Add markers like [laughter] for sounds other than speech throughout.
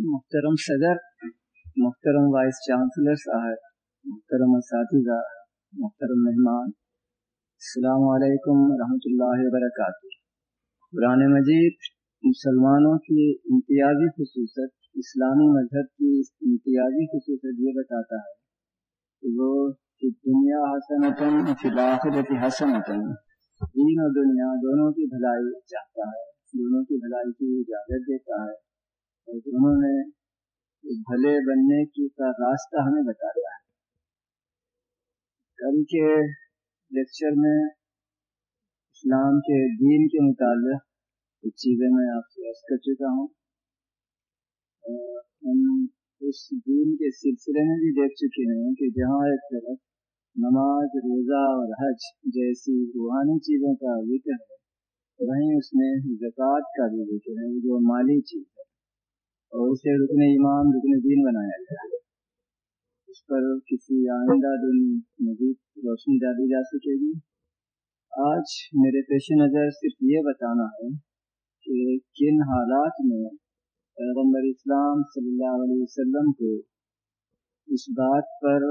محترم صدر، محترم وائس چانسلر صاحب، محترم اساتذہ، محترم مہمان، السلام علیکم ورحمۃ اللہ وبرکاتہ۔ قرآن مجید مسلمانوں کی امتیازی خصوصیت، اسلامی مذہب کی امتیازی خصوصیت یہ بتاتا ہے کہ وہ کہ دنیا حسنتن فلاخرت حسنتن دین اور دنیا دونوں کی بھلائی چاہتا ہے، دونوں کی بھلائی کی اجازت دیتا ہے۔ اور انہوں نے بھلے بننے کی کا راستہ ہمیں بتایا ہے۔ کل کے لیکچر میں اسلام کے دین کے متعلق کچھ چیزیں میں آپ سے عرض کر چکا ہوں۔ اور ہم اس دین کے سلسلے میں بھی دیکھ چکے ہیں کہ جہاں ایک طرف نماز، روزہ اور حج جیسی روحانی چیزوں کا ذکر ہے، وہیں اس میں زکوٰۃ کا بھی ذکر ہے، جو مالی چیز ہے۔ اور اسے رکن ایمان رکن دین بنایا گیا اس پر کسی آئندہ دن مزید روشنی ڈالی جا سکے گی آج میرے پیش نظر صرف یہ بتانا ہے کہ کن حالات میں پیغمبر اسلام صلی اللہ علیہ وسلم کو اس بات پر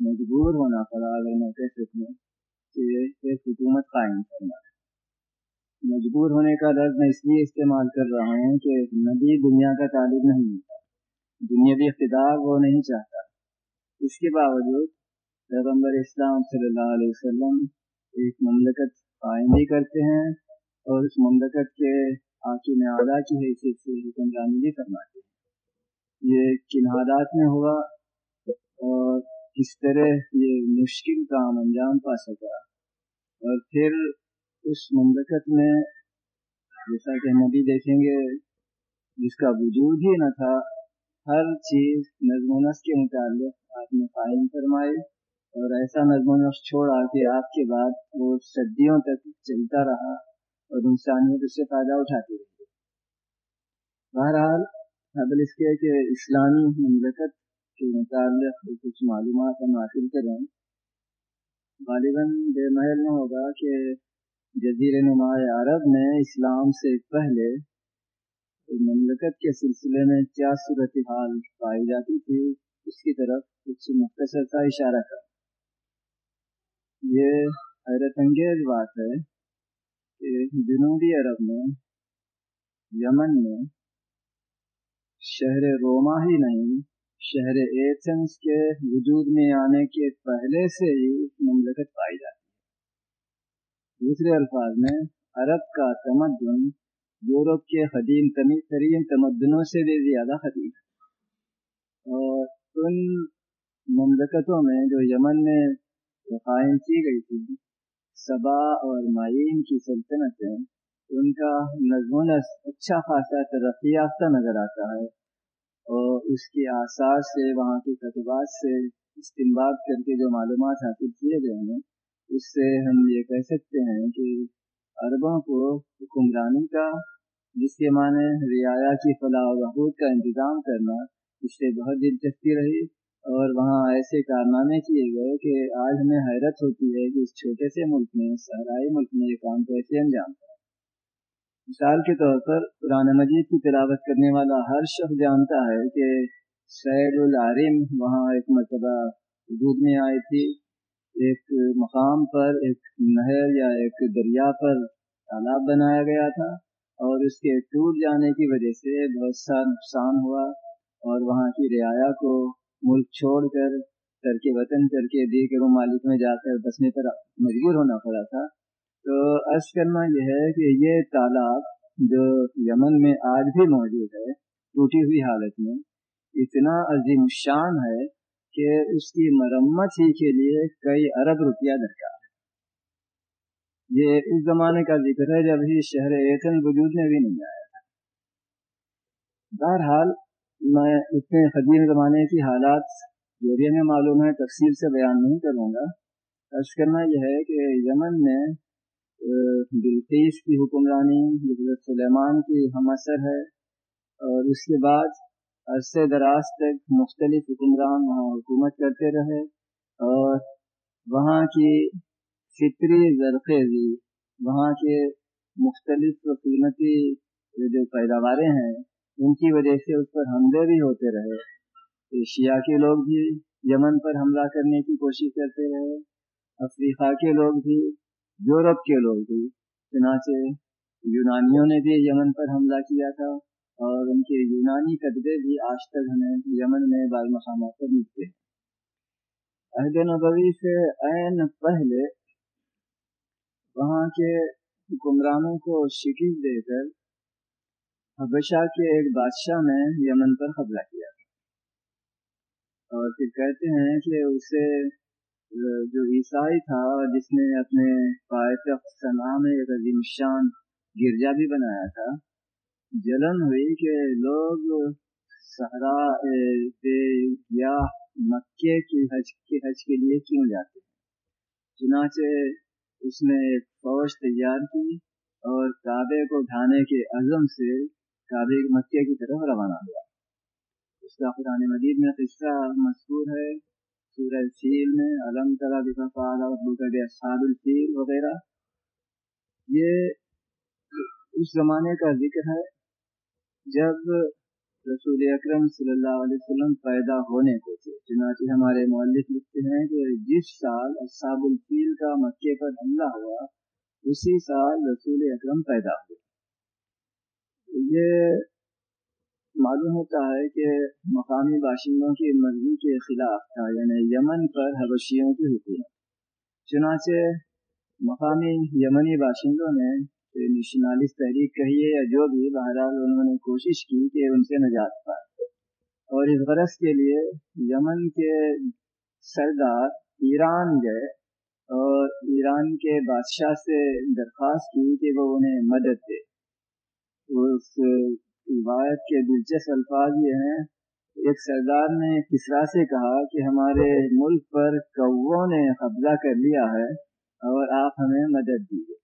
مجبور ہونا پڑا اگر میں کہہ سکوں کہ ایک حکومت قائم کرنا ہے مجبور ہونے کا لفظ میں اس لیے استعمال کر رہا ہوں کہ نبی دنیا کا طالب نہیں ہوتا، دنیاوی اقتدار وہ نہیں چاہتا۔ اس کے باوجود پیغمبر اسلام صلی اللہ علیہ وسلم ایک مملکت قائم بھی کرتے ہیں اور اس مملکت کے حاکم اعلیٰ کی حیثیت سے حکمرانی بھی فرماتے ہیں۔ یہ کن حالات میں ہوا اور کس طرح یہ مشکل کام انجام پا سکا۔ اور پھر اس مملکت میں جیسا کہ ہم ابھی دیکھیں گے، جس کا وجود ہی نہ تھا، ہر چیز نظم و نسق کے متعلق آپ نے قائم فرمائے اور ایسا نظم و نسق چھوڑا کہ آپ کے بعد وہ صدیوں تک چلتا رہا اور انسانیت اس سے فائدہ اٹھاتی رہی۔ بہرحال قبل اس کے کہ اسلامی مملکت کے متعلق کچھ معلومات ہم حاصل کریں۔ غالباً بے محل نہ ہوگا کہ جزیر نما عرب میں اسلام سے پہلے مملکت کے سلسلے میں کیا صورتحال پائی جاتی تھی، اس کی طرف کچھ مختصر کا اشارہ کر۔ یہ حیرت انگیز بات ہے کہ جنوبی عرب میں، یمن میں شہر روما ہی نہیں، شہر ایتھنس کے وجود میں آنے کے پہلے سے ہی مملکت پائی جاتی۔ دوسرے الفاظ میں، عرب کا تمدن یورپ کے قدیم ترین تمدنوں سے بھی زیادہ قدیم ہے۔ اور ان مملکتوں میں جو یمن میں قائم کی گئی تھی صبا اور معین کی سلطنتیں، ان کا نظم و نسق اچھا خاصا ترقی یافتہ نظر آتا ہے۔ اور اس کے آثار سے، وہاں کے کتبات سے استعمال کر کے جو معلومات حاصل کیے گئے ہیں اس سے ہم یہ کہہ سکتے ہیں کہ عربوں کو حکمرانی کا، جس کے معنی رعایا کی فلاح و بہبود کا انتظام کرنا اس سے بہت دلچسپی رہی اور وہاں ایسے کارنامے کیے گئے کہ آج ہمیں حیرت ہوتی ہے کہ اس چھوٹے سے ملک میں صحرائی ملک میں یہ کام کیسے انجام تھا۔ مثال کے طور پر قرآن مجید کی تلاوت کرنے والا ہر شخص جانتا ہے کہ سیر العارم وہاں ایک مرتبہ وجود میں آئی تھی۔ ایک مقام پر، ایک نہر یا ایک دریا پر تالاب بنایا گیا تھا اور اس کے ٹوٹ جانے کی وجہ سے بہت سا نقصان ہوا اور وہاں کی رعایا کو ملک چھوڑ کر ترک وطن کر کے دیگر ممالک میں جا کر بسنے پر مجبور ہونا پڑا تھا۔ تو عرض کرنا یہ ہے کہ یہ تالاب جو یمن میں آج بھی موجود ہے، ٹوٹی ہوئی حالت میں، اتنا عظیم شان ہے کہ اس کی مرمت ہی کے لیے کئی ارب روپیہ درکار ہے۔ یہ اس زمانے کا ذکر ہے جب ہی شہر ایتن وجود میں بھی نہیں آیا تھا۔ بہرحال میں اتنے قدیم زمانے کی حالات جو بھی ہمیں معلوم ہے تفصیل سے بیان نہیں کروں گا۔ عرض کرنا یہ ہے کہ یمن میں بلقیس کی حکمرانی، حضرت سلیمان کی ہم اثر ہے اور اس کے بعد عرصے دراز تک مختلف حکمران وہاں حکومت کرتے رہے اور وہاں کی فطری زرخیزی وہاں کے مختلف قیمتی جو پیداواریں ہیں، ان کی وجہ سے اس پر حملے بھی ہوتے رہے۔ ایشیا کے لوگ بھی یمن پر حملہ کرنے کی کوشش کرتے رہے۔ افریقہ کے لوگ بھی، یورپ کے لوگ بھی، چنانچہ یونانیوں نے بھی یمن پر حملہ کیا تھا۔ اور ان کے یونانی قدبے بھی آج تک ہمیں یمن میں بال مقامات پر ملتے ہیں۔ عہد نبوی سے عین پہلے وہاں کے حکمرانوں کو شکست دے کر حبشہ کے ایک بادشاہ نے یمن پر قبضہ کیا۔ اور پھر کہتے ہیں کہ اسے، جو عیسائی تھا، جس نے اپنے صنع میں ایک عظیم شان گرجا بھی بنایا تھا جلن ہوئی کہ لوگ صحرا یا مکے کی حج کے حج کے لیے کیوں جاتے ہیں؟ چنانچہ اس نے ایک فوج تیار کی اور کعبے کو ڈھانے کے عزم سے کعبے مکے کی طرف روانہ ہوا۔ اس کا قرآن مجید میں قصہ مشہور ہے، سورہ الفیل میں علم اصحاب الفیل وغیرہ۔ یہ اس زمانے کا ذکر ہے جب رسول اکرم صلی اللہ علیہ وسلم پیدا ہونے کو تھے، چنانچہ ہمارے مولف لکھتے ہیں کہ جس سال اصحاب الفیل کا مکے پر حملہ ہوا، اسی سال رسول اکرم پیدا ہوئے۔ یہ معلوم ہوتا ہے کہ مقامی باشندوں کی مرضی کے خلاف تھا یعنی یمن پر حبشیوں کی حکومت۔ چنانچہ مقامی یمنی باشندوں نے نیشنالسٹ تحریک کہیے یا جو بھی، بہرحال انہوں نے کوشش کی کہ ان سے نجات پائے۔ اور اس غرض کے لیے یمن کے سردار ایران گئے اور ایران کے بادشاہ سے درخواست کی کہ وہ انہیں مدد دے۔ اس روایت کے دلچسپ الفاظ یہ ہیں، ایک سردار نے کسرا سے کہا کہ ہمارے ملک پر کووں نے قبضہ کر لیا ہے اور آپ ہمیں مدد دیجیے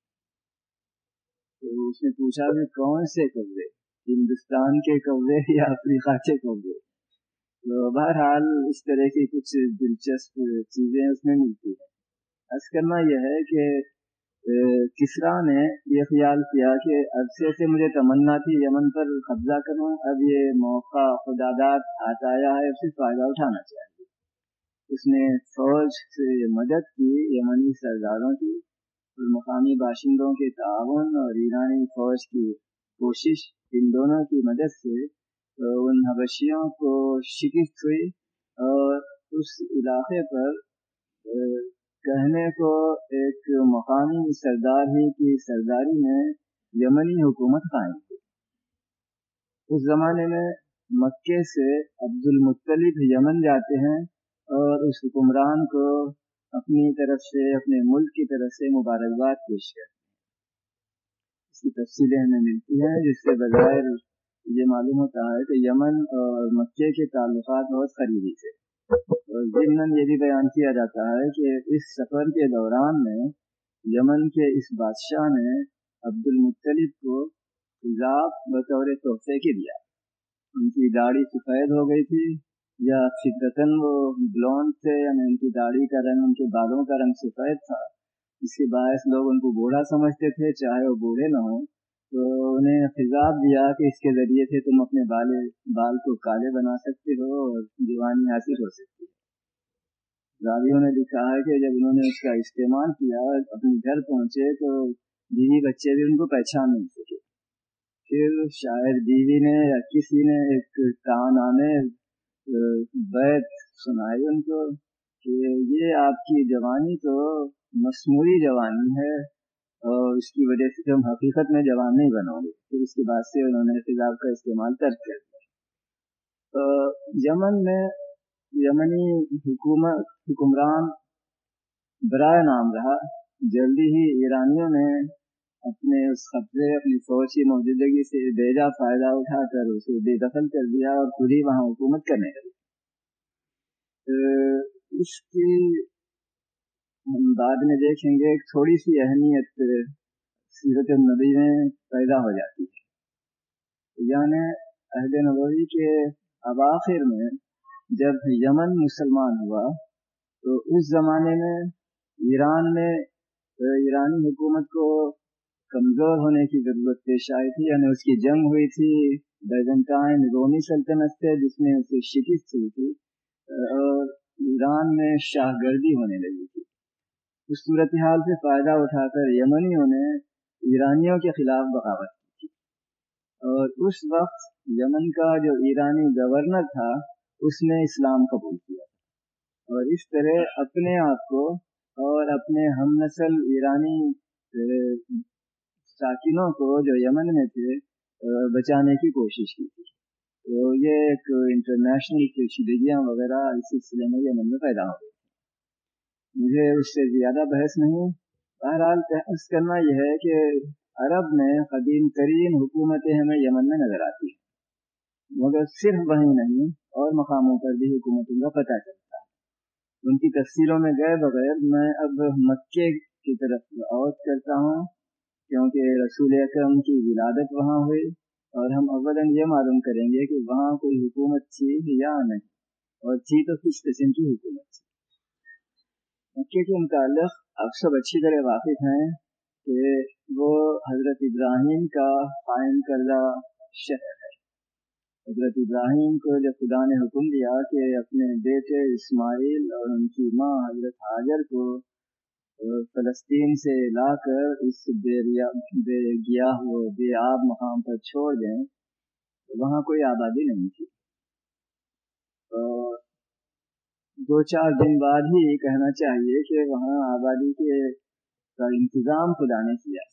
تو اس نے پوچھا کہ کون سے کوے ہندوستان کے کوے یا افریقہ کے کوے تو بہرحال اس طرح کی کچھ دلچسپ چیزیں اس میں ملتی ہیں۔ عرض کرنا یہ ہے کہ کسرا نے یہ خیال کیا کہ عرصے سے مجھے تمنا تھی، یمن پر قبضہ کروں، اب یہ موقع خدا داد آیا ہے، اسے فائدہ اٹھانا چاہیے۔ اس نے فوج سے مدد کی، یمنی سرداروں کی اور مقامی باشندوں کے تعاون اور ایرانی فوج کی کوشش ان دونوں کی مدد سے ان حبشیوں کو شکست ہوئی اور اس علاقے پر کہنے کو ایک مقامی سردار ہی کی سرداری میں یمنی حکومت قائم کی اس زمانے میں مکے سے عبد المطلب یمن جاتے ہیں اور اس حکمران کو اپنی طرف سے، اپنے ملک کی طرف سے مبارکباد پیش کرتے ہیں۔ اس کی تفصیلیں ہمیں ملتی ہیں، جس سے بظاہر یہ معلوم ہوتا ہے کہ یمن اور مکے کے تعلقات بہت قریبی تھے۔ ضمن یہ بھی بیان کیا جاتا ہے کہ اس سفر کے دوران میں یمن کے اس بادشاہ نے عبد المطلب کو خزاب بطور تحفے کے دیا ان کی داڑھی سفید ہو گئی تھی۔ یا فطرتاً وہ بلونڈ تھے یعنی ان کی داڑھی کا رنگ، ان کے بالوں کا رنگ سفید تھا، اس کے باعث لوگ ان کو بوڑھا سمجھتے تھے، چاہے وہ بوڑھے نہ ہوں۔ تو انہیں خضاب دیا کہ اس کے ذریعے سے تم اپنے بال بال کو کالے بنا سکتے ہو اور جوانی حاصل ہو سکتی ہے۔ راویوں نے لکھا ہے کہ جب انہوں نے اس کا استعمال کیا اپنے گھر پہنچے تو بیوی بچے بھی ان کو پہچان نہیں سکے۔ پھر شاید بیوی نے یا کسی نے ایک آنے بیت سنائی ان کو کہ یہ آپ کی جوانی تو مصنوعی جوانی ہے اور اس کی وجہ سے ہم حقیقت میں جوان نہیں بناؤ گے۔ پھر اس کے بعد سے انہوں نے فضاب کا استعمال ترک کر دیا تو یمن میں یمنی حکومت، حکمران برائے نام رہا۔ جلدی ہی ایرانیوں نے اپنے اس قبضے اپنی فوج کی موجودگی سے بیجا فائدہ اٹھا کر اسے بے دخل کر دیا اور خود ہی وہاں حکومت کرنے لگے۔ اس کی ہم بعد میں دیکھیں گے، ایک تھوڑی سی اہمیت سیرت النبی میں پیدا ہو جاتی ہے۔ یعنی عہد نبوی کے اواخر میں جب یمن مسلمان ہوا، تو اس زمانے میں ایران نے، ایرانی حکومت کو کمزور ہونے کی ضرورت پیش آئی تھی یعنی اس کی جنگ ہوئی تھی بیزنٹائن رومی سلطنت سے، جس میں اسے شکست ہوئی تھی، اور ایران میں شاہ گردی ہونے لگی تھی۔ اس صورتحال سے فائدہ اٹھا کر یمنیوں نے ایرانیوں کے خلاف بغاوت کی تھی۔ اور اس وقت یمن کا جو ایرانی گورنر تھا، اس نے اسلام قبول کیا۔ اور اس طرح اپنے آپ کو اور اپنے ہم نسل ایرانی ساکنوں کو جو یمن میں تھے بچانے کی کوشش کی۔ تھی تو یہ ایک انٹرنیشنل پیچیدگیاں وغیرہ اس سلسلے میں یمن میں پیدا ہو گئی۔ مجھے اس سے زیادہ بحث نہیں۔ بہرحال بحث کرنا یہ ہے کہ عرب میں قدیم ترین حکومتیں ہمیں یمن میں نظر آتی ہیں۔ مگر صرف وہیں نہیں، اور مقاموں پر بھی حکومتوں کا پتہ چلتا ہے۔ ان کی تفصیلوں میں گئے بغیر میں اب مکے کی طرف عوت کرتا ہوں۔ کیونکہ رسول اکرم کی ولادت وہاں ہوئی اور ہم اول یہ معلوم کریں گے کہ وہاں کوئی حکومت تھی یا نہیں اور تھی تو کس قسم کی حکومت تھی؟ مکے کے متعلق آپ سب اچھی طرح واقف ہیں کہ وہ حضرت ابراہیم کا قائم کردہ شہر ہے۔ حضرت ابراہیم کو جب خدا نے حکم دیا کہ اپنے بیٹے اسماعیل اور ان کی ماں حضرت حاجر کو فلسطین سے لا کر اس بے بے گیا بے آب مقام پر چھوڑ دیں، تو وہاں کوئی آبادی نہیں تھی۔ اور دو چار دن بعد ہی کہنا چاہیے کہ وہاں آبادی کے کا انتظام خدا نے کیا۔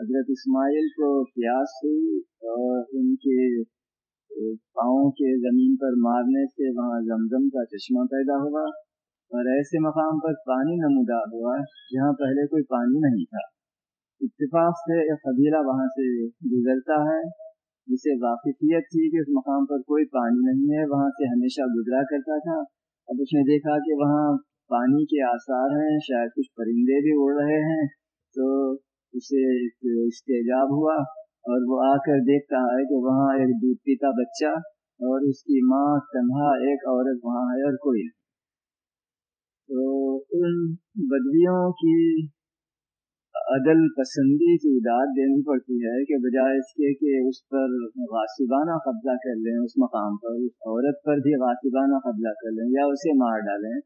حضرت اسماعیل کو پیاس ہوئی اور ان کے پاؤں کے زمین پر مارنے سے وہاں زمزم کا چشمہ پیدا ہوا۔ اور ایسے مقام پر پانی نمودار ہوا جہاں پہلے کوئی پانی نہیں تھا۔ اتفاق سے ایک قبیلہ وہاں سے گزرتا ہے، جسے واقفیت تھی کہ اس مقام پر کوئی پانی نہیں ہے، وہاں سے ہمیشہ گزرا کرتا تھا۔ اب اس نے دیکھا کہ وہاں پانی کے آثار ہیں، شاید کچھ پرندے بھی اڑ رہے ہیں۔ تو اسے استجاب ہوا اور وہ آ کر دیکھتا ہے کہ وہاں ایک دودھ پیتا بچہ اور اس کی ماں تنہا ایک عورت وہاں ہے اور کوئی نہیں۔ ان بدویوں کی عدل پسندی کی داد دینی پڑتی ہے کہ بجائے اس کے کہ اس پر غاسبانہ قبضہ کر لیں، اس مقام پر، اس عورت پر بھی غاسبانہ قبضہ کر لیں یا اسے مار ڈالیں،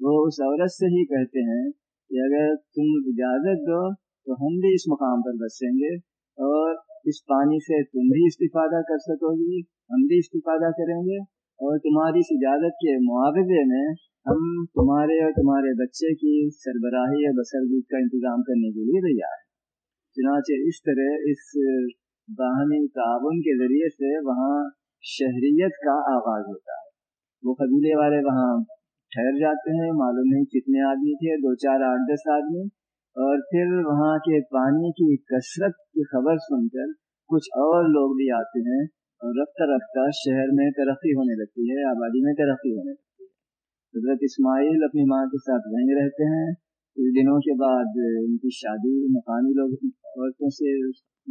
وہ اس عورت سے ہی کہتے ہیں کہ اگر تم اجازت دو تو ہم بھی اس مقام پر بسیں گے اور اس پانی سے تم بھی استفادہ کر سکو گی، ہم بھی استفادہ کریں گے اور تمہاری اس اجازت کے معاوضے میں ہم تمہارے اور تمہارے بچے کی سربراہی یا بسرگوز کا انتظام کرنے کے لیے تیار ہیں۔ چنانچہ اس طرح اس باہمی تعاون کے ذریعے سے وہاں شہریت کا آغاز ہوتا ہے۔ وہ قبیلے والے وہاں ٹھہر جاتے ہیں، معلوم نہیں کتنے آدمی تھے، دو چار آٹھ دس آدمی۔ اور پھر وہاں کے پانی کی کثرت کی خبر سن کر کچھ اور لوگ بھی آتے ہیں۔ اور رفتہ رفتہ شہر میں ترقی ہونے لگتی ہے، آبادی میں ترقی ہونے لگتی ہے۔ حضرت اسماعیل اپنی ماں کے ساتھ وہیں رہتے ہیں۔ کچھ دنوں کے بعد ان کی شادی مقامی لوگ عورتوں سے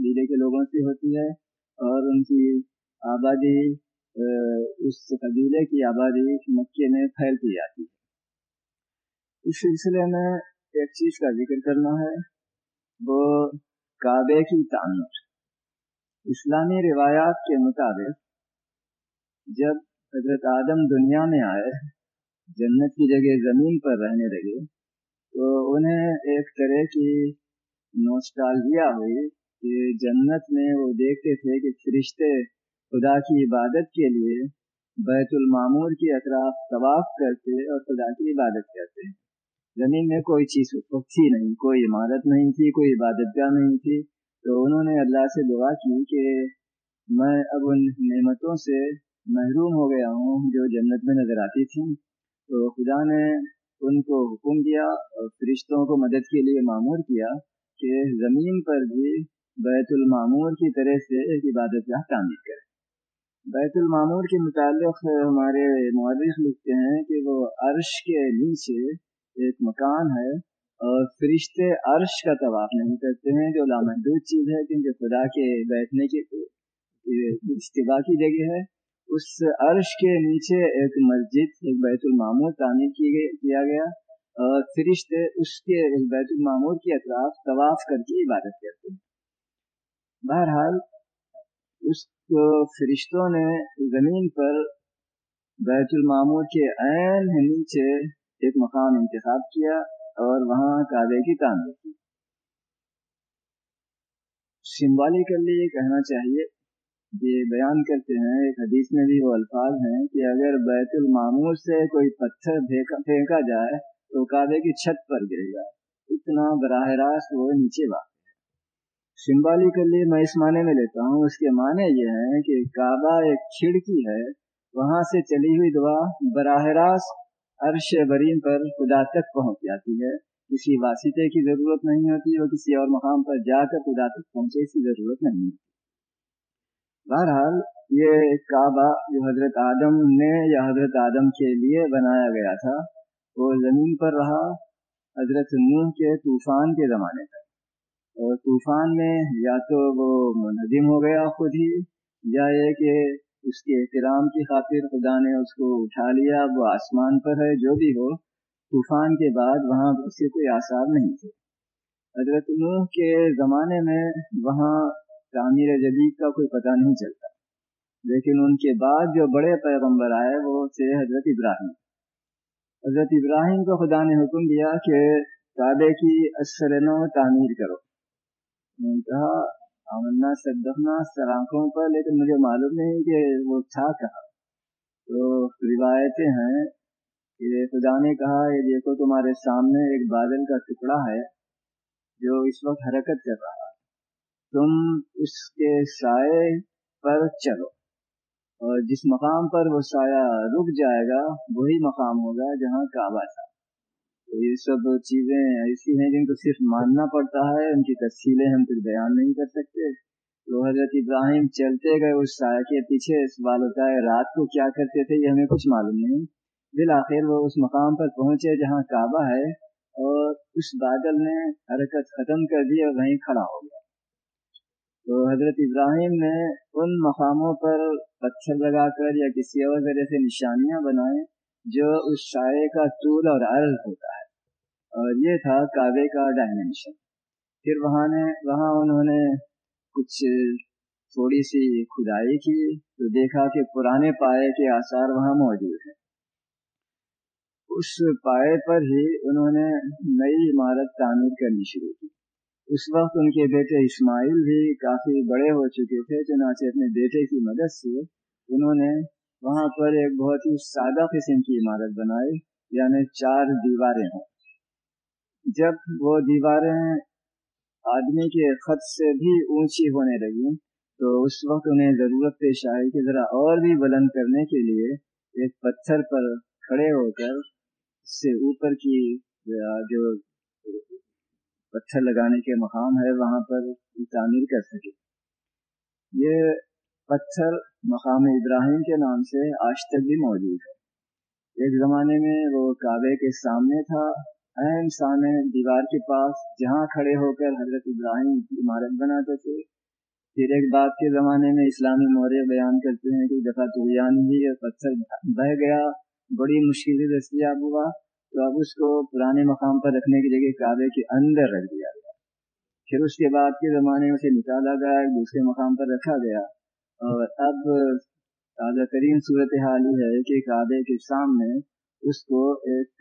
ضلع کے لوگوں سے ہوتی ہے اور ان کی آبادی اس قبیلے کی آبادی مکے میں پھیلتی جاتی ہے۔ اس سلسلے میں ایک چیز کا ذکر کرنا ہے، وہ کعبے کی تعمیر۔ اسلامی روایات کے مطابق جب حضرت آدم دنیا میں آئے، جنت کی جگہ زمین پر رہنے لگے، تو انہیں ایک طرح کی نوسٹالجیا ہوئی کہ جنت میں وہ دیکھتے تھے کہ فرشتے خدا کی عبادت کے لیے بیت المعمور کی اطراف طواف کرتے اور خدا کی عبادت کرتے۔ زمین میں کوئی چیز تھی نہیں، کوئی عمارت نہیں تھی، کوئی عبادت گاہ نہیں تھی۔ تو انہوں نے اللہ سے دعا کی کہ میں اب ان نعمتوں سے محروم ہو گیا ہوں جو جنت میں نظر آتی تھیں۔ تو خدا نے ان کو حکم دیا اور فرشتوں کو مدد کے لیے معمور کیا کہ زمین پر بھی بیت المعمور کی طرح سے ایک عبادت گاہ تعمیر کرے بیت المعمور کے متعلق ہمارے مورخ لکھتے ہیں کہ وہ عرش کے نیچے ایک مکان ہے۔ اور فرشتے عرش کا طواف نہیں کرتے ہیں، جو لامحدود چیز ہے، کیونکہ خدا کے بیٹھنے کی استفاع کی جگہ ہے۔ اس عرش کے نیچے ایک مسجد، ایک بیت المعمور تعمیر کی گئی، کیا گیا۔ اور فرشتے اس کے بیت المعمور کے اطراف طواف کر کے عبادت کرتے ہیں۔ بہرحال، اس کو فرشتوں نے زمین پر بیت المامور کے عین نیچے ایک مقام انتخاب کیا۔ اور وہاں کعبے کی تعمیر۔ کی سمبالیکلی یہ کہنا چاہیے، یہ بیان کرتے ہیں، ایک حدیث میں بھی وہ الفاظ ہیں کہ اگر بیت المامور سے کوئی پتھر پھینکا جائے تو کعبے کی چھت پر گرے گا اتنا براہ راست وہ نیچے واقع سمبالی کے لیے میں اس معنی میں لیتا ہوں، اس کے معنی یہ ہے کہ کعبہ ایک کھڑکی ہے، وہاں سے چلی ہوئی دعا براہ راست عرش برین پر خدا تک پہنچ جاتی ہے۔ کسی واسطے کی ضرورت نہیں ہوتی اور کسی اور مقام پر جا کر خدا تک پہنچے کی ضرورت نہیں ہوتی۔ بہرحال یہ کعبہ جو حضرت آدم نے یا حضرت آدم کے لیے بنایا گیا تھا، وہ زمین پر رہا۔ حضرت نوح کے طوفان کے زمانے تک اور طوفان میں یا تو وہ منہدم ہو گیا خود ہی، یا یہ کہ اس کے احترام کی خاطر خدا نے اس کو اٹھا لیا وہ آسمان پر ہے، جو بھی ہو، طوفان کے بعد وہاں اس کے کوئی آثار نہیں تھے۔ حضرت نوح کے زمانے میں وہاں تعمیر جدید کا کوئی پتہ نہیں چلتا۔ لیکن ان کے بعد جو بڑے پیغمبر آئے، وہ تھے حضرت ابراہیم۔ حضرت ابراہیم کو خدا نے حکم دیا کہ کعبے کی اثر نو تعمیر کرو۔ کہا آمنا، صدقنا سراخوں پر، لیکن مجھے معلوم نہیں کہ وہ تھا کہا تو روایتیں ہیں کہ خدا نے کہا، یہ دیکھو، تمہارے سامنے ایک بادل کا ٹکڑا ہے جو اس وقت حرکت کر رہا ہے۔ تم اس کے سائے پر چلو اور جس مقام پر وہ سایہ رک جائے گا، وہی مقام ہوگا جہاں کعبہ تھا۔ تو یہ سب چیزیں ایسی ہیں جن کو صرف ماننا پڑتا ہے، ان کی تفصیلیں ہم کچھ بیان نہیں کر سکتے۔ تو حضرت ابراہیم چلتے گئے اس سایہ کے پیچھے سوال ہوتا ہے رات کو کیا کرتے تھے یہ ہمیں کچھ معلوم نہیں۔ بالآخر وہ اس مقام پر پہنچے جہاں کعبہ ہے اور اس بادل نے حرکت ختم کر دی اور وہیں کھڑا ہو گیا۔ تو حضرت ابراہیم نے ان مقاموں پر پتھر لگا کر یا کسی اور ذریعے سے نشانیاں بنائیں جو اس سائے کا طول اور عرض ہوتا ہے۔ اور یہ تھا کعبے کا ڈائمینشن پھر وہاں نے، وہاں انہوں نے کچھ تھوڑی سی کھدائی کی تو دیکھا کہ پرانے پائے کے آثار وہاں موجود ہیں۔ اس پائے پر ہی انہوں نے نئی عمارت تعمیر کرنی شروع کی۔ اس وقت ان کے بیٹے اسماعیل بھی کافی بڑے ہو چکے تھے، چنانچہ اپنے بیٹے کی مدد سے انہوں نے وہاں پر ایک بہت ہی سادہ قسم کی عمارت بنائی یعنی چار دیواریں ہوں۔ جب وہ دیواریں آدمی کے خط سے بھی اونچی ہونے لگی تو اس وقت انہیں ضرورت پیش آئی کہ ذرا اور بھی بلند کرنے کے لیے ایک پتھر پر کھڑے ہو کر اس سے اوپر کی جو پتھر لگانے کے مقام ہے، وہاں پر تعمیر کر سکے۔ یہ پتھر مقام ابراہیم کے نام سے آج تک بھی موجود ہے۔ ایک زمانے میں وہ کعبے کے سامنے تھا اہم سامنے دیوار کے پاس جہاں کھڑے ہو کر حضرت ابراہیم کی عمارت بناتے تھے۔ پھر ایک بات کے زمانے میں اسلامی مورے بیان کرتے ہیں کہ دفعہ تویان بھی اور پتھر بہ گیا، بڑی مشکل سے دستیاب ہوا۔ تو اب اس کو پرانے مقام پر رکھنے کی جگہ کعبے کے اندر رکھ دیا گیا۔ پھر اس کے بعد کے زمانے میں اسے نکالا گیا، ایک دوسرے مقام پر رکھا گیا۔ اور اب تازہ ترین صورت حال یہ ہے کہ کعبے کے سامنے اس کو ایک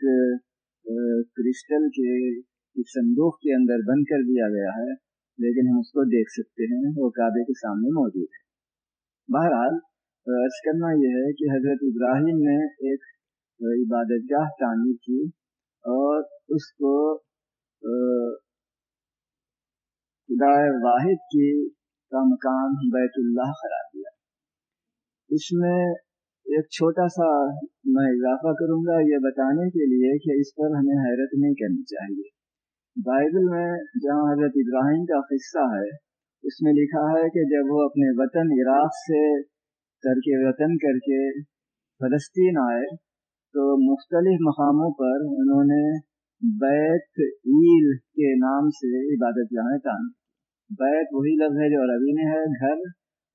کرسٹل کے صندوق کے اندر بند کر دیا گیا ہے، لیکن ہم اس کو دیکھ سکتے ہیں، وہ کعبے کے سامنے موجود ہے۔ بہرحال، عرض کرنا یہ ہے کہ حضرت ابراہیم نے ایک عبادت گاہ تعمیر کی اور اس کو خدا واحد کی کا مقام بیت اللہ قرار دیا۔ اس میں ایک چھوٹا سا میں اضافہ کروں گا یہ بتانے کے لیے کہ اس پر ہمیں حیرت نہیں کرنی چاہیے۔ بائبل میں جہاں حضرت ابراہیم کا قصہ ہے، اس میں لکھا ہے کہ جب وہ اپنے وطن عراق سے ترک وطن کر کے فلسطین آئے، تو مختلف مقاموں پر انہوں نے بیت ایل کے نام سے عبادت جہاں تعمیر بیت وہی لفظ ہے جو عربی میں ہے، گھر،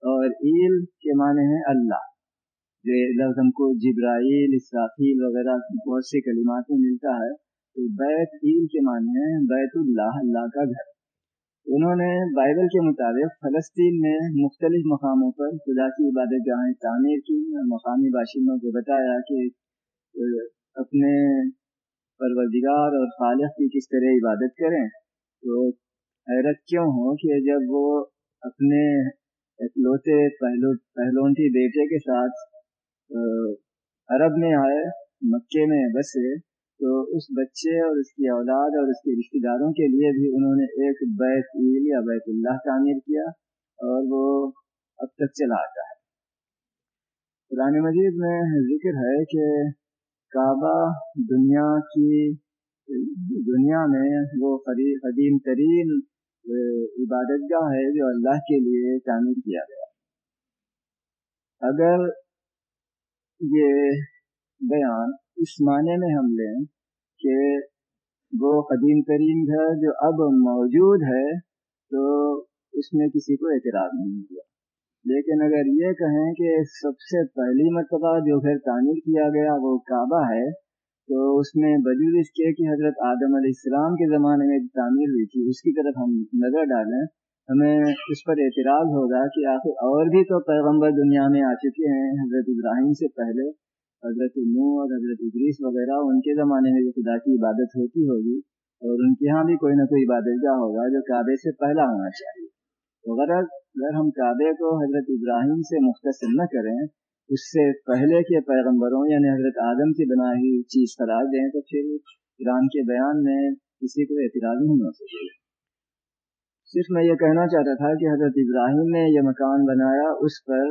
اور عیل کے معنی ہے اللہ۔ جو لفظ ہم کو جبرائیل، اسرافیل وغیرہ بہت سے کلمات میں ملتا ہے، تو بیت عیل کے معنی ہے بیت اللہ اللہ کا گھر۔ انہوں نے بائبل کے مطابق فلسطین میں مختلف مقاموں پر خدا کی عبادت گاہیں تعمیر کی اور مقامی باشندوں کو بتایا کہ اپنے پروردگار اور خالق کی کس طرح عبادت کریں۔ تو حیرت کیوں ہو کہ جب وہ اپنے اکلوتے پہلو پہلونٹی بیٹے کے ساتھ عرب میں آئے، مکے میں بسے، تو اس بچے اور اس کی اولاد اور اس کے رشتہ داروں کے لیے بھی انہوں نے ایک بیت عیل یا بیت اللہ تعمیر کیا اور وہ اب تک چلا آتا ہے۔ قرآن مجید میں ذکر ہے کہ کعبہ دنیا کی، دنیا میں وہ قدیم ترین عبادت گاہ ہے جو اللہ کے لیے تعمیر کیا گیا۔ اگر یہ بیان اس معنی میں ہم لیں کہ وہ قدیم ترین گھر جو اب موجود ہے تو اس میں کسی کو اعتراض نہیں ہوا۔ لیکن اگر یہ کہیں کہ سب سے پہلی مرتبہ جو گھر تعمیر کیا گیا وہ کعبہ ہے، تو اس میں بجود اس کے کہ حضرت آدم علیہ السلام کے زمانے میں تعمیر ہوئی تھی۔ اس کی طرف ہم نظر ڈالیں ہمیں اس پر اعتراض ہوگا کہ آخر اور بھی تو پیغمبر دنیا میں آ چکے ہیں، حضرت ابراہیم سے پہلے، حضرت نو اور حضرت ادریس وغیرہ، ان کے زمانے میں جو خدا کی عبادت ہوتی ہوگی اور ان کے ہاں بھی کوئی نہ کوئی عبادت گاہ ہوگا جو کعبے سے پہلا ہونا چاہیے۔ تو غرض اگر ہم کعبے کو حضرت ابراہیم سے مختصر نہ کریں، اس سے پہلے کے پیغمبروں یعنی حضرت آدم کی بنائی چیز قرار دیں، تو پھر قرآن کے بیان میں کسی کو اعتراض نہیں ہو سکے۔ صرف میں یہ کہنا چاہتا تھا کہ حضرت ابراہیم نے یہ مکان بنایا، اس پر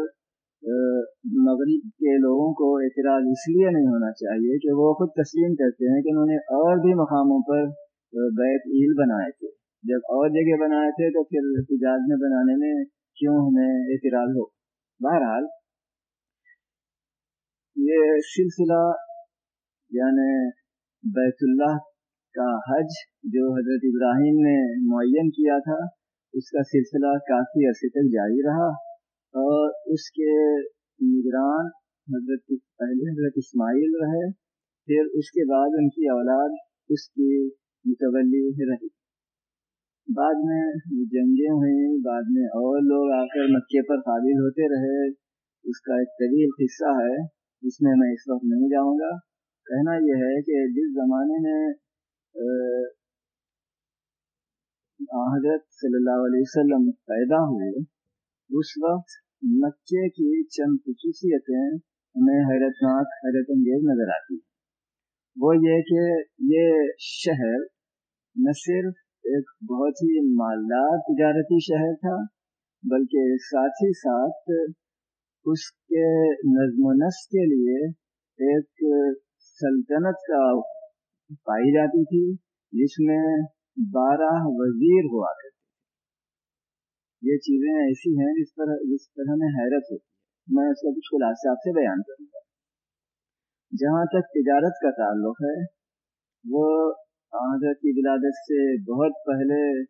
مغرب کے لوگوں کو اعتراض اس لیے نہیں ہونا چاہیے کہ وہ خود تسلیم کرتے ہیں کہ انہوں نے اور بھی مقاموں پر بیت عیل بنائے تھے۔ جب اور جگہ بنائے تھے تو پھر احتجاج میں بنانے میں کیوں ہمیں اعتراض ہو؟ بہرحال، یہ سلسلہ یعنی بیت اللہ کا حج جو حضرت ابراہیم نے معین کیا تھا، اس کا سلسلہ کافی عرصے تک جاری رہا اور اس کے نگران حضرت پہلے حضرت اسماعیل رہے، پھر اس کے بعد ان کی اولاد اس کی متولی رہی۔ بعد میں جنگیں ہوئیں، بعد میں اور لوگ آ کر مکے پر قابل ہوتے رہے۔ اس کا ایک طویل قصہ ہے جس میں میں اس وقت نہیں جاؤں گا۔ کہنا یہ ہے کہ جس زمانے میں حضرت صلی اللہ علیہ وسلم پیدا ہوئے، اس وقت مکے کی چند خصوصیتیں ہمیں حیرت ناک، حیرت انگیز نظر آتی وہ یہ کہ یہ شہر نہ صرف ایک بہت ہی مالدار تجارتی شہر تھا، بلکہ ساتھ ہی ساتھ اس کے نظم و نسق کے لیے ایک سلطنت کا پائی جاتی تھی، جس میں بارہ وزیر ہوا کرتے یہ چیزیں ایسی ہیں جس پر جس پر ہمیں حیرت ہوتی ہے۔ میں اس کا کچھ خلاصہ آپ سے بیان کروں گا۔ جہاں تک تجارت کا تعلق ہے، وہ حضرت کی ولادت سے بہت پہلے،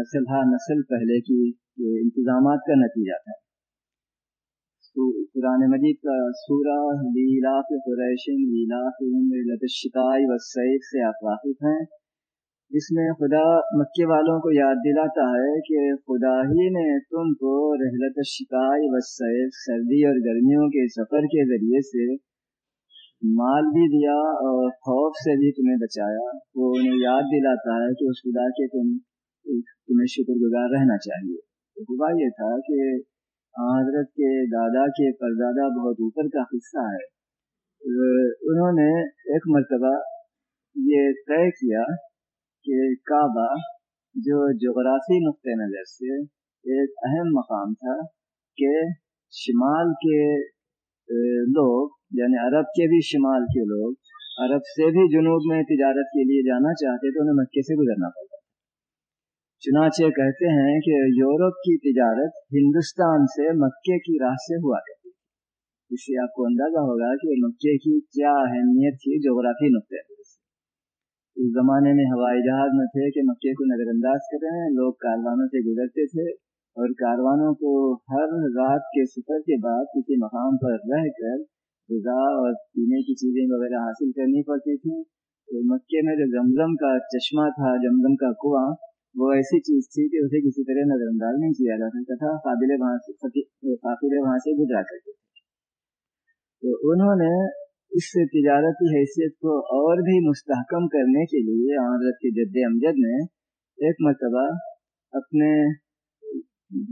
نسل ہا نسل پہلے کی انتظامات کا نتیجہ تھا۔ قرآن مجید کا سورہ لیلاف قریشن لیلاف شکائی و سعید سے آپ واقف ہیں، جس میں خدا مکے والوں کو یاد دلاتا ہے کہ خدا ہی نے تم کو رحلت شکائی و سیف سردی اور گرمیوں کے سفر کے ذریعے سے مال بھی دیا اور خوف سے بھی تمہیں بچایا۔ وہ انہیں یاد دلاتا ہے کہ اس خدا کے تم، تمہیں شکر گزار رہنا چاہیے۔ تو یہ تھا کہ حضرت کے دادا کے پردادا بہت اوپر کا قصہ ہے۔ انہوں نے ایک مرتبہ یہ طے کیا کہ کعبہ جو جغرافی نقطۂ نظر سے ایک اہم مقام تھا کہ شمال کے لوگ یعنی عرب کے بھی شمال کے لوگ، عرب سے بھی جنوب میں تجارت کے لیے جانا چاہتے تو انہیں مکے سے گزرنا پڑتا۔ چنانچہ کہتے ہیں کہ یورپ کی تجارت ہندوستان سے مکے کی راہ سے ہوا کرتی اس سے آپ کو اندازہ ہوگا کہ مکے کی کیا اہمیت تھی جغرافی نقطۂ نظر سے اس زمانے میں ہوائی جہاز نہ تھے کہ مکے کو نظر انداز کریں لوگ کاروانوں سے گزرتے تھے اور کاروانوں کو ہر رات کے سفر کے بعد کسی مقام پر رہ کر غذا اور پینے کی چیزیں وغیرہ حاصل کرنی پڑتی تھیں۔ تو مکے میں جو زمزم کا چشمہ تھا، زمزم کا کنواں وہ ایسی چیز تھی کہ اسے کسی طرح نظر انداز نہیں کیا جا سکتا تھا، قابل وہاں سے قابل وہاں سے گزرا کرتے تھے۔ تو انہوں نے اس تجارتی حیثیت کو اور بھی مستحکم کرنے کے لیے حضرت کے جد امجد نے ایک مرتبہ اپنے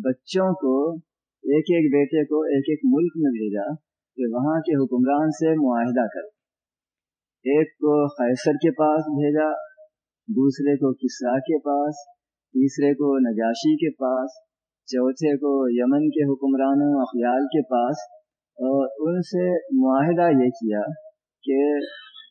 بچوں کو، ایک ایک بیٹے کو ایک ایک ملک میں بھیجا کہ وہاں کے حکمران سے معاہدہ کرو۔ ایک کو خیسر کے پاس بھیجا دوسرے کو کسرا کے پاس، تیسرے کو نجاشی کے پاس، چوتھے کو یمن کے حکمرانوں اخیال کے پاس۔ اور ان سے معاہدہ یہ کیا کہ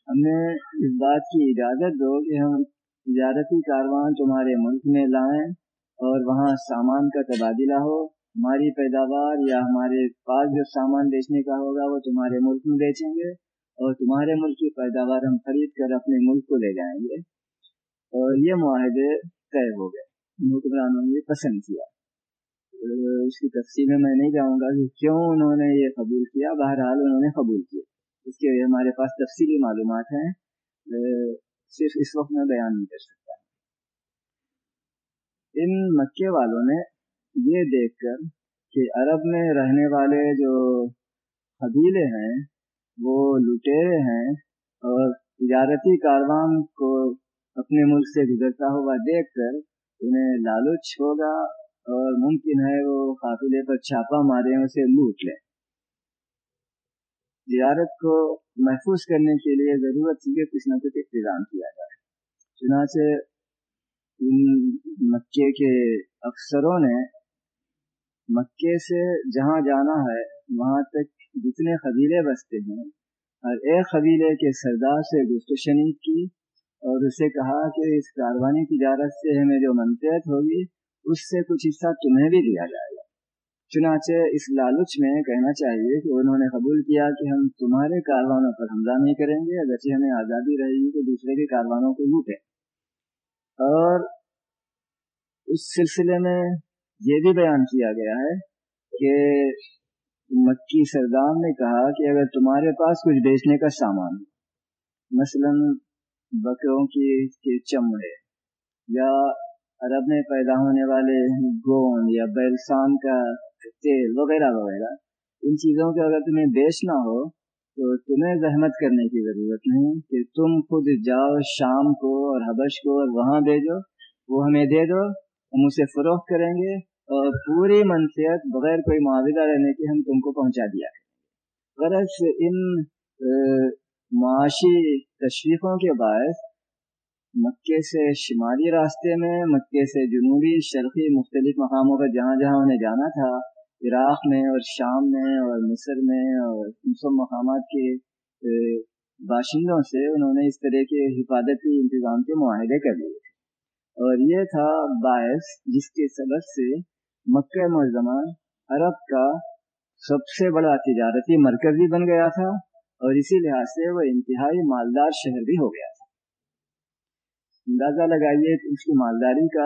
ہمیں اس بات کی اجازت دو کہ ہم تجارتی کاروان تمہارے ملک میں لائیں اور وہاں سامان کا تبادلہ ہو۔ ہماری پیداوار یا ہمارے پاس جو سامان بیچنے کا ہوگا وہ تمہارے ملک میں بیچیں گے اور تمہارے ملک کی پیداوار ہم خرید کر اپنے ملک کو لے جائیں گے۔ اور یہ معاہدے طے ہو گئے۔ حکمرانوں نے پسند کیا۔ اس کی تفصیل میں میں نہیں جاؤں گا کہ کیوں انہوں نے یہ قبول کیا۔ بہرحال انہوں نے قبول کیا۔ اس کے ہمارے پاس تفصیلی معلومات ہیں۔ صرف اس وقت میں بیان نہیں کر سکتا۔ ان مکے والوں نے یہ دیکھ کر کہ عرب میں رہنے والے جو قبیلے ہیں، وہ لٹیرے ہیں اور تجارتی کاروان کو اپنے ملک سے گزرتا ہوا دیکھ کر انہیں لالچ ہوگا اور ممکن ہے وہ قافلے پر چھاپا مارے اسے لوٹ لیں۔ زیارت کو محفوظ کرنے کے لیے ضرورت تھی کہ کچھ نہ کچھ انتظام کیا جائے۔ چنانچہ ان مکے کے افسروں نے مکے سے جہاں جانا ہے، وہاں تک جتنے قبیلے بستے ہیں، ہر ایک قبیلے کے سردار سے گفت شنید کی۔ اور اسے کہا کہ اس کاروانی تجارت سے ہمیں جو منفیت ہوگی، اس سے کچھ حصہ تمہیں بھی دیا جائے گا۔ چنانچہ اس لالچ میں کہنا چاہیے کہ انہوں نے قبول کیا کہ ہم تمہارے کاروانوں پر حملہ نہیں کریں گے، اگرچہ ہمیں آزادی رہے گی کہ دوسرے کے کاروانوں کو لوٹیں۔ اور اس سلسلے میں یہ بھی بیان کیا گیا ہے کہ مکی سردار نے کہا کہ اگر تمہارے پاس کچھ بیچنے کا سامان مثلا بکروں کی چمڑے یا عرب میں پیدا ہونے والے گون یا بیلسان کا تیل وغیرہ وغیرہ، ان چیزوں کے اگر تمہیں بیچنا ہو، تو تمہیں زحمت کرنے کی ضرورت نہیں کہ تم خود جاؤ شام کو اور حبش کو اور وہاں بھیجو، وہ ہمیں دے دو، ہم اسے فروخت کریں گے اور پوری منفیت بغیر کوئی معاوضہ رہنے کی ہم تم کو پہنچا دیا غرض ان معاشی تشریفوں کے باعث مکے سے شمالی راستے میں، مکے سے جنوبی شرقی مختلف مقاموں پر جہاں جہاں انہیں جانا تھا، عراق میں اور شام میں اور مصر میں اور ان سب مقامات کے باشندوں سے انہوں نے اس طرح کے حفاظتی انتظام کے معاہدے کر لیے تھے۔ اور یہ تھا باعث جس کے سبب سے مکہ معظمہ عرب کا سب سے بڑا تجارتی مرکز بھی بن گیا تھا۔ اور اسی لحاظ سے وہ انتہائی مالدار شہر بھی ہو گیا تھا۔ اندازہ لگائیے کہ اس کی مالداری کا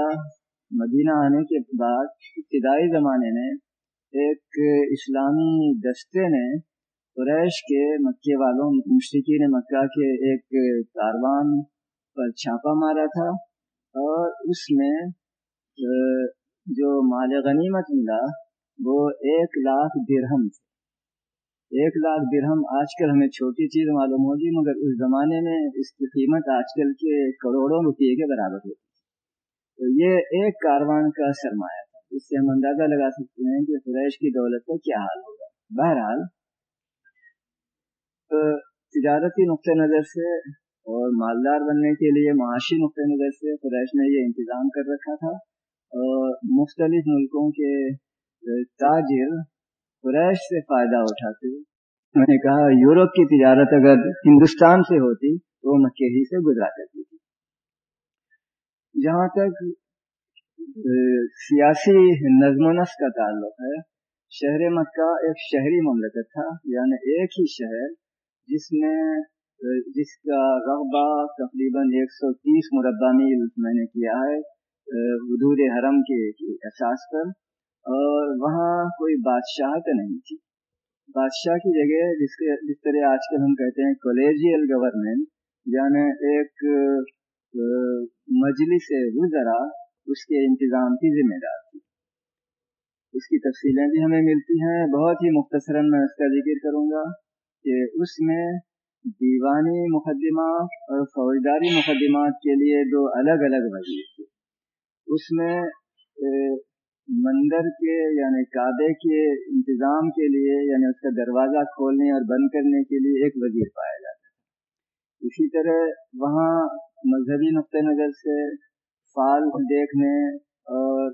مدینہ آنے کے بعد ابتدائی زمانے میں ایک اسلامی دستے نے قریش کے مکے والوں، مشرقین مکہ کے ایک کاروان پر چھاپا مارا تھا اور اس میں جو مال غنیمت ملا، وہ ایک لاکھ درہم تھے۔ ایک لاکھ درہم آج کل ہمیں چھوٹی چیز معلوم ہوگی، مگر اس زمانے میں اس کی قیمت آج کل کے کروڑوں روپئے کے برابر ہوتی تو یہ ایک کاروان کا سرمایہ تھا۔ اس سے ہم اندازہ لگا سکتے ہیں کہ قریش کی دولت کا کیا حال ہوگا۔ بہرحال تجارتی نقطۂ نظر سے اور مالدار بننے کے لیے معاشی نقطۂ نظر سے قریش نے یہ انتظام کر رکھا تھا۔ اور مختلف ملکوں کے تاجر قریش سے فائدہ اٹھاتے میں نے کہا، یورپ کی تجارت اگر ہندوستان سے ہوتی تو وہ مکے ہی سے گزرا کرتی تھی۔ جہاں تک سیاسی نظم و نسق کا تعلق ہے، شہر مکہ ایک شہری مملکت تھا یعنی ایک ہی شہر، جس میں جس کا رقبہ تقریباً ایک سو تیس مربع میل میں نے کیا ہے حدود حرم کے احساس پر۔ اور وہاں کوئی بادشاہت نہیں تھی۔ بادشاہ کی جگہ جس کے جس طرح آج کل ہم کہتے ہیں کولیجیل گورنمنٹ یعنی ایک مجلس وزرا اس کے انتظام کی ذمہ دار تھی۔ اس کی تفصیلیں بھی ہمیں ملتی ہیں۔ بہت ہی مختصراً میں اس کا ذکر کروں گا کہ اس میں دیوانی مقدمات اور فوجداری مقدمات کے لیے دو الگ الگ وزیر تھے۔ اس میں مندر کے یعنی کعبے کے انتظام کے لیے یعنی اس کا دروازہ کھولنے اور بند کرنے کے لیے ایک وزیر پایا جاتا ہے اسی طرح وہاں مذہبی نقطۂ نظر سے فال دیکھنے اور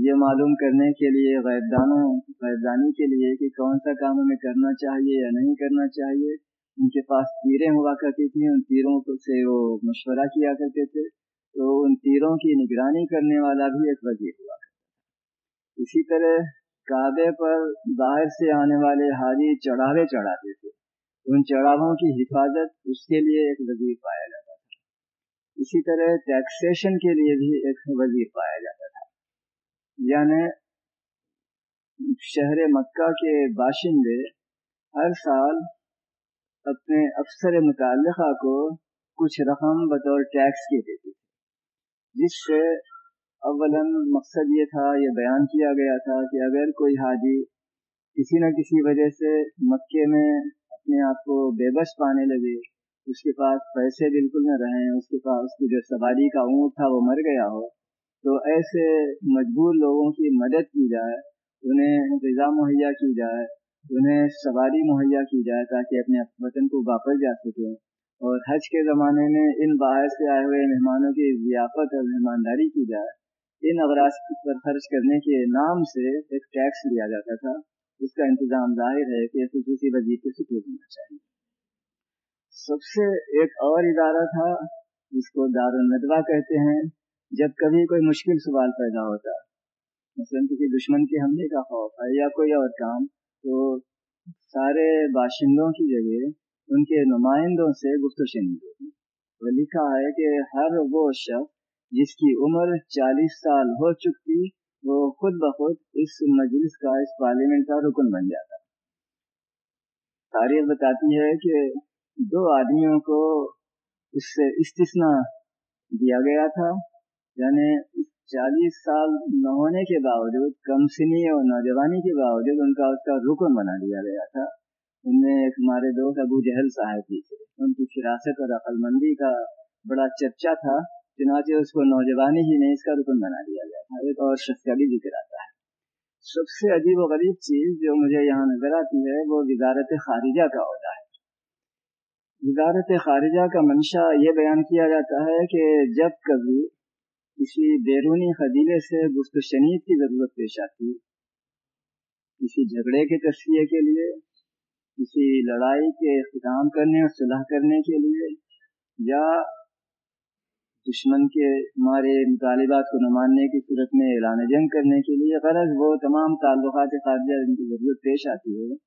یہ معلوم کرنے کے لیے غیبدانوں، غیبدانی کے لیے کہ کون سا کام ہمیں کرنا چاہیے یا نہیں کرنا چاہیے۔ ان کے پاس تیریں ہوا کرتی تھیں، ان تیروں سے وہ مشورہ کیا کرتے تھے۔ تو ان تیروں کی نگرانی کرنے والا بھی ایک وزیر ہوا۔ اسی طرح کعبے پر باہر سے آنے والے حاجی چڑھاوے چڑھاتے تھے۔ ان چڑھاووں کی حفاظت اس کے لیے ایک وزیر پایا جاتا تھا۔ اسی طرح ٹیکسیشن کے لیے بھی ایک وزیر پایا جاتا تھا۔ یعنی شہر مکہ کے باشندے ہر سال اپنے افسر متعلقہ کو کچھ رقم بطور ٹیکس کے دیتے تھے، جس سے اولا مقصد یہ تھا، یہ بیان کیا گیا تھا کہ اگر کوئی حاجی کسی نہ کسی وجہ سے مکے میں اپنے آپ کو بے بس پانے لگے، اس کے پاس پیسے بالکل نہ رہیں، اس کے پاس اس کی جو سواری کا اونٹ تھا وہ مر گیا ہو، تو ایسے مجبور لوگوں کی مدد کی جائے، انہیں غذا مہیا کی جائے، انہیں سواری مہیا کی جائے تاکہ اپنے وطن کو واپس جا سکیں اور حج کے زمانے میں ان باہر سے آئے ہوئے مہمانوں کی ضیافت اور مہمانداری کی جائے۔ ان اغراض پر خرچ کرنے کے نام سے ایک ٹیکس لیا جاتا تھا۔ اس کا انتظام ظاہر ہے کہ خصوصی وزیر کے سکون ہونا چاہیے۔ سب سے ایک اور ادارہ تھا جس کو دار کہتے ہیں۔ جب کبھی کوئی مشکل سوال پیدا ہوتا، مثلا کسی دشمن کے حملے کا خوف ہے یا کوئی اور کام، تو سارے باشندوں کی جگہ ان کے نمائندوں سے گفت و شنید ہوتی۔ وہ لکھا ہے کہ ہر وہ شخص جس کی عمر چالیس سال ہو چکی، وہ خود بخود اس مجلس کا، اس پارلیمنٹ کا رکن بن جاتا۔ تاریخ بتاتی ہے کہ دو آدمیوں کو اس سے استثنا دیا گیا تھا۔ یعنی چالیس سال نہ ہونے کے باوجود، کم سنی اور نوجوانی کے باوجود، ان کا اس کا رکن بنا دیا گیا تھا۔ ان میں ایک ہمارے دوست ابو جہل صاحب بھی تھے۔ ان کی فراست اور عقل مندی کا بڑا چرچا تھا۔ چنانچہ اس کو نوجوانی ہی نہیں، اس کا رکن بنا دیا گیا تھا۔ ایک اور شخص کا بھی ذکر آتا ہے۔ سب سے عجیب و غریب چیز جو مجھے یہاں نظر آتی ہے، وہ وزارت خارجہ کا عہدہ ہے۔ وزارت خارجہ کا منشا یہ بیان کیا جاتا ہے کہ جب کبھی کسی بیرونی قبیلے سے گفت شنید کی ضرورت پیش آتی، کسی جھگڑے کے تصفیے کے لیے، کسی لڑائی کے اختتام کرنے اور صلاح کرنے کے لیے، یا دشمن کے ہمارے مطالبات کو نہ ماننے کی صورت میں اعلان جنگ کرنے کے لیے غرض وہ تمام تعلقات خارجہ جن کی ضرورت پیش آتی ہے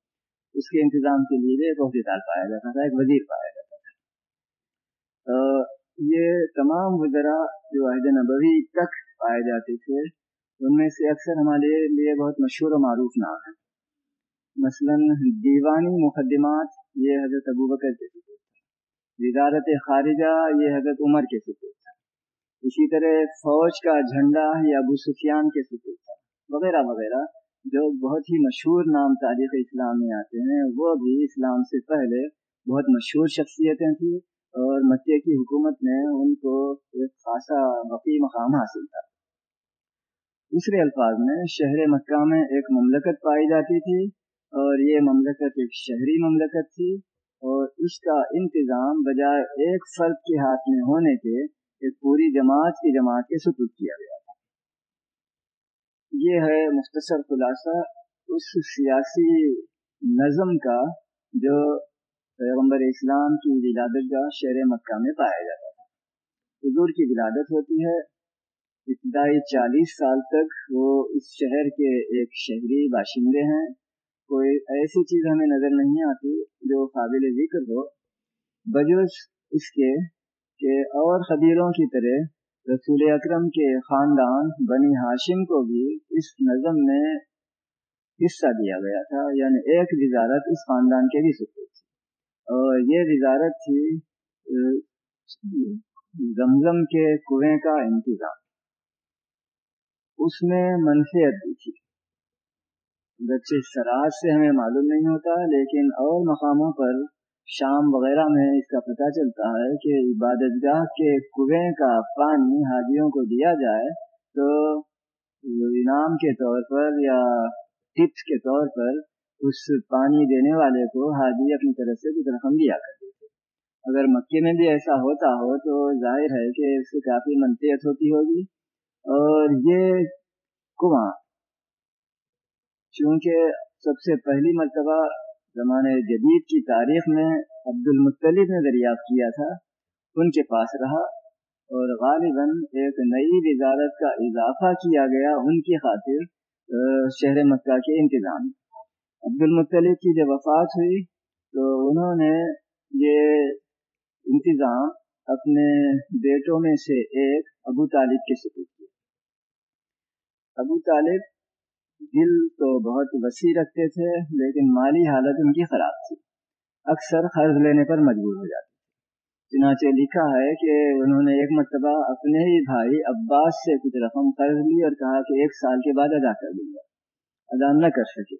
اس کے انتظام کے لیے ایک عہدیدار پایا جاتا تھا، ایک وزیر پایا جاتا تھا۔ یہ تمام وزراء جو عہد نبوی تک پائے جاتے تھے، ان میں سے اکثر ہمارے لیے بہت مشہور و معروف نام ہیں۔ مثلا دیوانی مقدمات یہ حضرت ابو بکر کے سپورٹ وزارت خارجہ یہ حضرت عمر کے سپورٹ اسی طرح فوج کا جھنڈا یہ ابو سفیان کے سپورٹ تھا، وغیرہ وغیرہ۔ جو بہت ہی مشہور نام تاریخ اسلام میں آتے ہیں، وہ بھی اسلام سے پہلے بہت مشہور شخصیتیں تھیں اور مکے کی حکومت نے ان کو ایک خاصا وقی مقام حاصل تھا دوسرے الفاظ میں، شہر مکہ میں ایک مملکت پائی جاتی تھی اور یہ مملکت ایک شہری مملکت تھی اور اس کا انتظام بجائے ایک فرد کے ہاتھ میں ہونے کے ایک پوری جماعت کی جماعت کے سپرد کیا گیا تھا۔ یہ ہے مختصر خلاصہ اس سیاسی نظم کا جو پیغمبر اسلام کی ولادت کا شہر مکہ میں پایا جاتا تھا۔ حضور کی ولادت ہوتی ہے ابتدائی چالیس سال تک۔ وہ اس شہر کے ایک شہری باشندے ہیں۔ کوئی ایسی چیز ہمیں نظر نہیں آتی جو قابل ذکر ہو۔ بجوز اس کے کہ اور خبیروں کی طرح رسول اکرم کے خاندان بنی ہاشم کو بھی اس نظم میں حصہ دیا گیا تھا یعنی ایک وزارت اس خاندان کے بھی سکو تھی۔ اور یہ وزارت تھی زمزم کے کنویں کا انتظام۔ اس میں منفیت بھی تھی۔ بچے سراج سے ہمیں معلوم نہیں ہوتا، لیکن اور مقاموں پر شام وغیرہ میں اس کا پتہ چلتا ہے کہ عبادت گاہ کے کنویں کا پانی حاجیوں کو دیا جائے تو انعام کے طور پر یا ٹپس کے طور پر اس پانی دینے والے کو حاجی اپنی طرف سے کچھ رقم دیا کرتے تھے۔ اگر مکے میں بھی ایسا ہوتا ہو تو ظاہر ہے کہ اس سے کافی منفیت ہوتی ہوگی۔ اور یہ کنواں، چونکہ سب سے پہلی مرتبہ زمانے جدید کی تاریخ میں عبد المطلب نے دریافت کیا تھا، ان کے پاس رہا اور غالباً ایک نئی وزارت کا اضافہ کیا گیا ان کی خاطر شہر مکہ کے انتظام عبد المطلب کی جب وفات ہوئی تو انہوں نے یہ انتظام اپنے بیٹوں میں سے ایک ابو طالب کے سپرد کیا۔ ابو طالب دل تو بہت وسیع رکھتے تھے، لیکن مالی حالت ان کی خراب تھی۔ اکثر قرض لینے پر مجبور ہو جاتے تھے۔ چنانچہ لکھا ہے کہ انہوں نے ایک مرتبہ اپنے ہی بھائی عباس سے کچھ رقم قرض لی اور کہا کہ ایک سال کے بعد ادا کر دوں گا۔ ادا نہ کر سکے۔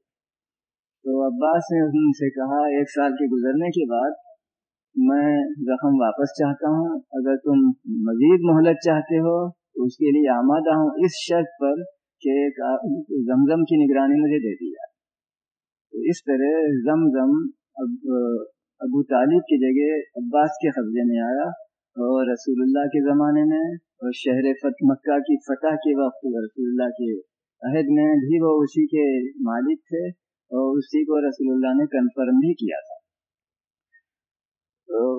تو عباس نے ان سے کہا، ایک سال کے گزرنے کے بعد میں رقم واپس چاہتا ہوں۔ اگر تم مزید مہلت چاہتے ہو تو اس کے لیے آمادہ ہوں۔ اس شرط پر کہ زمزم کی نگرانی مجھے دے دی جائے۔ تو اس طرح زمزم اب، ابو طالب کی جگہ عباس کے قبضے میں آیا اور رسول اللہ کے زمانے میں اور شہر فتح مکہ کی فتح کے وقت رسول اللہ کے عہد میں بھی وہ اسی کے مالک تھے اور اسی کو رسول اللہ نے کنفرم بھی کیا تھا۔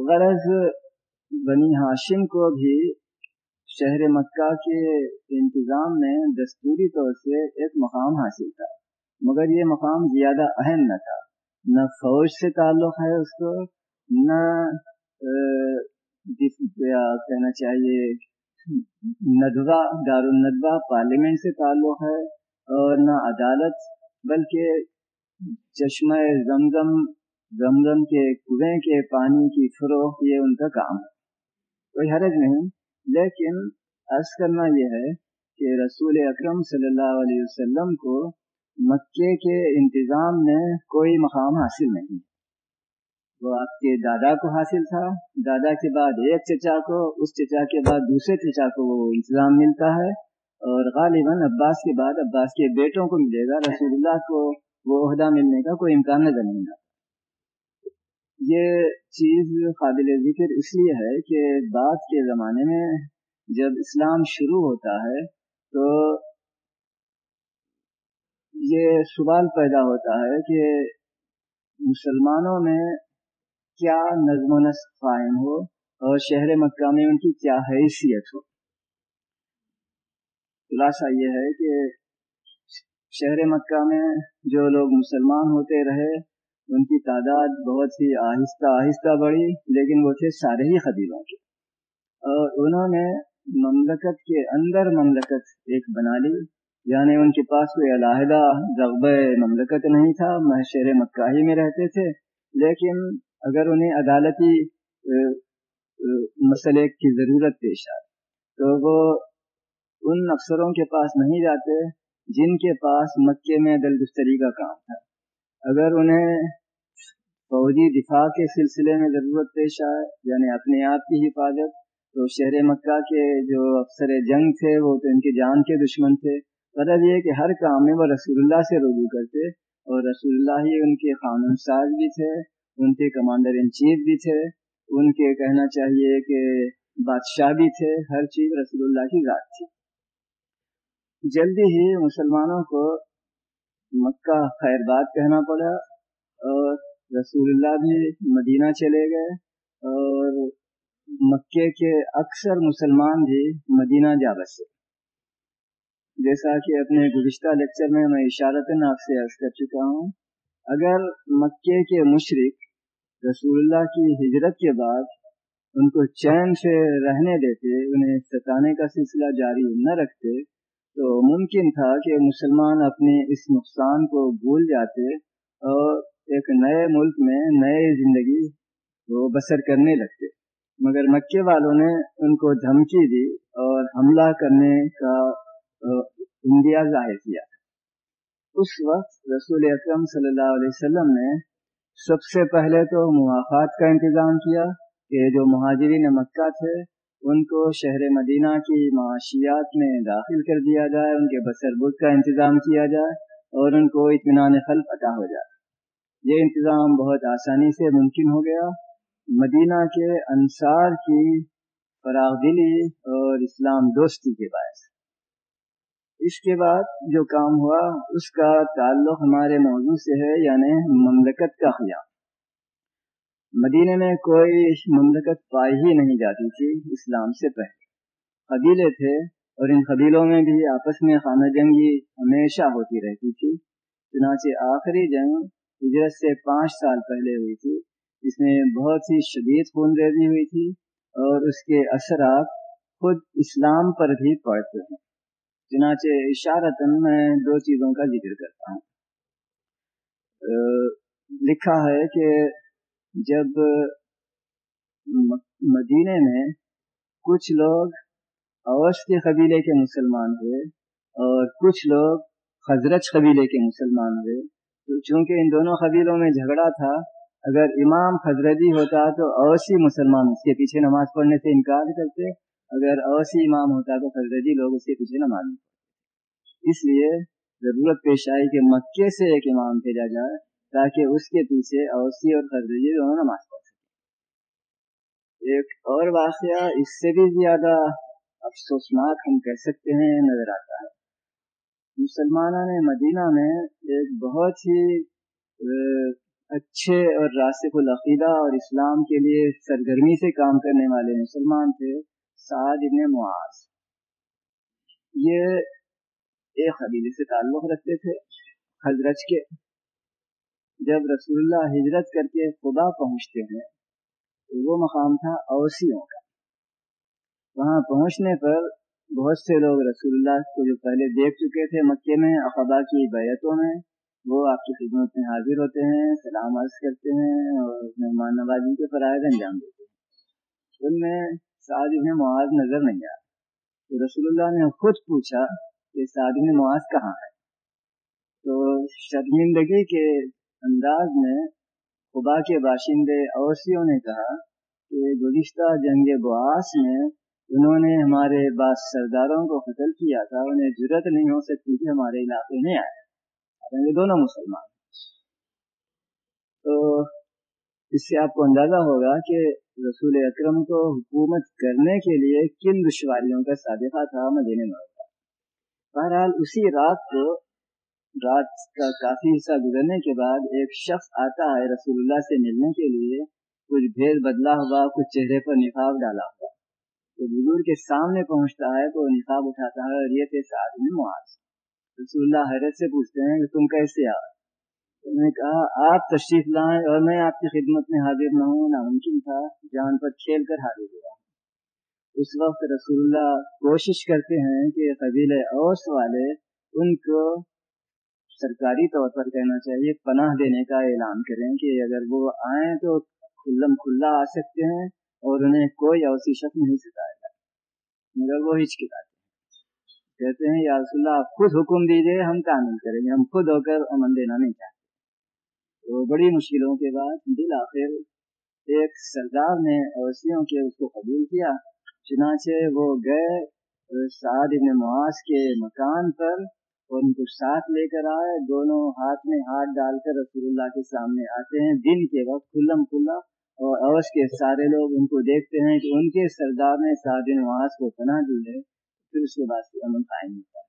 غرض بنی ہاشم کو بھی شہر مکہ کے انتظام میں دستوری طور سے ایک مقام حاصل تھا، مگر یہ مقام زیادہ اہم نہ تھا۔ نہ فوج سے تعلق ہے اس کو، نہ کہنا چاہیے، ندوہ دار پارلیمنٹ سے تعلق ہے، اور نہ عدالت، بلکہ چشمہ زمزم زمزم کے کنویں کے پانی کی فروخت، یہ ان کا کام ہے۔ کوئی حرج نہیں۔ لیکن عرض کرنا یہ ہے کہ رسول اکرم صلی اللہ علیہ وسلم کو مکے کے انتظام میں کوئی مقام حاصل نہیں۔ وہ آپ کے دادا کو حاصل تھا۔ دادا کے بعد ایک چچا کو، اس چچا کے بعد دوسرے چچا کو وہ انتظام ملتا ہے۔ اور غالباً عباس کے بعد عباس کے بیٹوں کو ملے گا۔ رسول اللہ کو وہ عہدہ ملنے کا کوئی امکان نظر نہیں آتا یہ چیز قابل ذکر اس لیے ہے کہ بعد کے زمانے میں جب اسلام شروع ہوتا ہے تو یہ سوال پیدا ہوتا ہے کہ مسلمانوں میں کیا نظم و نسق قائم ہو اور شہر مکہ میں ان کی کیا حیثیت ہو؟ خلاصہ یہ ہے کہ شہر مکہ میں جو لوگ مسلمان ہوتے رہے ان کی تعداد بہت ہی آہستہ آہستہ بڑھی، لیکن وہ تھے سارے ہی قبیلوں کے۔ اور انہوں نے مملکت کے اندر مملکت ایک بنا لی۔ یعنی ان کے پاس کوئی علیحدہ رغب مملکت نہیں تھا، محشر مکہ ہی میں رہتے تھے۔ لیکن اگر انہیں عدالتی مسئلے کی ضرورت پیش آئے تو وہ ان افسروں کے پاس نہیں جاتے جن کے پاس مکے میں دلگستری کا کام تھا۔ اگر انہیں فوجی دفاع کے سلسلے میں ضرورت پیش آئے یعنی اپنے آپ کی حفاظت، تو شہر مکہ کے جو افسر جنگ تھے، وہ تو ان کی جان کے دشمن تھے۔ غرض یہ کہ ہر کام میں وہ رسول اللہ سے رجوع کرتے اور رسول اللہ ہی ان کے قانون ساز بھی تھے، ان کے کمانڈر ان چیف بھی تھے۔ ان کے کہنا چاہیے کہ بادشاہ بھی تھے، ہر چیز رسول اللہ کی ذات تھی۔ جلدی ہی مسلمانوں کو مکہ خیر بات کہنا پڑا اور رسول اللہ بھی مدینہ چلے گئے اور مکے کے اکثر مسلمان بھی مدینہ جا بسے۔ جیسا کہ اپنے گزشتہ لیکچر میں میں اشارت آپ سے عرض کر چکا ہوں، اگر مکے کے مشرق رسول اللہ کی ہجرت کے بعد ان کو چین سے رہنے دیتے، انہیں ستانے کا سلسلہ جاری نہ رکھتے تو ممکن تھا کہ مسلمان اپنے اس نقصان کو بھول جاتے اور ایک نئے ملک میں نئے زندگی کو بسر کرنے لگتے۔ مگر مکے والوں نے ان کو دھمکی دی اور حملہ کرنے کا انڈیا ظاہر کیا۔ اس وقت رسول اکرم صلی اللہ علیہ وسلم نے سب سے پہلے تو مواقعات کا انتظام کیا کہ جو مہاجرین مکہ تھے ان کو شہر مدینہ کی معاشیات میں داخل کر دیا جائے، ان کے بسر بد کا انتظام کیا جائے اور ان کو اطمینان خلف عطا ہو جائے۔ یہ انتظام بہت آسانی سے ممکن ہو گیا۔ مدینہ کے انصار کی فراغ دلی اور اسلام دوستی کے باعث۔ اس کے بعد جو کام ہوا، اس کا تعلق ہمارے موضوع سے ہے یعنی مملکت کا قیام۔ مدینہ میں کوئی مملکت پائی ہی نہیں جاتی تھی اسلام سے پہلے۔ قبیلے تھے اور ان قبیلوں میں بھی آپس میں خانہ جنگی ہمیشہ ہوتی رہتی تھی۔ چنانچہ آخری جنگ ہجرت سے پانچ سال پہلے ہوئی تھی، جس میں بہت سی شدید خون ریزی ہوئی تھی اور اس کے اثرات خود اسلام پر بھی پڑتے ہیں۔ چنانچہ اشارتاً میں دو چیزوں کا ذکر کرتا ہوں۔ لکھا ہے کہ جب مدینے میں کچھ لوگ اوش کے قبیلے کے مسلمان ہوئے اور کچھ لوگ حضرت قبیلے کے مسلمان ہوئے، تو چونکہ ان دونوں قبیلوں میں جھگڑا تھا، اگر امام خزرجی ہوتا تو اوسی مسلمان اس کے پیچھے نماز پڑھنے سے انکار کرتے، اگر اوسی امام ہوتا تو خزرجی لوگ اس کے پیچھے نماز نہیں پڑھتے۔ اس لیے ضرورت پیش آئی کہ مکے سے ایک امام بھیجا جائے تاکہ اس کے پیچھے اوسی اور خزرجی دونوں نماز پڑھ سکیں ایک اور واقعہ، اس سے بھی زیادہ افسوسناک ہم کہہ سکتے ہیں، نظر آتا ہے۔ مسلمانوں نے مدینہ میں ایک بہت ہی اچھے اور راسک العقیدہ اور اسلام کے لیے سرگرمی سے کام کرنے والے مسلمان تھے، سعد ابن معاذ۔ یہ ایک قبیلے سے تعلق رکھتے تھے حضرت کے۔ جب رسول اللہ ہجرت کر کے خدا پہنچتے ہیں، تو وہ مقام تھا اوسیوں کا۔ وہاں پہنچنے پر بہت سے لوگ رسول اللہ کو جو پہلے دیکھ چکے تھے مکے میں، اقبا کی بیعتوں میں، وہ آپ کی خدمت میں حاضر ہوتے ہیں، سلام عرض کرتے ہیں اور مہمان نوازی کے فرائض انجام دیتے ہیں۔ ان میں سعد ابن معاذ نظر نہیں آیا۔ تو رسول اللہ نے خود پوچھا کہ سعد ابن معاذ کہاں ہے؟ تو شرمندگی کے انداز میں خبا کے باشندے اوسیوں نے کہا کہ گزشتہ جنگ بعاث میں انہوں نے ہمارے بعض سرداروں کو قتل کیا تھا، انہیں ضرورت نہیں ہو سکتی کہ ہمارے علاقے میں آئے۔ یہ دونوں مسلمان تو اس سے آپ کو اندازہ ہوگا کہ رسول اکرم کو حکومت کرنے کے لیے کن دشواریوں کا صادقہ تھا مدینے میں ہوتا بہرحال اسی رات کو رات کا کافی حصہ گزرنے کے بعد ایک شخص آتا ہے رسول اللہ سے ملنے کے لیے، کچھ بھید بدلا ہوا، کچھ چہرے پر نقاب ڈالا ہوا۔ تو بزرگ کے سامنے پہنچتا ہے تو نقاب اٹھاتا ہے اور یہ تھے ساتھ میں معاذ۔ رسول اللہ حیرت سے پوچھتے ہیں کہ تم کیسے آئے؟ انہوں نے کہا، آپ تشریف لائیں اور میں آپ کی خدمت میں حاضر نہ ہوں، ناممکن تھا جان پر کھیل کر حاضر ہوا۔ اس وقت رسول اللہ کوشش کرتے ہیں کہ قبیل اوس والے ان کو سرکاری طور پر کہنا چاہیے، پناہ دینے کا اعلان کریں کہ اگر وہ آئیں تو کھلم کھلا آ سکتے ہیں اور انہیں کوئی اوسی شک نہیں ستائے گا۔ مگر وہ ہچکتا کہتے ہیں، یا رسول اللہ، آپ خود حکم دیجیے ہم تعمیر کریں گے، ہم خود ہو کر امن دینا نہیں چاہتے۔ تو بڑی مشکلوں کے بعد بالآخر ایک سردار نے اوسیوں کے اس کو قبول کیا، چنانچہ وہ گئے سعد ابن معاذ کے مکان پر۔ اور ان کو ساتھ لے کر آئے، دونوں ہاتھ میں ہاتھ ڈال کر رسول اللہ کے سامنے آتے ہیں۔ دن کے وقت کھلم کھلا اور اوش کے سارے لوگ ان کو دیکھتے ہیں کہ ان کے سردار نے سعد ابن معاذ کو پناہ دی ہے، پھر اس کے بعد سے امن قائم ہوتا ہے۔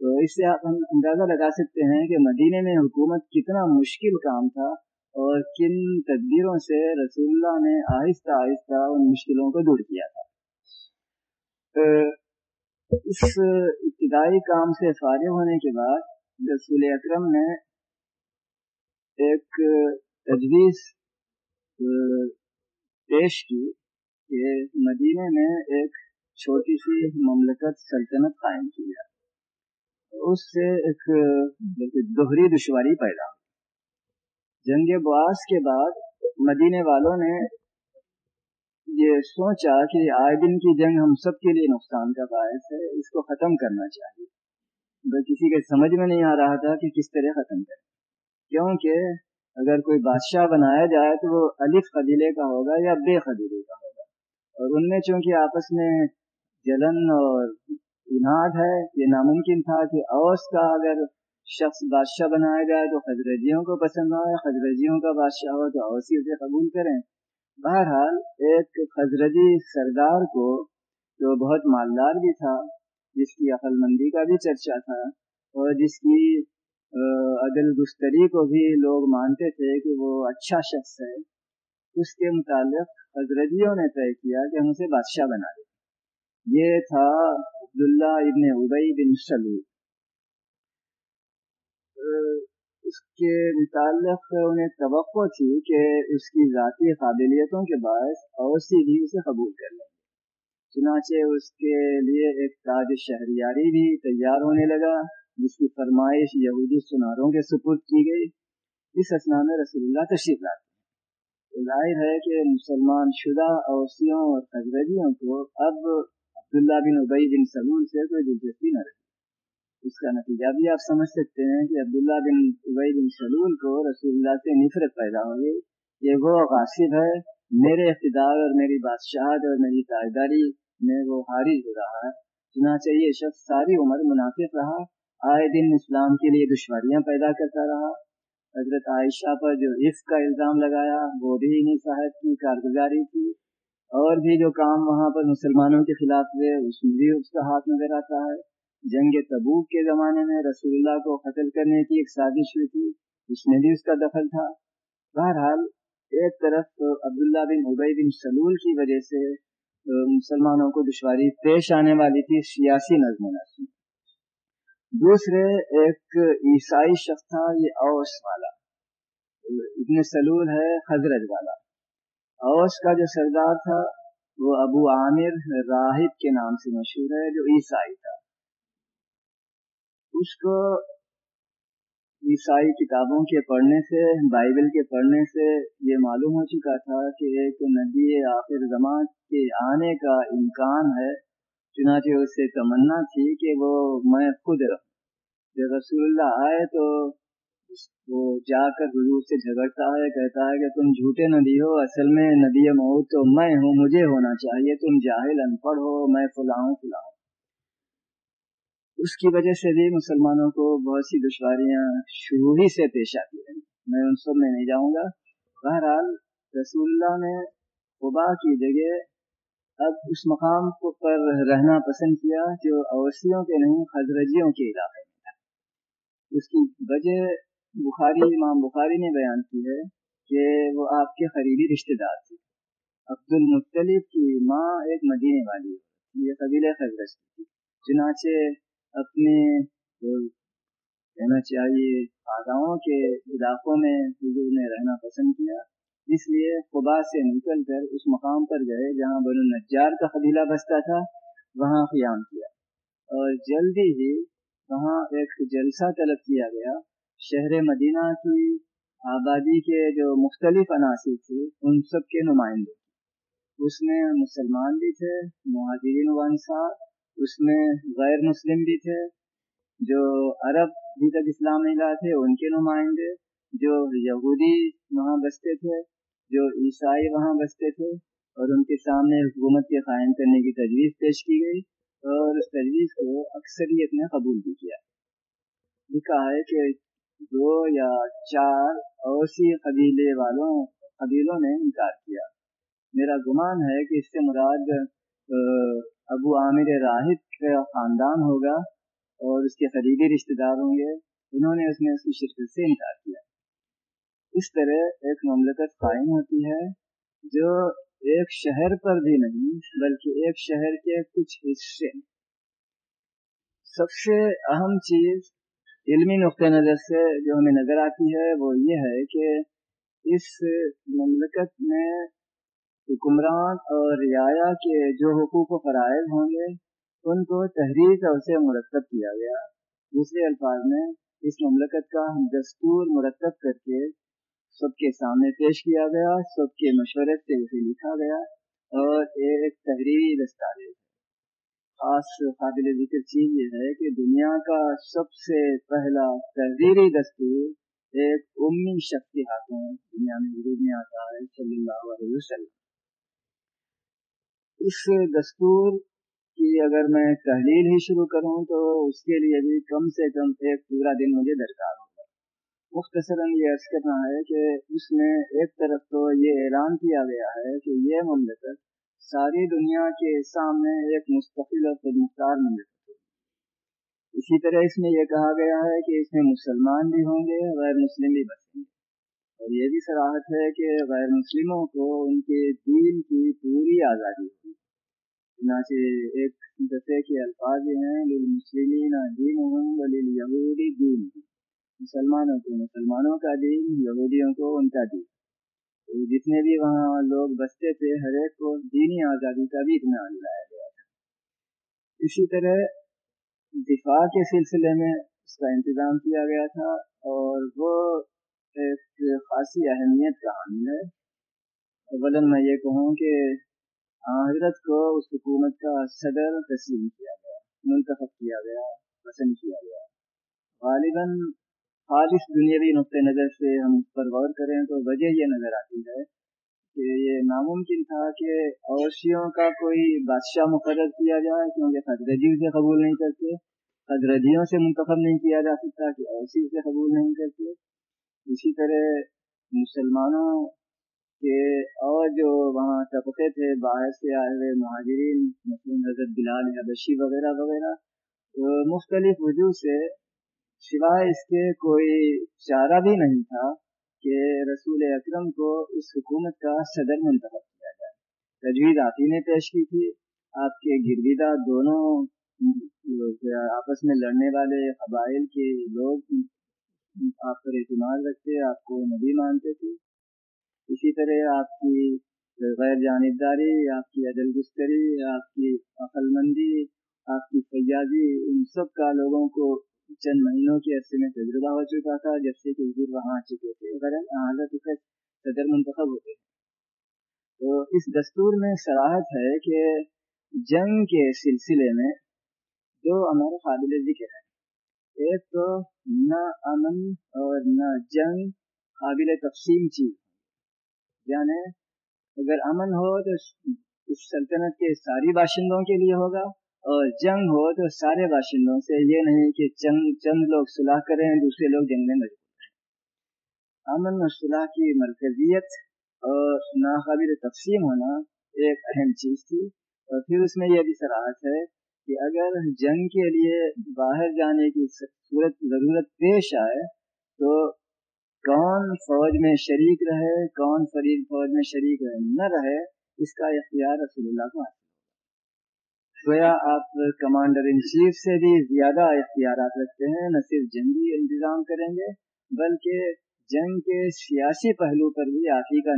تو اس سے آپ ہم اندازہ لگا سکتے ہیں کہ مدینے میں حکومت کتنا مشکل کام تھا اور کن تدبیروں سے رسول اللہ نے آہستہ آہستہ ان مشکلوں کو دور کیا تھا۔ اس ابتدائی کام سے فارغ ہونے کے بعد رسول اکرم نے ایک تجویز پیش کی کہ مدینے میں ایک چھوٹی سی مملکت سلطنت قائم کی جائے۔ اس سے ایک دوہری دشواری پیدا جنگ باس کے بعد مدینے والوں نے یہ سوچا کہ آئے دن کی جنگ ہم سب کے لیے نقصان کا باعث ہے، اس کو ختم کرنا چاہیے۔ کسی کے سمجھ میں نہیں آ رہا تھا کہ کس طرح ختم کریں۔ کیونکہ اگر کوئی بادشاہ بنایا جائے تو وہ الف قبیلے کا ہوگا یا بے قبیلے کا ہوگا۔ اور ان میں چونکہ آپس میں جلن اور اناد ہے، یہ ناممکن تھا کہ اوس کا اگر شخص بادشاہ بنایا جائے تو خزرجیوں کو پسند آئے خزرجیوں کا بادشاہ ہو تو اوسی اسے قبول کریں۔ بہرحال، ایک خزرجی سردار کو جو بہت مالدار بھی تھا، جس کی عقل مندی کا بھی چرچا تھا اور جس کی عدل گستری کو بھی لوگ مانتے تھے کہ وہ اچھا شخص ہے، اس کے متعلق حضرتیوں نے طے کیا کہ ہم اسے بادشاہ بنا دیں۔ یہ تھا عبداللہ ابن ابئی بن سلو اس کے متعلق انہیں توقع تھی کہ اس کی ذاتی قابلیتوں کے باعث اوسی بھی اسے قبول کر لیں چنانچہ اس کے لیے ایک تاج شہریاری بھی تیار ہونے لگا، جس کی فرمائش یہودی سناروں کے سپرد کی گئی۔ اس اسنا میں رسول اللہ تشریف لاتے ظاہر ہے کہ مسلمان شدہ اوسیوں اور حضرتیوں کو اب عبداللہ بن ابئی بن سلول سے کوئی دلچسپی نہ رہی۔ اس کا نتیجہ بھی آپ سمجھ سکتے ہیں کہ عبداللہ بن ابئی بن سلول کو رسول اللہ سے نفرت پیدا ہو گئی یہ وہ غاصب ہے، میرے اقتدار اور میری بادشاہت اور میری تاجداری میں وہ حارض ہو رہا ہے۔ چنانچہ یہ شخص ساری عمر منافق رہا، آئے دن اسلام کے لیے دشواریاں پیدا کرتا رہا۔ حضرت عائشہ پر جو عفق کا الزام لگایا، وہ بھی انہیں صاحب کی کارگزاری تھی اور بھی جو کام وہاں پر مسلمانوں کے خلاف ہوئے، اس میں بھی اس کا ہاتھ نظر آتا ہے۔ جنگ تبوک کے زمانے میں رسول اللہ کو قتل کرنے کی ایک سازش ہوئی تھی، اس میں بھی اس کا دخل تھا۔ بہرحال، ایک طرف عبداللہ بن عبی بن سلول کی وجہ سے مسلمانوں کو دشواری پیش آنے والی تھی سیاسی نظم و نسم دوسرے، ایک عیسائی شخص تھا، یہ اوس والا۔ ابن سلول ہے، حضرت والا۔ اوس کا جو سردار تھا، وہ ابو عامر راہب کے نام سے مشہور ہے، جو عیسائی تھا۔ اس کو عیسائی کتابوں کے پڑھنے سے، بائبل کے پڑھنے سے یہ معلوم ہو چکا تھا کہ ایک نبی آخر زمان کے آنے کا امکان ہے۔ چنانچہ اس سے تمنا تھی کہ وہ میں خود جب رسول اللہ آئے تو وہ جا کر حضور سے جھگڑتا ہے، کہتا ہے کہ تم جھوٹے نبی ہو، اصل میں نبی مود تو میں ہوں، مجھے ہونا چاہیے، تم جاہل ان پڑھ ہو، میں فلاں فلاں اس کی وجہ سے بھی مسلمانوں کو بہت سی دشواریاں شروع ہی سے پیش آتی رہی میں ان سب میں نہیں جاؤں گا۔ بہرحال رسول اللہ نے قبا کی جگہ اب اس مقام پر رہنا پسند کیا جو اوسیوں کے نہیں، خزرجیوں کے علاقے میں تھا۔ اس کی وجہ بخاری، امام بخاری نے بیان کی ہے کہ وہ آپ کے قریبی رشتے دار تھے۔ عبد المطلب کی ماں ایک مدینے والی، یہ قبیل خزرج تھی۔ چنانچہ اپنے کہنا چاہیے خاضاؤں کے علاقوں میں حضور نے رہنا پسند کیا، اس لیے قبا سے نکل کر اس مقام پر گئے جہاں بن النجار کا قبیلہ بستا تھا، وہاں قیام کیا۔ اور جلدی ہی وہاں ایک جلسہ طلب کیا گیا۔ شہر مدینہ کی آبادی کے جو مختلف عناصر تھے، ان سب کے نمائندے۔ اس میں مسلمان بھی تھے، مہاجرین و انصار اس میں غیر مسلم بھی تھے، جو عرب بھی تک اسلام نہیں لائے تھے، ان کے نمائندے، جو یہودی وہاں بستے تھے، جو عیسائی وہاں بستے تھے، اور ان کے سامنے حکومت کے قائم کرنے کی تجویز پیش کی گئی، اور اس تجویز کو اکثریت نے قبول بھی کیا۔ لکھا ہے کہ دو یا چار اوسی قبیلے والوں، قبیلوں نے انکار کیا۔ میرا گمان ہے کہ اس سے مراد ابو عامر راہد کا خاندان ہوگا اور اس کے قریبی رشتے دار ہوں گے۔ انہوں نے اس میں اس کی شرکت سے انکار کیا۔ اس طرح ایک مملکت قائم ہوتی ہے جو ایک شہر پر بھی نہیں، بلکہ ایک شہر کے کچھ حصے۔ سب سے اہم چیز علمی نقطۂ نظر سے جو ہمیں نظر آتی ہے وہ یہ ہے کہ اس مملکت میں حکمران اور رعایا کے جو حقوق و فرائض ہوں گے، ان کو تحریر طور سے مرتب کیا گیا۔ دوسرے الفاظ میں، اس مملکت کا دستور مرتب کر کے سب کے سامنے پیش کیا گیا، سب کے مشورے سے اسے لکھا گیا اور ایک تحریری دستاویز خاص قابل ذکر چیز یہ ہے کہ دنیا کا سب سے پہلا تحریری دستور ایک امی شخص کے ہاتھوں دنیا میں وجود میں آتا ہے صلی اللہ علیہ وسلم۔ اس دستور کی اگر میں تحلیل ہی شروع کروں تو اس کے لیے بھی کم سے کم ایک پورا دن مجھے درکار ہوگا۔ مختصراً یہ عرض کرنا ہے کہ اس میں ایک طرف تو یہ اعلان کیا گیا ہے کہ یہ مملکت ساری دنیا کے سامنے ایک مستقل اور خود مختار مملکت اسی طرح اس میں یہ کہا گیا ہے کہ اس میں مسلمان بھی ہوں گے، غیر مسلم بھی بچیں گے۔ اور یہ بھی صراحت ہے کہ غیر مسلموں کو ان کے دین کی پوری آزادی ہوگی چنانچہ ایک دفعے کے الفاظ ہیں، للمسلمین دین ولیلیہودی دین مسلمانوں کو، مسلمانوں کا دین، یہودیوں کو ان کا دین۔ جتنے بھی وہاں لوگ بستے تھے، ہر ایک کو دینی آزادی کا بھی اطمینان دلایا گیا تھا۔ اسی طرح دفاع کے سلسلے میں اس کا انتظام کیا گیا تھا اور وہ ایک خاصی اہمیت کا حامل ہے۔ اول میں یہ کہوں کہ حضرت کو اس حکومت کا صدر تسلیم کیا گیا، منتخب کیا گیا، پسند کیا گیا۔ غالباً خالص دنیاوی نقطۂ نظر سے ہم اس پر غور کریں تو وجہ یہ نظر آتی ہے کہ یہ ناممکن تھا کہ اوشیوں کا کوئی بادشاہ مقرر کیا جائے، کیونکہ خدرجی سے قبول نہیں کرتے، خدرجیوں سے منتخب نہیں کیا جا سکتا کہ اوشی سے قبول نہیں کرتے۔ اسی طرح مسلمانوں کے اور جو وہاں طبقے تھے، باہر سے آئے ہوئے مہاجرین مسلم حضرت بلال، حبشی وغیرہ وغیرہ مختلف وجوہ سے سوائے اس کے کوئی چارہ بھی نہیں تھا کہ رسول اکرم کو اس حکومت کا صدر منتخب کیا جائے۔ تجویز آتی نے پیش کی تھی، آپ کے گرویدہ دونوں، آپس میں لڑنے والے قبائل کے لوگ آپ پر اعتماد رکھتے، آپ کو نبی مانتے تھے۔ اسی طرح آپ کی غیر جانبداری، آپ کی عدل گستری، آپ کی عقل مندی، آپ کی فیاضی، ان سب کا لوگوں کو چند مہینوں کے عرصے میں تجربہ ہو چکا تھا، جب سے کہ حضور وہاں آ چکے تھے۔ اگر حضرت صدر منتخب ہوتے تو اس دستور میں صلاحت ہے کہ جنگ کے سلسلے میں جو ہمارے قابل ذکر ہے ایک تو نہ امن اور نہ جنگ قابل تقسیم چیز یعنی اگر امن ہو تو اس سلطنت کے ساری باشندوں کے لیے ہوگا اور جنگ ہو تو سارے باشندوں سے یہ نہیں کہ چند چند لوگ صلاح کریں، دوسرے لوگ جنگ میں مجبور ہیں امن و صلاح کی مرکزیت اور ناقابل تقسیم ہونا ایک اہم چیز تھی۔ اور پھر اس میں یہ بھی صراحت ہے کہ اگر جنگ کے لیے باہر جانے کی صورت ضرورت پیش آئے، تو کون فوج میں شریک رہے، کون فریق فوج میں شریک رہے نہ رہے، اس کا اختیار رسول اللہ کو حاصل گویا آپ کمانڈر ان چیف سے بھی زیادہ اختیارات رکھتے ہیں، نہ صرف جنگی انتظام کریں گے، بلکہ جنگ کے سیاسی پہلو پر بھی آپ ہی کا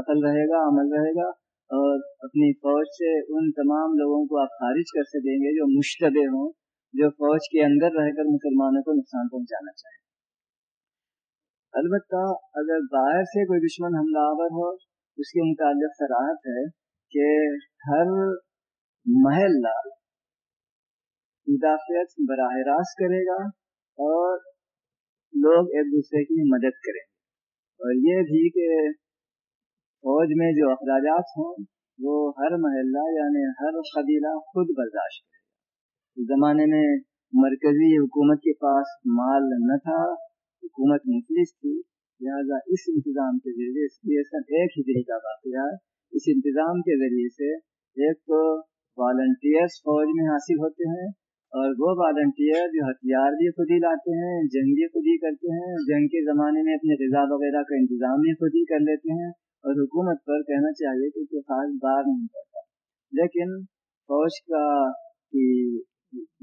دخل رہے گا، عمل رہے گا۔ اور اپنی فوج سے ان تمام لوگوں کو آپ خارج کر سکیں گے جو مشتبہ ہوں، جو فوج کے اندر رہ کر مسلمانوں کو نقصان پہنچانا چاہیں۔ البتہ اگر باہر سے کوئی دشمن حملہ آور ہو، اس کے متعلق سراہت ہے کہ ہر محلہ مدافعت براہ راست کرے گا اور لوگ ایک دوسرے کی مدد کریں اور یہ بھی کہ فوج میں جو اخراجات ہوں، وہ ہر محلہ یعنی ہر قبیلہ خود برداشت کرے گا۔ اس زمانے میں مرکزی حکومت کے پاس مال نہ تھا، حکومت مفلس تھی، لہذا اس انتظام کے ذریعے اس ایک ہی کا واقعہ اس انتظام کے ذریعے سے ایک تو والنٹیئرس فوج میں حاصل ہوتے ہیں اور وہ والنٹیئر جو ہتھیار بھی خود ہی لاتے ہیں، جنگ بھی خود ہی کرتے ہیں، جنگ کے زمانے میں اپنے غذا وغیرہ کا انتظام بھی خود ہی کر لیتے ہیں اور حکومت پر کہنا چاہیے کہ کوئی خاص بار نہیں پڑتا۔ لیکن فوج کا کی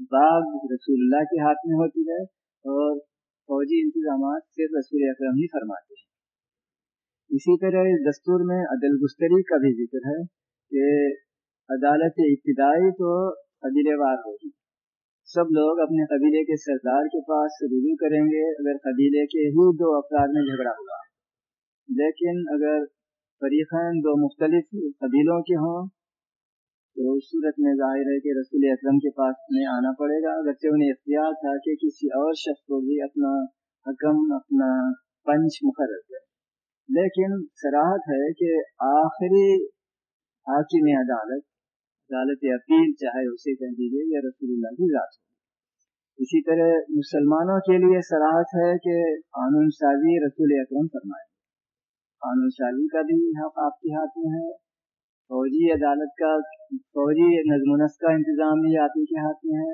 باغ رسول اللہ کے ہاتھ میں ہوتی ہے اور فوجی انتظامات صرف رسول اکرم ہی فرماتے ہیں۔ اسی طرح اس دستور میں عدل گستری کا بھی ذکر ہے کہ عدالت ابتدائی تو قبیلے وار ہوگی۔ سب لوگ اپنے قبیلے کے سردار کے پاس رجوع کریں گے، اگر قبیلے کے ہی دو افراد میں جھگڑا ہوا۔ لیکن اگر فریقین دو مختلف قبیلوں کے ہوں، تو اس صورت میں ظاہر ہے کہ رسول اکرم کے پاس میں آنا پڑے گا۔ اگرچہ انہیں اختیار تھا کہ کسی اور شخص کو بھی اپنا حکم، اپنا پنچ مقرر کرے۔ لیکن سراحت ہے کہ آخری حاکم عدالت عدالت اپیل چاہے اسے کہہ دیجیے یا رسول اللہ کی ذات ہو۔ اسی طرح مسلمانوں کے لیے سراحت ہے کہ قانون سازی رسول اکرم فرمائے۔ قانون سازی کا بھی حق آپ کے ہاتھ میں ہے۔ فوجی عدالت کا، فوجی نظم و نسق کا انتظام بھی آپ ہی کے ہاتھ میں ہے۔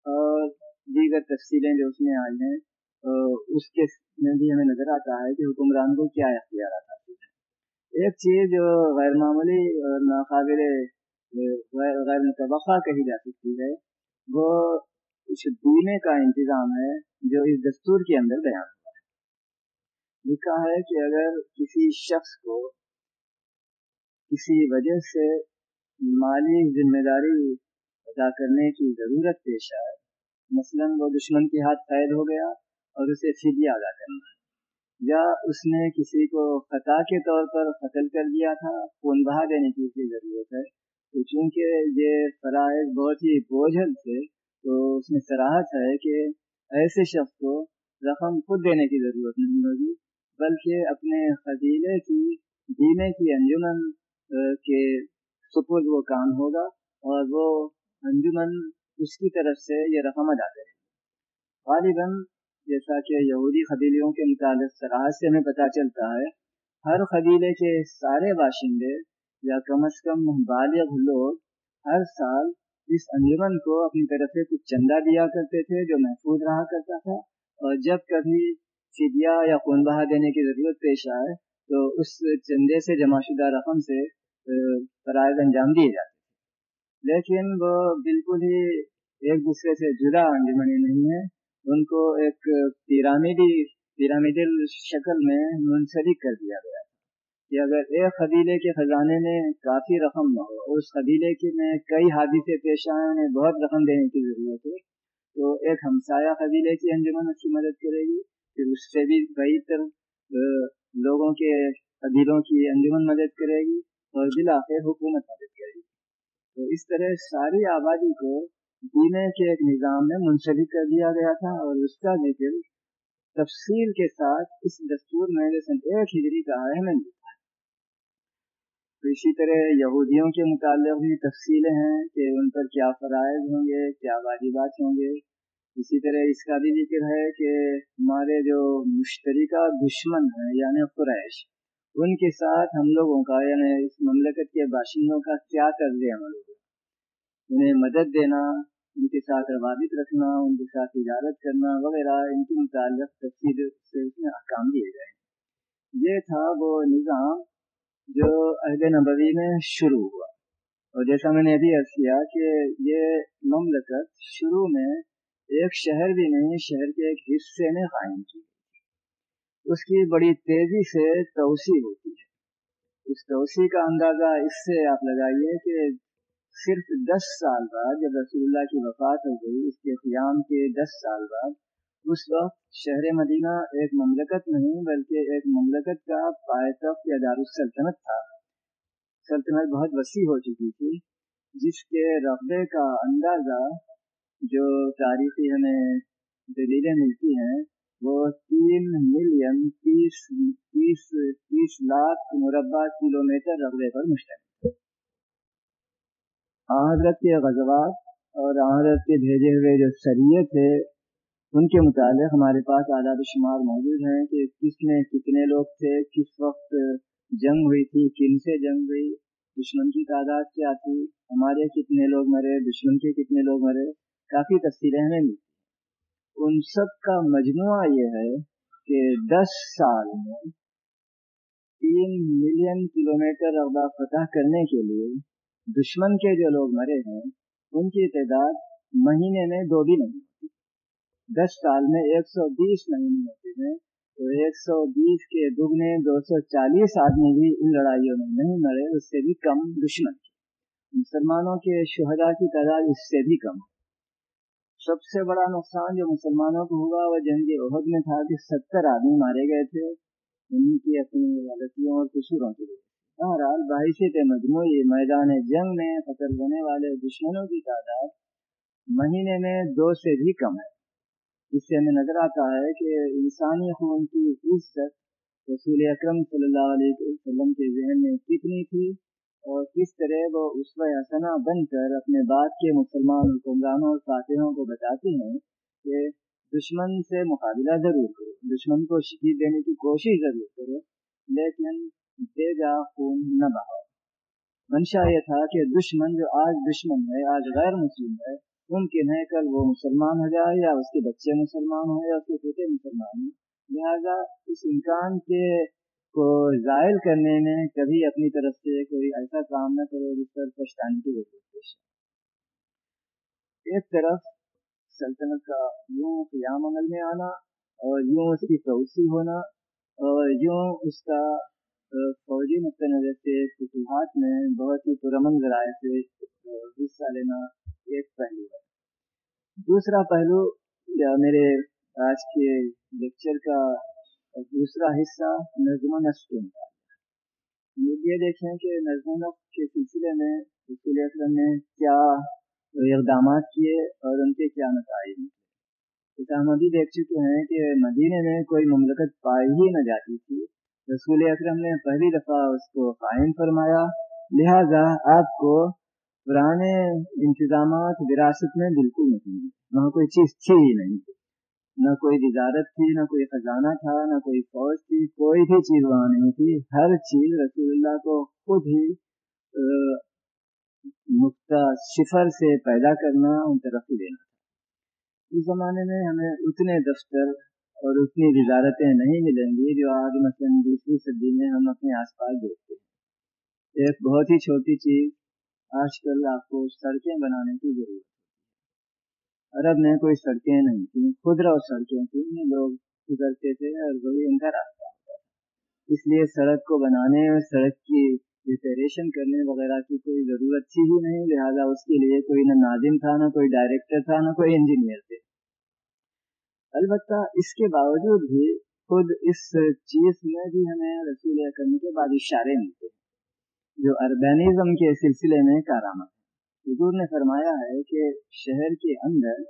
اور دیگر تفصیلیں جو اس میں آئی ہیں اس کے میں بھی ہمیں نظر آتا ہے کہ حکمران کو کیا اختیارات آتی ہیں۔ ایک چیز جو غیر معمولی اور ناقابل غیر متوقع کہی جا سکتی ہے۔ وہ کچھ بیمے کا انتظام ہے جو اس دستور کے اندر بیان ہوا ہے۔ لکھا ہے کہ اگر کسی شخص کو کسی وجہ سے مالی ذمہ داری ادا کرنے کی ضرورت پیش آئے، مثلا وہ دشمن کے ہاتھ قید ہو گیا اور اسے فدیہ ادا کرنا ہے، یا اس نے کسی کو خطا کے طور پر قتل کر دیا تھا، خون بہا دینے کی اسے ضرورت ہے تو چونکہ یہ فرائض بہت ہی بوجھل تھے، تو اس میں سراہت ہے کہ ایسے شخص کو رقم خود دینے کی ضرورت نہیں ہوگی، بلکہ اپنے قبیلے کی بیمے کی انجمن کے سپرد وہ کام ہوگا اور وہ انجمن اس کی طرف سے یہ رقم ادا کرے غالباً جیسا کہ یہودی قبیلیوں کے متعلق سراحت سے ہمیں پتہ چلتا ہے، ہر قبیلے کے سارے باشندے یا کم از کم بالغ لوگ ہر سال اس انجمن کو اپنی طرف سے کچھ چندہ دیا کرتے تھے جو محفوظ رہا کرتا تھا اور جب کبھی فدیہ یا خون بہا دینے کی ضرورت پیش آئے تو اس چندے سے جمع شدہ رقم سے فرائض انجام دیے جاتے تھے۔ لیکن وہ بالکل ہی ایک دوسرے سے جدا انجمنی نہیں ہے ان کو ایک پیرامڈی، پیرامڈل شکل میں منسلک کر دیا گیا۔ کہ اگر ایک قبیلے کے خزانے میں کافی رقم نہ ہو اس قبیلے کے میں کئی حادثے پیش آئے انہیں بہت رقم دینے کی ضرورت ہے، تو ایک ہمسایہ قبیلے کی انجمن اس کی مدد کرے گی، پھر اس سے بھی کئی تر لوگوں کے قبیلوں کی انجمن مدد کرے گی اور بلاخر حکومت مدد کرے گی۔ تو اس طرح ساری آبادی کو بیمے کے ایک نظام میں منسلک کر دیا گیا تھا اور اس کا ذکر تفصیل کے ساتھ اس دستور میں سن ایک ہجری کا ہے تو اسی طرح یہودیوں کے متعلق بھی تفصیلیں ہیں کہ ان پر کیا فرائض ہوں گے، کیا واجبات ہوں گے۔ اسی طرح اس کا بھی ذکر ہے کہ ہمارے جو مشترکہ دشمن ہیں یعنی قریش، ان کے ساتھ ہم لوگوں کا یعنی اس مملکت کے باشندوں کا کیا طرز عمل ہوگا؟ انہیں مدد دینا، ان کے ساتھ روابط رکھنا، ان کے ساتھ تجارت کرنا وغیرہ، ان کے متعلق تفصیل سے اس میں احکام دیے گئے۔ یہ تھا وہ نظام جو عہد نبوی میں شروع ہوا۔ اور جیسا میں نے ابھی عرض کیا کہ یہ مملکت شروع میں ایک شہر بھی نہیں، شہر کے ایک حصے میں قائم کی اس کی بڑی تیزی سے توسیع ہوتی ہے۔ اس توسیع کا اندازہ اس سے آپ لگائیے کہ صرف دس سال بعد جب رسول اللہ کی وفات ہو گئی، اس کے قیام کے دس سال بعد اس وقت شہر مدینہ ایک مملکت نہیں بلکہ ایک مملکت کا پائے یا دارالسلطنت تھا۔ سلطنت بہت وسیع ہو چکی تھی، جس کے رقبے کا اندازہ جو تاریخی ہمیں دلیلیں ملتی ہیں، وہ تین ملین تیس تیس تیس لاکھ مربع کلو میٹر رقبے پر مشتمل حضرت کے غزوات اور حضرت کے بھیجے ہوئے جو سریے تھے ان کے متعلق ہمارے پاس اعداد شمار موجود ہیں کہ کس میں کتنے لوگ تھے، کس وقت جنگ ہوئی تھی، کن سے جنگ ہوئی، دشمن کی تعداد کیا تھی، ہمارے کتنے لوگ مرے، دشمن کے کتنے لوگ مرے، کافی تفصیلیں ہمیں ملتی ان سب کا مجموعہ یہ ہے کہ دس سال میں تین ملین کلو میٹر فتح کرنے کے لیے دشمن کے جو لوگ مرے ہیں، ان کی تعداد مہینے میں دو بھی نہیں۔ دس سال میں ایک سو بیس مہینے ہوتے ہیں۔ تو ایک سو بیس کے دگنے دو سو چالیس آدمی بھی ان لڑائیوں میں نہیں مرے، اس سے بھی کم دشمن مسلمانوں کے شہدا کی تعداد اس سے بھی کم۔ سب سے بڑا نقصان جو مسلمانوں کو ہوا وہ جنگ عہد میں تھا کہ ستر آدمی مارے گئے تھے۔ ان کی اپنی غلطیوں اور قصوروں کی وجہ بہرحال بحیثیت مجموعی میدان جنگ میں قتل ہونے والے دشمنوں کی تعداد مہینے میں دو سے بھی کم ہے۔ اس سے ہمیں نظر آتا ہے کہ انسانی خون کی عزت رسول اکرم صلی اللہ علیہ وسلم کے ذہن میں کتنی تھی اور کس طرح وہ عصو حسنا بن کر اپنے بعد کے مسلمان حکمرانوں اور فاتحوں کو بتاتے ہیں کہ دشمن سے مقابلہ ضرور کرو، دشمن کو شکیل دینے کی کوشش ضرور کرو، لیکن بے جا خون نہ بہاؤ۔ منشا یہ تھا کہ دشمن جو آج دشمن ہے، آج غیر مسلم ہے ممکن ہے کل وہ مسلمان ہو جائے یا اس کے بچے مسلمان ہوں یا اس کے چھوٹے مسلمان ہوں۔ لہذا اس امکان کے کو زائل کرنے میں کبھی اپنی طرف سے کوئی ایسا کام نہ کرو جس پر پچھتانے کی ضرورت پیش ایک طرف سلطنت کا یوں قیام عمل میں آنا اور یوں اس کی توسیع ہونا اور یوں اس کا فوجی نقطۂ نظر سے فتوحات میں بہت ہی پرامن ذرائع سے حصہ لینا ایک پہلو ہے۔ دوسرا پہلو، یا میرے آج کے لیکچر کا دوسرا حصہ نظم و نسق کے یہ دیکھیں کہ نظم و نسق کے سلسلے میں رسول اکرم نے کیا اقدامات کیے اور ان کے کیا نتائج احمدی دیکھ چکے ہیں کہ مدینے میں کوئی مملکت پائی ہی نہ جاتی تھی۔ رسول اکرم نے پہلی دفعہ اس کو قائم فرمایا، لہذا آپ کو پرانے انتظامات وراثت میں بالکل نہیں وہاں کوئی چیز تھی ہی نہیں۔ نہ کوئی تجارت تھی، نہ کوئی خزانہ تھا، نہ کوئی فوج تھی، کوئی بھی چیز وہاں نہیں تھی۔ ہر چیز رسول اللہ کو خود ہی نقطہ صفر سے پیدا کرنا، ان ترقی دینا تھا۔ اس زمانے میں ہمیں اتنے دفتر اور اتنی وزارتیں نہیں ملیں گی جو آج مثلاً بیسویں صدی میں ہم اپنے آس پاس دیکھتے ہیں۔ ایک بہت ہی چھوٹی چیز آج کل آپ کو سڑکیں بنانے کی ضرورت ہے۔ عرب میں کوئی سڑکیں نہیں تھیں خدرا سڑکیں تھیں لوگ گزرتے تھے اور وہی ان کا راستہ ہوتا تھا۔ اس لیے سڑک کو بنانے اور سڑک کی ریپیریشن کرنے وغیرہ کی کوئی ضرورت تھی ہی نہیں، لہٰذا اس کے لیے کوئی نہ ناظم تھا، نہ کوئی ڈائریکٹر تھا، نہ کوئی انجینئر تھے۔ البتہ اس کے باوجود بھی خود اس چیز میں بھی ہمیں رسول اکرم کے بعد اشارے ملتے ہیں۔ جو اربینزم کے سلسلے میں کارآمد ہے۔ حضور نے فرمایا ہے کہ شہر کے اندر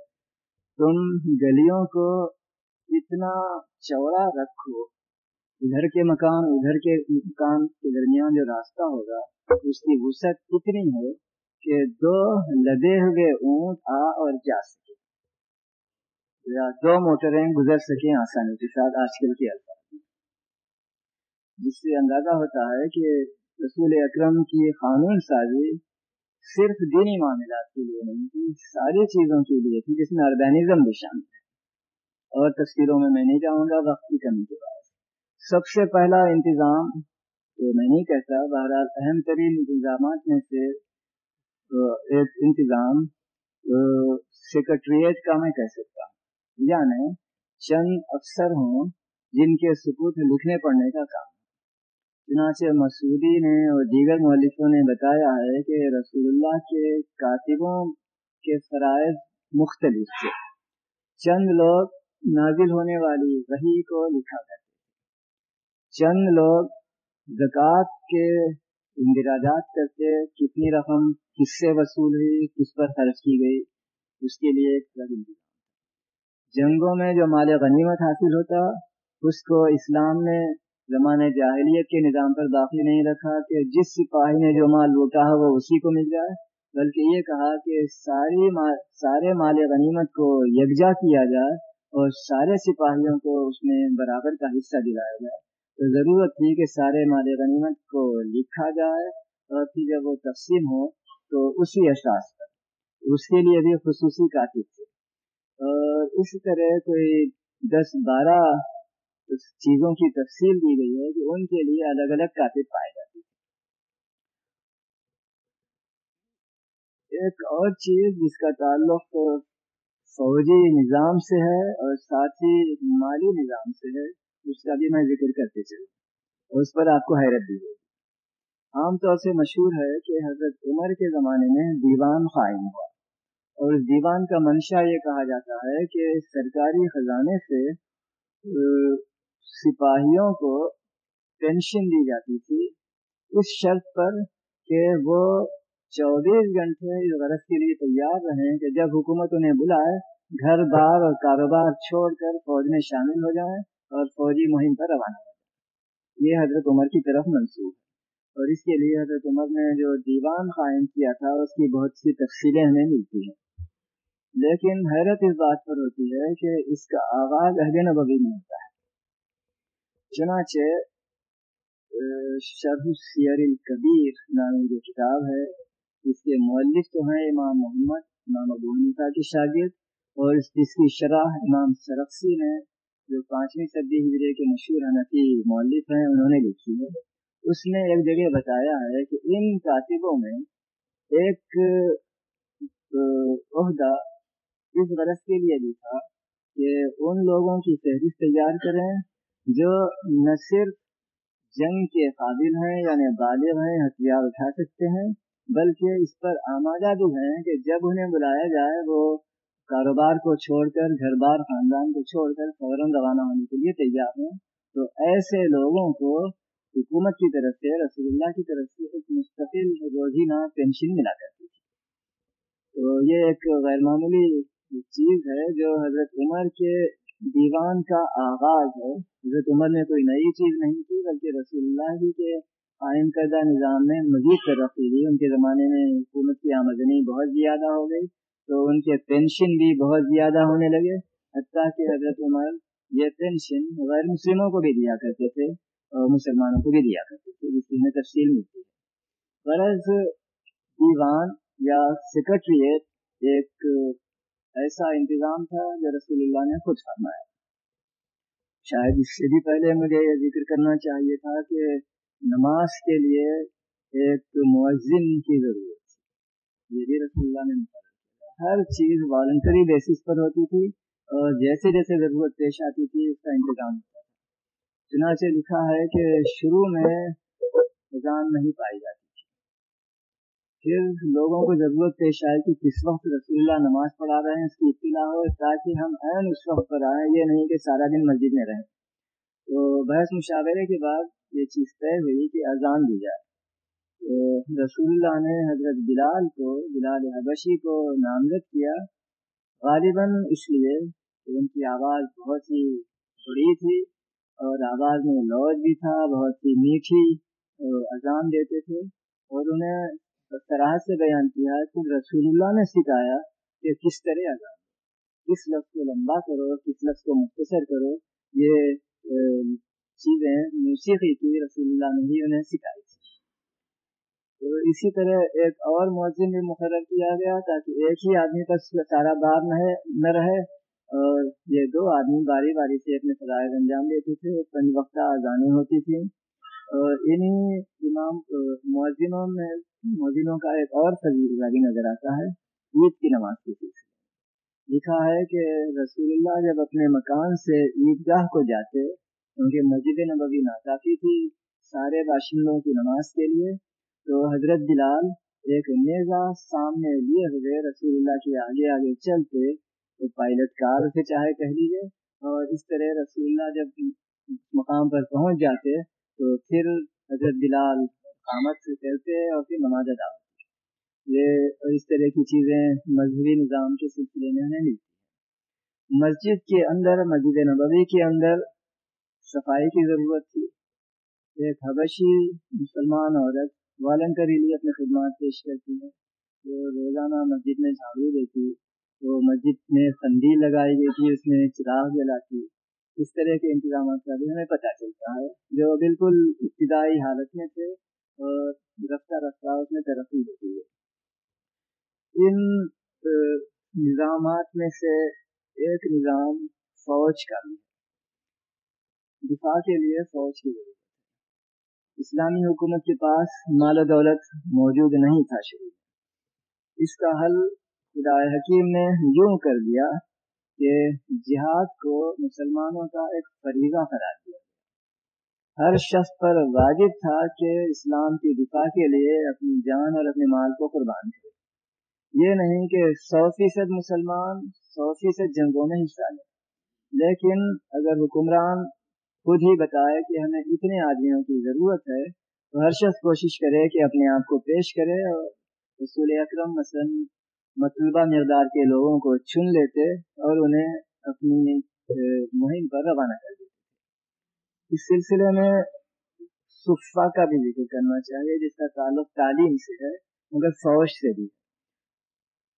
تم گلیوں کو اتنا چوڑا رکھو، ادھر کے مکان، ادھر کے مکان کے درمیان جو راستہ ہوگا، اس کی وسعت اتنی ہو کہ دو لدے ہوئے اونٹ آ اور جا سکے۔ یا دو موٹریں گزر سکیں آسانی کے ساتھ آج کل کے الفاظ جس سے اندازہ ہوتا ہے کہ رسول اکرم کی قانون سازی صرف دینی معاملات کے لیے نہیں تھی، ساری چیزوں کے لیے تھی جس میں اربینزم بھی شامل ہے۔ اور تفصیلوں میں میں نہیں جاؤں گا، وقت کی کمی کے بعد۔ سب سے پہلا انتظام تو میں نہیں کہتا، بہرحال اہم ترین انتظامات میں سے ایک انتظام سیکرٹریٹ کا میں کہہ سکتا ہوں۔ یعنی چند افسر ہوں جن کے سکوت لکھنے پڑھنے کا کام۔ چنانچہ مسعودی نے اور دیگر مولفوں نے بتایا ہے کہ رسول اللہ کے کاتبوں کے فرائض مختلف تھے۔ چند لوگ نازل ہونے والی وہی کو لکھا کرتے چند لوگ زکوٰۃ کے اندراجات کرتے، کتنی رقم، کس سے وصول ہوئی، کس پر خرچ کی گئی، اس کے لیے ایک الگ انتظام جنگوں میں جو مال غنیمت حاصل ہوتا، اس کو اسلام نے زمانے جاہلیت کے نظام پر باقی نہیں رکھا کہ جس سپاہی نے جو مال لوٹا ہے وہ اسی کو مل جائے، بلکہ یہ کہا کہ ساری سارے مال غنیمت کو یکجا کیا جائے اور سارے سپاہیوں کو اس میں برابر کا حصہ دلایا جائے۔ تو ضرورت تھی کہ سارے مال غنیمت کو لکھا جائے اور پھر جب وہ تقسیم ہو تو اسی احساس پر۔ اس کے لیے بھی خصوصی کاتب تھے۔ اور اس طرح کوئی دس بارہ چیزوں کی تفصیل دی گئی ہے کہ ان کے لیے الگ الگ کاتب پائے جاتے ہیں ایک اور چیز جس کا تعلق فوجی نظام سے ہے اور ساتھ ہی مالی نظام سے ہے اس کا بھی میں ذکر کرتے چلوں اور اس پر آپ کو حیرت دی ہوگی عام طور سے مشہور ہے کہ حضرت عمر کے زمانے میں دیوان قائم ہوا اور اس دیوان کا منشا یہ کہا جاتا ہے کہ سرکاری خزانے سے سپاہیوں کو پینشن دی جاتی تھی۔ اس شرط پر کہ وہ چوبیس گھنٹے اس غرض کے لیے تیار رہیں کہ جب حکومت انہیں بلائے، گھر بار اور کاروبار چھوڑ کر فوج میں شامل ہو جائیں اور فوجی مہم پر روانہ ہو جائیں۔ یہ حضرت عمر کی طرف منسوخ ہے۔ اور اس کے لیے حضرت عمر نے جو دیوان قائم کیا تھا، اس کی بہت سی تفصیلیں ہمیں ملتی ہیں۔ لیکن حیرت اس بات پر ہوتی ہے کہ اس کا آغاز اہل نبوی میں ہوتا ہے۔ چنانچہ شرح سیر الکبیر نامی جو کتاب ہے، اس کے مولف تو ہیں امام محمد، امام ابو حنیفہ کے شاگرد، اور اس جس کی شرح امام سرقسی نے، جو پانچویں صدی ہجرے کے مشہور حنفی مولف ہیں، انہوں نے لکھی ہے۔ اس نے ایک جگہ بتایا ہے کہ ان کاتبوں میں ایک عہدہ اس غرض کے لیے بھی تھا کہ ان لوگوں کی فہرست تیار کریں جو نہ صرف جنگ کے قابل ہیں یعنی بالغ ہیں، ہتھیار اٹھا سکتے ہیں، بلکہ اس پر آمادہ بھی ہیں کہ جب انہیں بلایا جائے، وہ کاروبار کو چھوڑ کر گھر بار خاندان کو چھوڑ کر فوراً روانہ ہونے کے لیے تیار ہوں تو ایسے لوگوں کو حکومت کی طرف سے، رسول اللہ کی طرف سے ایک مستقل روزینہ پینشن ملا کرتی تھی۔ تو یہ ایک غیر معمولی چیز ہے جو حضرت عمر کے دیوان کا آغاز ہے۔ حضرت عمر نے کوئی نئی چیز نہیں کی، بلکہ رسول اللہ جی کے قائم کردہ نظام میں مزید ترقی دی۔ ان کے زمانے میں حکومت کی آمدنی بہت زیادہ ہو گئی، تو ان کے پینشن بھی بہت زیادہ ہونے لگے۔ حتیٰ کہ حضرت عمر یہ پینشن غیر مسلموں کو بھی دیا کرتے تھے اور مسلمانوں کو بھی دیا کرتے تھے، جس کی ہمیں تفصیل ملتی ہے۔ غرض دیوان یا سیکرٹریٹ ایک ایسا انتظام تھا جو رسول اللہ نے خود فرمایا۔ شاید اس سے بھی پہلے مجھے یہ ذکر کرنا چاہیے تھا کہ نماز کے لیے ایک مؤذن کی ضرورت تھی۔ یہ بھی رسول اللہ نے مقرر کیا۔ ہر چیز والنٹری بیسس پر ہوتی تھی اور جیسے جیسے ضرورت پیش آتی تھی، اس کا انتظام ہوتا تھا۔ چنانچہ لکھا ہے کہ شروع میں اذان نہیں پائی جاتی۔ پھر لوگوں کو ضرورت پیش آئے کہ کس وقت رسول اللہ نماز پڑھا رہے ہیں، اس کی اطلاع ہو، تاکہ ہم عین اس وقت پر آئیں، یہ نہیں کہ سارا دن مسجد میں رہیں۔ تو بحث مشاورے کے بعد یہ چیز طے ہوئی کہ اذان دی جائے۔ تو رسول اللہ نے حضرت بلال کو، بلال حبشی کو نامزد کیا۔ غالباً اس لیے کہ ان کی آواز بہت ہی بڑی تھی اور آواز میں لوج بھی تھا، بہت ہی میٹھی اذان دیتے تھے اور انہیں طرح سے بیان کیا کہ رسول اللہ نے سکھایا کہ کس طرح اذان کس لفظ کو لمبا کرو، کس لفظ کو مختصر کرو، یہ چیزیں موسیقی کی رسول اللہ نے ہی انہیں سکھائی تھی۔ تو اسی طرح ایک اور مؤذن بھی مقرر کیا گیا تاکہ ایک ہی آدمی کا سارا بار نہ رہے۔ اور یہ دو آدمی باری باری سے اپنے فرائض انجام دیتے تھے، پنج وقتہ اذانیں ہوتی تھیں۔ انہیں یعنی امام مؤذنوں میں، مؤذنوں کا ایک اور فضیلہ بھی نظر آتا ہے، عید کی نماز کے سلسلے لکھا ہے کہ رسول اللہ جب اپنے مکان سے عیدگاہ کو جاتے کیونکہ مسجد نبوی ناکافی تھی، سارے باشندوں کی نماز کے لیے، تو حضرت بلال ایک نیزا سامنے لیے ہوئے رسول اللہ کے آگے آگے چلتے، تو پائلٹ کار سے چاہے کہہ لیجیے اور اس طرح رسول اللہ جب مقام پر پہنچ جاتے تو پھر حضرت بلال قامت سے کرتے اور پھر نماز ادا ہوتی یہ اس طرح کی چیزیں مذہبی نظام کے سلسلے میں ہمیں ملتی ہیں۔ مسجد کے اندر، مسجد نبوی کے اندر صفائی کی ضرورت تھی۔ ایک حبشی مسلمان عورت والنٹریلی اپنے خدمات پیش کرتی ہے۔ وہ روزانہ مسجد میں جھاڑو دیتی، وہ مسجد میں خندی لگائی گئی تھی اس میں چراغ جلاتی۔ اس طرح کے انتظامات کا بھی ہمیں پتہ چلتا ہے، جو بالکل ابتدائی حالت میں تھے اور رفتہ رفتہ اس میں ترقی ہوتی ہے۔ ان نظامات میں سے ایک نظام فوج کا بھی ہے۔ دفاع کے لیے فوج کی ضرورت ہے۔ اسلامی حکومت کے پاس مال و دولت موجود نہیں تھا شروع اس کا حل خدا حکیم نے یوں کر دیا کہ جہاد کو مسلمانوں کا ایک فریضہ قرار دیا ہر شخص پر واجب تھا کہ اسلام کی دفاع کے لیے اپنی جان اور اپنے مال کو قربان کرے۔ یہ نہیں کہ سو فیصد مسلمان سو فیصد جنگوں میں حصہ لیں۔ لیکن اگر حکمران خود ہی بتائے کہ ہمیں اتنے آدمیوں کی ضرورت ہے، تو ہر شخص کوشش کرے کہ اپنے آپ کو پیش کرے اور رسول اکرم مثلا مطلوبہ مقدار کے لوگوں کو چن لیتے اور انہیں اپنی مہم پر روانہ کر دیتے۔ اس سلسلے میں صفا کا بھی ذکر کرنا چاہیے، جس کا تعلق تعلیم سے ہے، مگر فوج سے بھی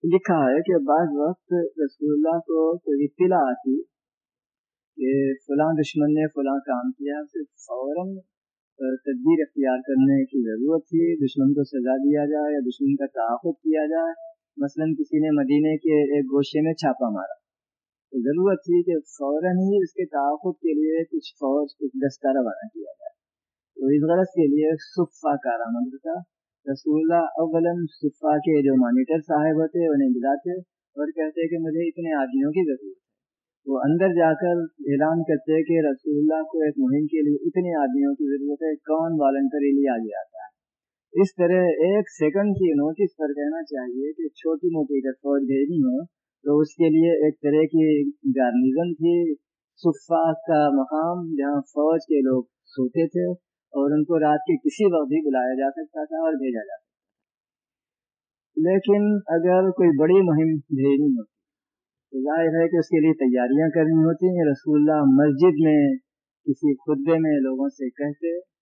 لکھا ہے کہ بعض وقت رسول اللہ کو کوئی اطلاع آتی کہ فلاں دشمن نے فلاں کام کیا اسے فوراً تدبیر اختیار کرنے کی ضرورت تھی، دشمن کو سزا دیا جائے یا دشمن کا تعاقب کیا جائے۔ مثلا کسی نے مدینے کے ایک گوشے میں چھاپا مارا۔ تو ضرورت تھی کہ فوراً ہی اس کے تعاقب کے لیے کچھ فوج، کچھ دستہ روانہ کیا جائے۔ تو اس غرض کے لیے صفا کارآمد تھا۔ رسول اللہ اول صفا کے جو مانیٹر صاحب ہوتے، انہیں بلاتے اور کہتے کہ مجھے اتنے آدمیوں کی ضرورت ہے۔ وہ اندر جا کر اعلان کرتے کہ رسول اللہ کو ایک مہم کے لیے اتنے آدمیوں کی ضرورت ہے، کون والنٹریلی آگے آتا ہے؟ اس طرح ایک سیکنڈ کی نوٹس پر کہنا چاہیے کہ چھوٹی موٹی اگر فوج بھیجنی ہو تو اس کے لیے ایک طرح کی گارنیزن تھی۔ صفا کا مقام جہاں فوج کے لوگ سوتے تھے اور ان کو رات کے کسی وقت بھی بلایا جا سکتا تھا اور بھیجا جا سکتا لیکن اگر کوئی بڑی مہم بھیجنی ہوتی، تو ظاہر ہے کہ اس کے لیے تیاریاں کرنی ہوتی۔ ہیں رسول اللہ مسجد میں کسی خطبے میں لوگوں سے کہتے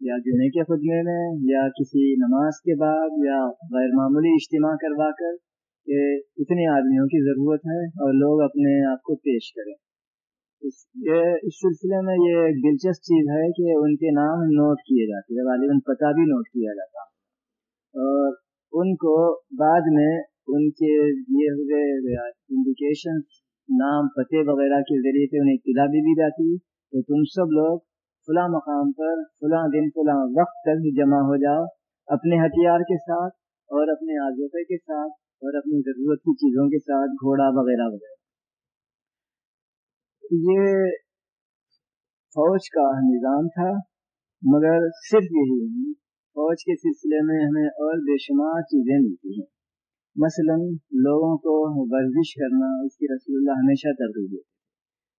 یا جمعے کے خطبے میں یا کسی نماز کے بعد، یا غیر معمولی اجتماع کروا کر کہ اتنے آدمیوں کی ضرورت ہے اور لوگ اپنے آپ کو پیش کریں۔ اس سلسلے میں یہ ایک دلچسپ چیز ہے کہ ان کے نام نوٹ کیے جاتے ہیں غالباً پتہ بھی نوٹ کیا جاتا اور ان کو بعد میں ان کے دیے ہوئے انڈیکیشن نام، پتے وغیرہ کے ذریعے سے انہیں اطلاع بھی دی جاتی کہ تم سب لوگ فلاں مقام پر فلاں دن فلاں وقت تک جمع ہو جاؤ، اپنے ہتھیار کے ساتھ اور اپنے آزوقے کے ساتھ اور اپنی ضرورت کی چیزوں کے ساتھ گھوڑا وغیرہ وغیرہ۔ یہ فوج کا نظام تھا، مگر صرف یہی نہیں، فوج کے سلسلے میں ہمیں اور بے شمار چیزیں ملتی ہیں۔ مثلا لوگوں کو ورزش کرنا، اس کی رسول اللہ ہمیشہ ترغیب دیتے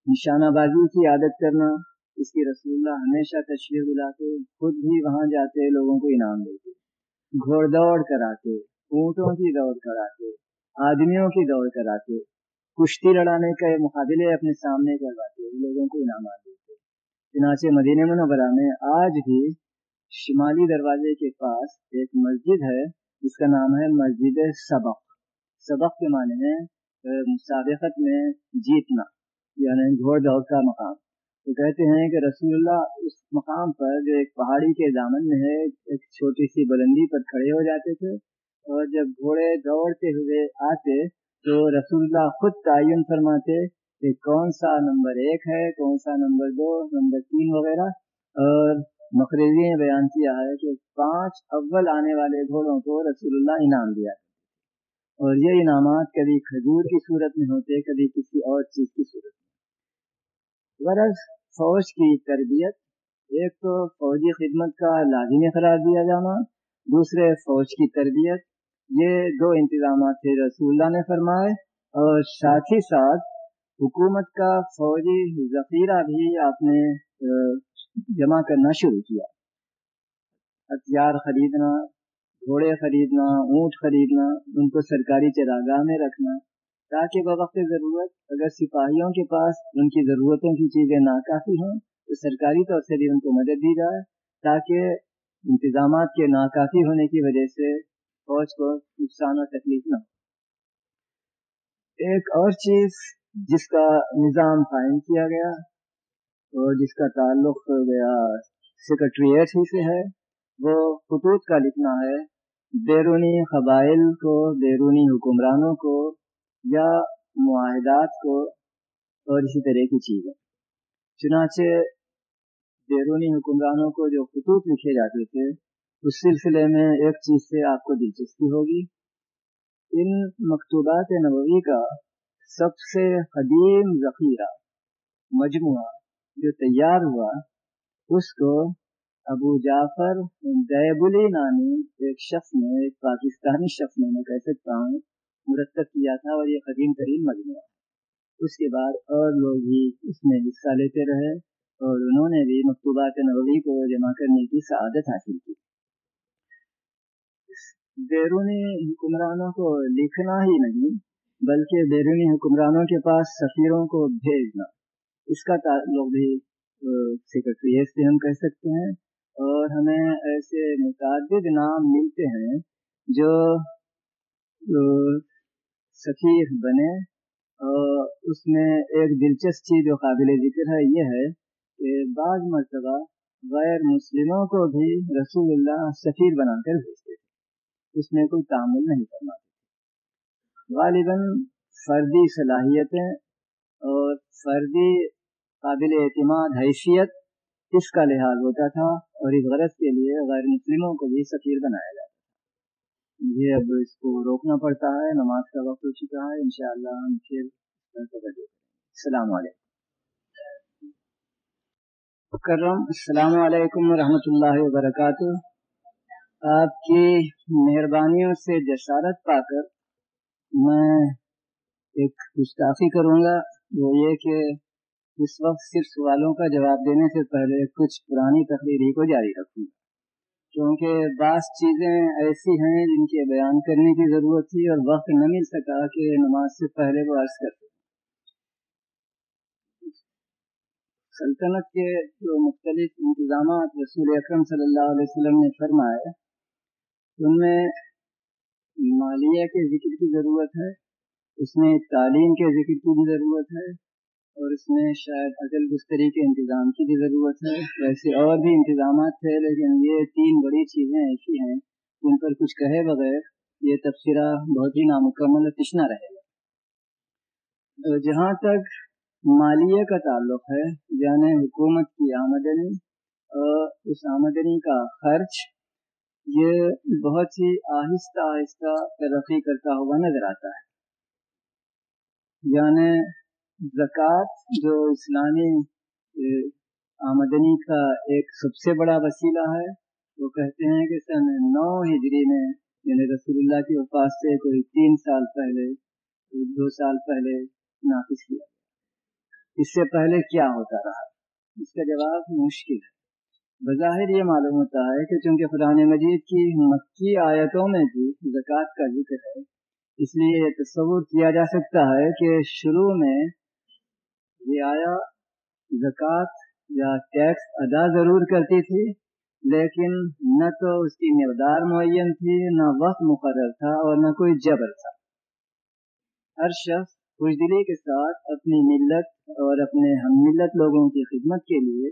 نشانہ بازی کی عادت کرنا اس کی رسول اللہ ہمیشہ تشریح دلاتے خود بھی وہاں جاتے لوگوں کو انعام دیتے گھوڑ دوڑ کراتے، اونٹوں کی دوڑ کراتے، آدمیوں کی دوڑ کراتے، کشتی لڑانے کے مقابلے اپنے سامنے کرواتے لوگوں کو انعامات دیتے۔ چنانچہ مدینہ منورہ میں آج بھی شمالی دروازے کے پاس ایک مسجد ہے، جس کا نام ہے مسجد سبق۔ سبق کے معنی میں مسابقت میں جیتنا یعنی گھوڑ دوڑ کا مقام۔ تو کہتے ہیں کہ رسول اللہ اس مقام پر جو ایک پہاڑی کے دامن میں ہے، ایک چھوٹی سی بلندی پر کھڑے ہو جاتے تھے اور جب گھوڑے دوڑتے ہوئے آتے تو رسول اللہ خود تعین فرماتے کہ کون سا نمبر ایک ہے، کون سا نمبر دو، نمبر تین وغیرہ۔ اور مقرری نے بیان کیا ہے کہ پانچ اول آنے والے گھوڑوں کو رسول اللہ انعام دیا۔ اور یہ انعامات کبھی کھجور کی صورت میں ہوتے، کبھی کسی اور چیز کی صورت میں۔ غرض فوج کی تربیت، ایک تو فوجی خدمت کا لازمی قرار دیا جانا، دوسرے فوج کی تربیت، یہ دو انتظامات تھے رسول اللہ نے فرمائے، اور ساتھ ہی ساتھ حکومت کا فوجی ذخیرہ بھی آپ نے جمع کرنا شروع کیا۔ ہتھیار خریدنا، گھوڑے خریدنا، اونٹ خریدنا، ان کو سرکاری چراگاہ میں رکھنا۔ تاکہ بوقت ضرورت اگر سپاہیوں کے پاس ان کی ضرورتوں کی چیزیں ناکافی ہوں تو سرکاری طور سے بھی ان کو مدد دی جائے تاکہ انتظامات کے ناکافی ہونے کی وجہ سے فوج کو نقصان و تکلیف نہ ہو۔ ایک اور چیز جس کا نظام قائم کیا گیا اور جس کا تعلق گیا سیکرٹریٹ ہی سے ہے، وہ خطوط کا لکھنا ہے، بیرونی قبائل کو، بیرونی حکمرانوں کو یا معاہدات کو اور اسی طرح کی چیزیں۔ چنانچہ بیرونی حکمرانوں کو جو خطوط لکھے جاتے تھے، اس سلسلے میں ایک چیز سے آپ کو دلچسپی ہوگی۔ ان مکتوبات نبوی کا سب سے قدیم ذخیرہ مجموعہ جو تیار ہوا، اس کو ابو جعفر دیبلی نامی ایک شخص نے ایک پاکستانی شخص نے میں کہہ سکتا ہوں مرتب کیا تھا اور یہ قدیم ترین مجموعہ اس کے بعد اور لوگ بھی اس میں حصہ لیتے رہے اور انہوں نے بھی مکتوبات نبوی کو جمع کرنے کی سعادت حاصل کی۔ بیرونی حکمرانوں کو لکھنا ہی نہیں، بلکہ بیرونی حکمرانوں کے پاس سفیروں کو بھیجنا۔ اس کا تعلق بھی سیکرٹریٹ سے ہم کہہ سکتے ہیں۔ اور ہمیں ایسے متعدد نام ملتے ہیں جو سفیر بنے۔ اور اس میں ایک دلچسپ چیز جو قابل ذکر ہے، یہ ہے کہ بعض مرتبہ غیر مسلموں کو بھی رسول اللہ سفیر بنا کر بھیجتے تھے۔ اس میں کوئی تعمل نہیں کرنا غالباً فردی صلاحیتیں اور فردی قابل اعتماد، حیثیت اس کا لحاظ ہوتا تھا اور اس غرض کے لیے غیر مسلموں کو بھی سفیر بنایا جاتا مجھے اب اس کو روکنا پڑتا ہے، نماز کا وقت ہو چکا ہے، انشاءاللہ ہم پھر السلام علیکم۔ کرم السلام علیکم ورحمۃ اللہ وبرکاتہ۔ آپ کی مہربانیوں سے جسارت پا کر میں ایک گستاخی کروں گا۔ وہ یہ کہ اس وقت صرف سوالوں کا جواب دینے سے پہلے کچھ پرانی تقریر ہی کو جاری رکھوں گا۔ کیونکہ بعض چیزیں ایسی ہیں جن کے بیان کرنے کی ضرورت تھی اور وقت نہ مل سکا کہ نماز سے پہلے وہ عرض کرتے سلطنت کے جو مختلف انتظامات رسول اکرم صلی اللہ علیہ وسلم نے فرمائے، ان میں مالیہ کے ذکر کی ضرورت ہے، اس میں تعلیم کے ذکر کی بھی ضرورت ہے اور اس میں شاید عدل گستری کے انتظام کی بھی ضرورت ہے، ویسے اور بھی انتظامات تھے، لیکن یہ تین بڑی چیزیں ایسی ہیں جن پر کچھ کہے بغیر یہ تبصرہ بہت ہی نامکمل تشنا رہے گا۔ جہاں تک مالیہ کا تعلق ہے یعنی حکومت کی آمدنی اور اس آمدنی کا خرچ، یہ بہت ہی آہستہ آہستہ ترقی کرتا ہوا نظر آتا ہے۔ یعنی زکوٰۃ جو اسلامی آمدنی کا ایک سب سے بڑا وسیلہ ہے، وہ کہتے ہیں کہ سن نو ہجری میں یعنی رسول اللہ کے وفات سے کوئی تین سال پہلے، دو سال پہلے نافذ کیا اس سے پہلے کیا ہوتا رہا؟ اس کا جواب مشکل ہے۔ بظاہر یہ معلوم ہوتا ہے کہ چونکہ قرآن مجید کی مکی آیتوں میں بھی زکوٰۃ کا ذکر ہے، اس لیے یہ تصور کیا جا سکتا ہے کہ شروع میں رعایا زکوٰۃ یا ٹیکس ادا ضرور کرتی تھی، لیکن نہ تو اس کی مقدار معین تھی، نہ وقت مقرر تھا اور نہ کوئی جبر تھا۔ ہر شخص خوش دلی کے ساتھ اپنی ملت اور اپنے ہم ملت لوگوں کی خدمت کے لیے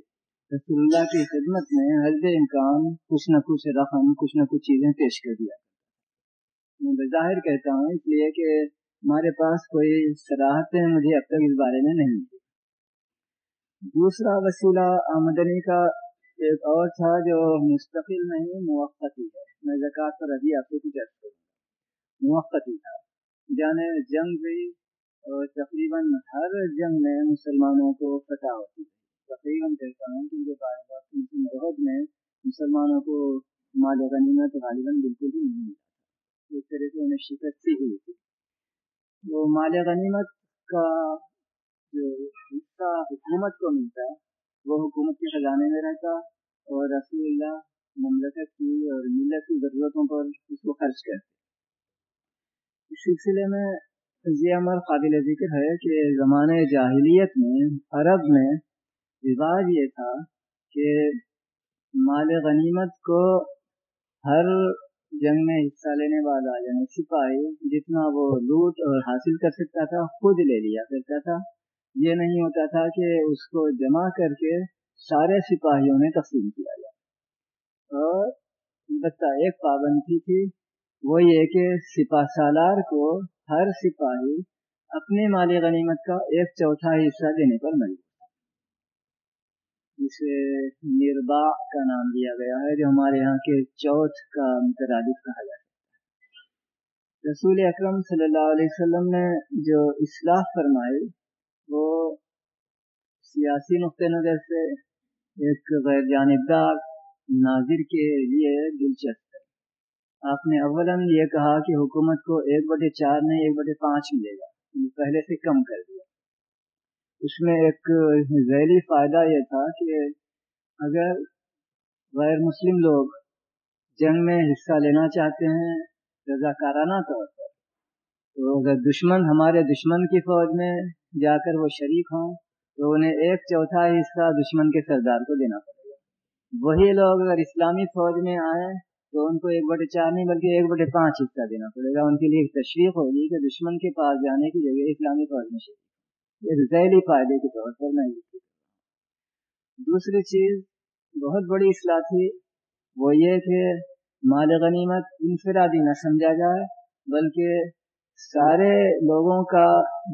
رسول اللہ کی خدمت میں حضر امکان کچھ نہ کچھ رقم، کچھ نہ کچھ چیزیں پیش کر دیا۔ میں بظاہر کہتا ہوں اس لیے کہ ہمارے پاس کوئی صلاحتیں مجھے اب تک اس بارے میں نہیں ملی۔ دوسرا وسیلہ آمدنی کا ایک اور تھا جو مستقل نہیں موقع ہے۔ میں زکوٰۃ پر ابھی آپ کو کچھ کروں موقع تھا۔ جانے جنگ بھی اور تقریباً ہر جنگ میں مسلمانوں کو فتح ہوتی ہے تقریباً کہتا ہوں کیونکہ بعض وقت مسلم بہت میں مسلمانوں کو مال غنیمت غالباً بالکل بھی نہیں ملا۔ ایک طرح سے انہیں شکست ہی ہوئی تھی۔ وہ مال غنیمت کا جو حصہ حکومت کو ملتا ہے، وہ حکومت کے خزانے میں رہتا اور رسول اللہ مملکت کی اور ملت کی ضرورتوں پر اس کو خرچ کرتے اس سلسلے میں یہ عمل قابل ذکر ہے کہ زمانۂ جاہلیت میں، عرب میں رواج یہ تھا کہ مال غنیمت کو ہر جنگ میں حصہ لینے والا یعنی سپاہی، جتنا وہ لوٹ اور حاصل کر سکتا تھا، خود لے لیا کرتا تھا۔ یہ نہیں ہوتا تھا کہ اس کو جمع کر کے سارے سپاہیوں میں تقسیم کیا جائے۔ اور البتہ ایک پابندی تھی، وہ یہ کہ سپاہ سالار کو ہر سپاہی اپنے مالی غنیمت کا ایک چوتھا حصہ دینے پر مل جسے نربا کا نام دیا گیا ہے، جو ہمارے یہاں کے چوتھ کا مترادف کہا جاتا ہے۔ رسول اکرم صلی اللہ علیہ وسلم نے جو اصلاح فرمائی، وہ سیاسی نقطۂ نظر سے ایک غیر جانبدار ناظر کے لیے دلچسپ ہے۔ آپ نے اول یہ کہا کہ حکومت کو ایک بٹے چار نہیں، ایک بٹے پانچ ملے گا یعنی پہلے سے کم کر دیا۔ اس میں ایک ذیلی فائدہ یہ تھا کہ اگر غیر مسلم لوگ جنگ میں حصہ لینا چاہتے ہیں رضاکارانہ طور پر، تو اگر دشمن ہمارے دشمن کی فوج میں جا کر وہ شریک ہوں، تو انہیں ایک چوتھا حصہ دشمن کے سردار کو دینا پڑے گا۔ وہی لوگ اگر اسلامی فوج میں آئیں، تو ان کو ایک بٹے چار نہیں بلکہ ایک بٹے پانچ حصہ دینا پڑے گا۔ ان کے لیے ایک تشریف ہوگی کہ دشمن کے پاس جانے کی جگہ اسلامی فوج میں شریک ایک ذیلی فائدے کے طور پر میں دوسری چیز بہت بڑی اصلاح تھی، وہ یہ کہ مال غنیمت انفرادی نہ سمجھا جائے، بلکہ سارے لوگوں کا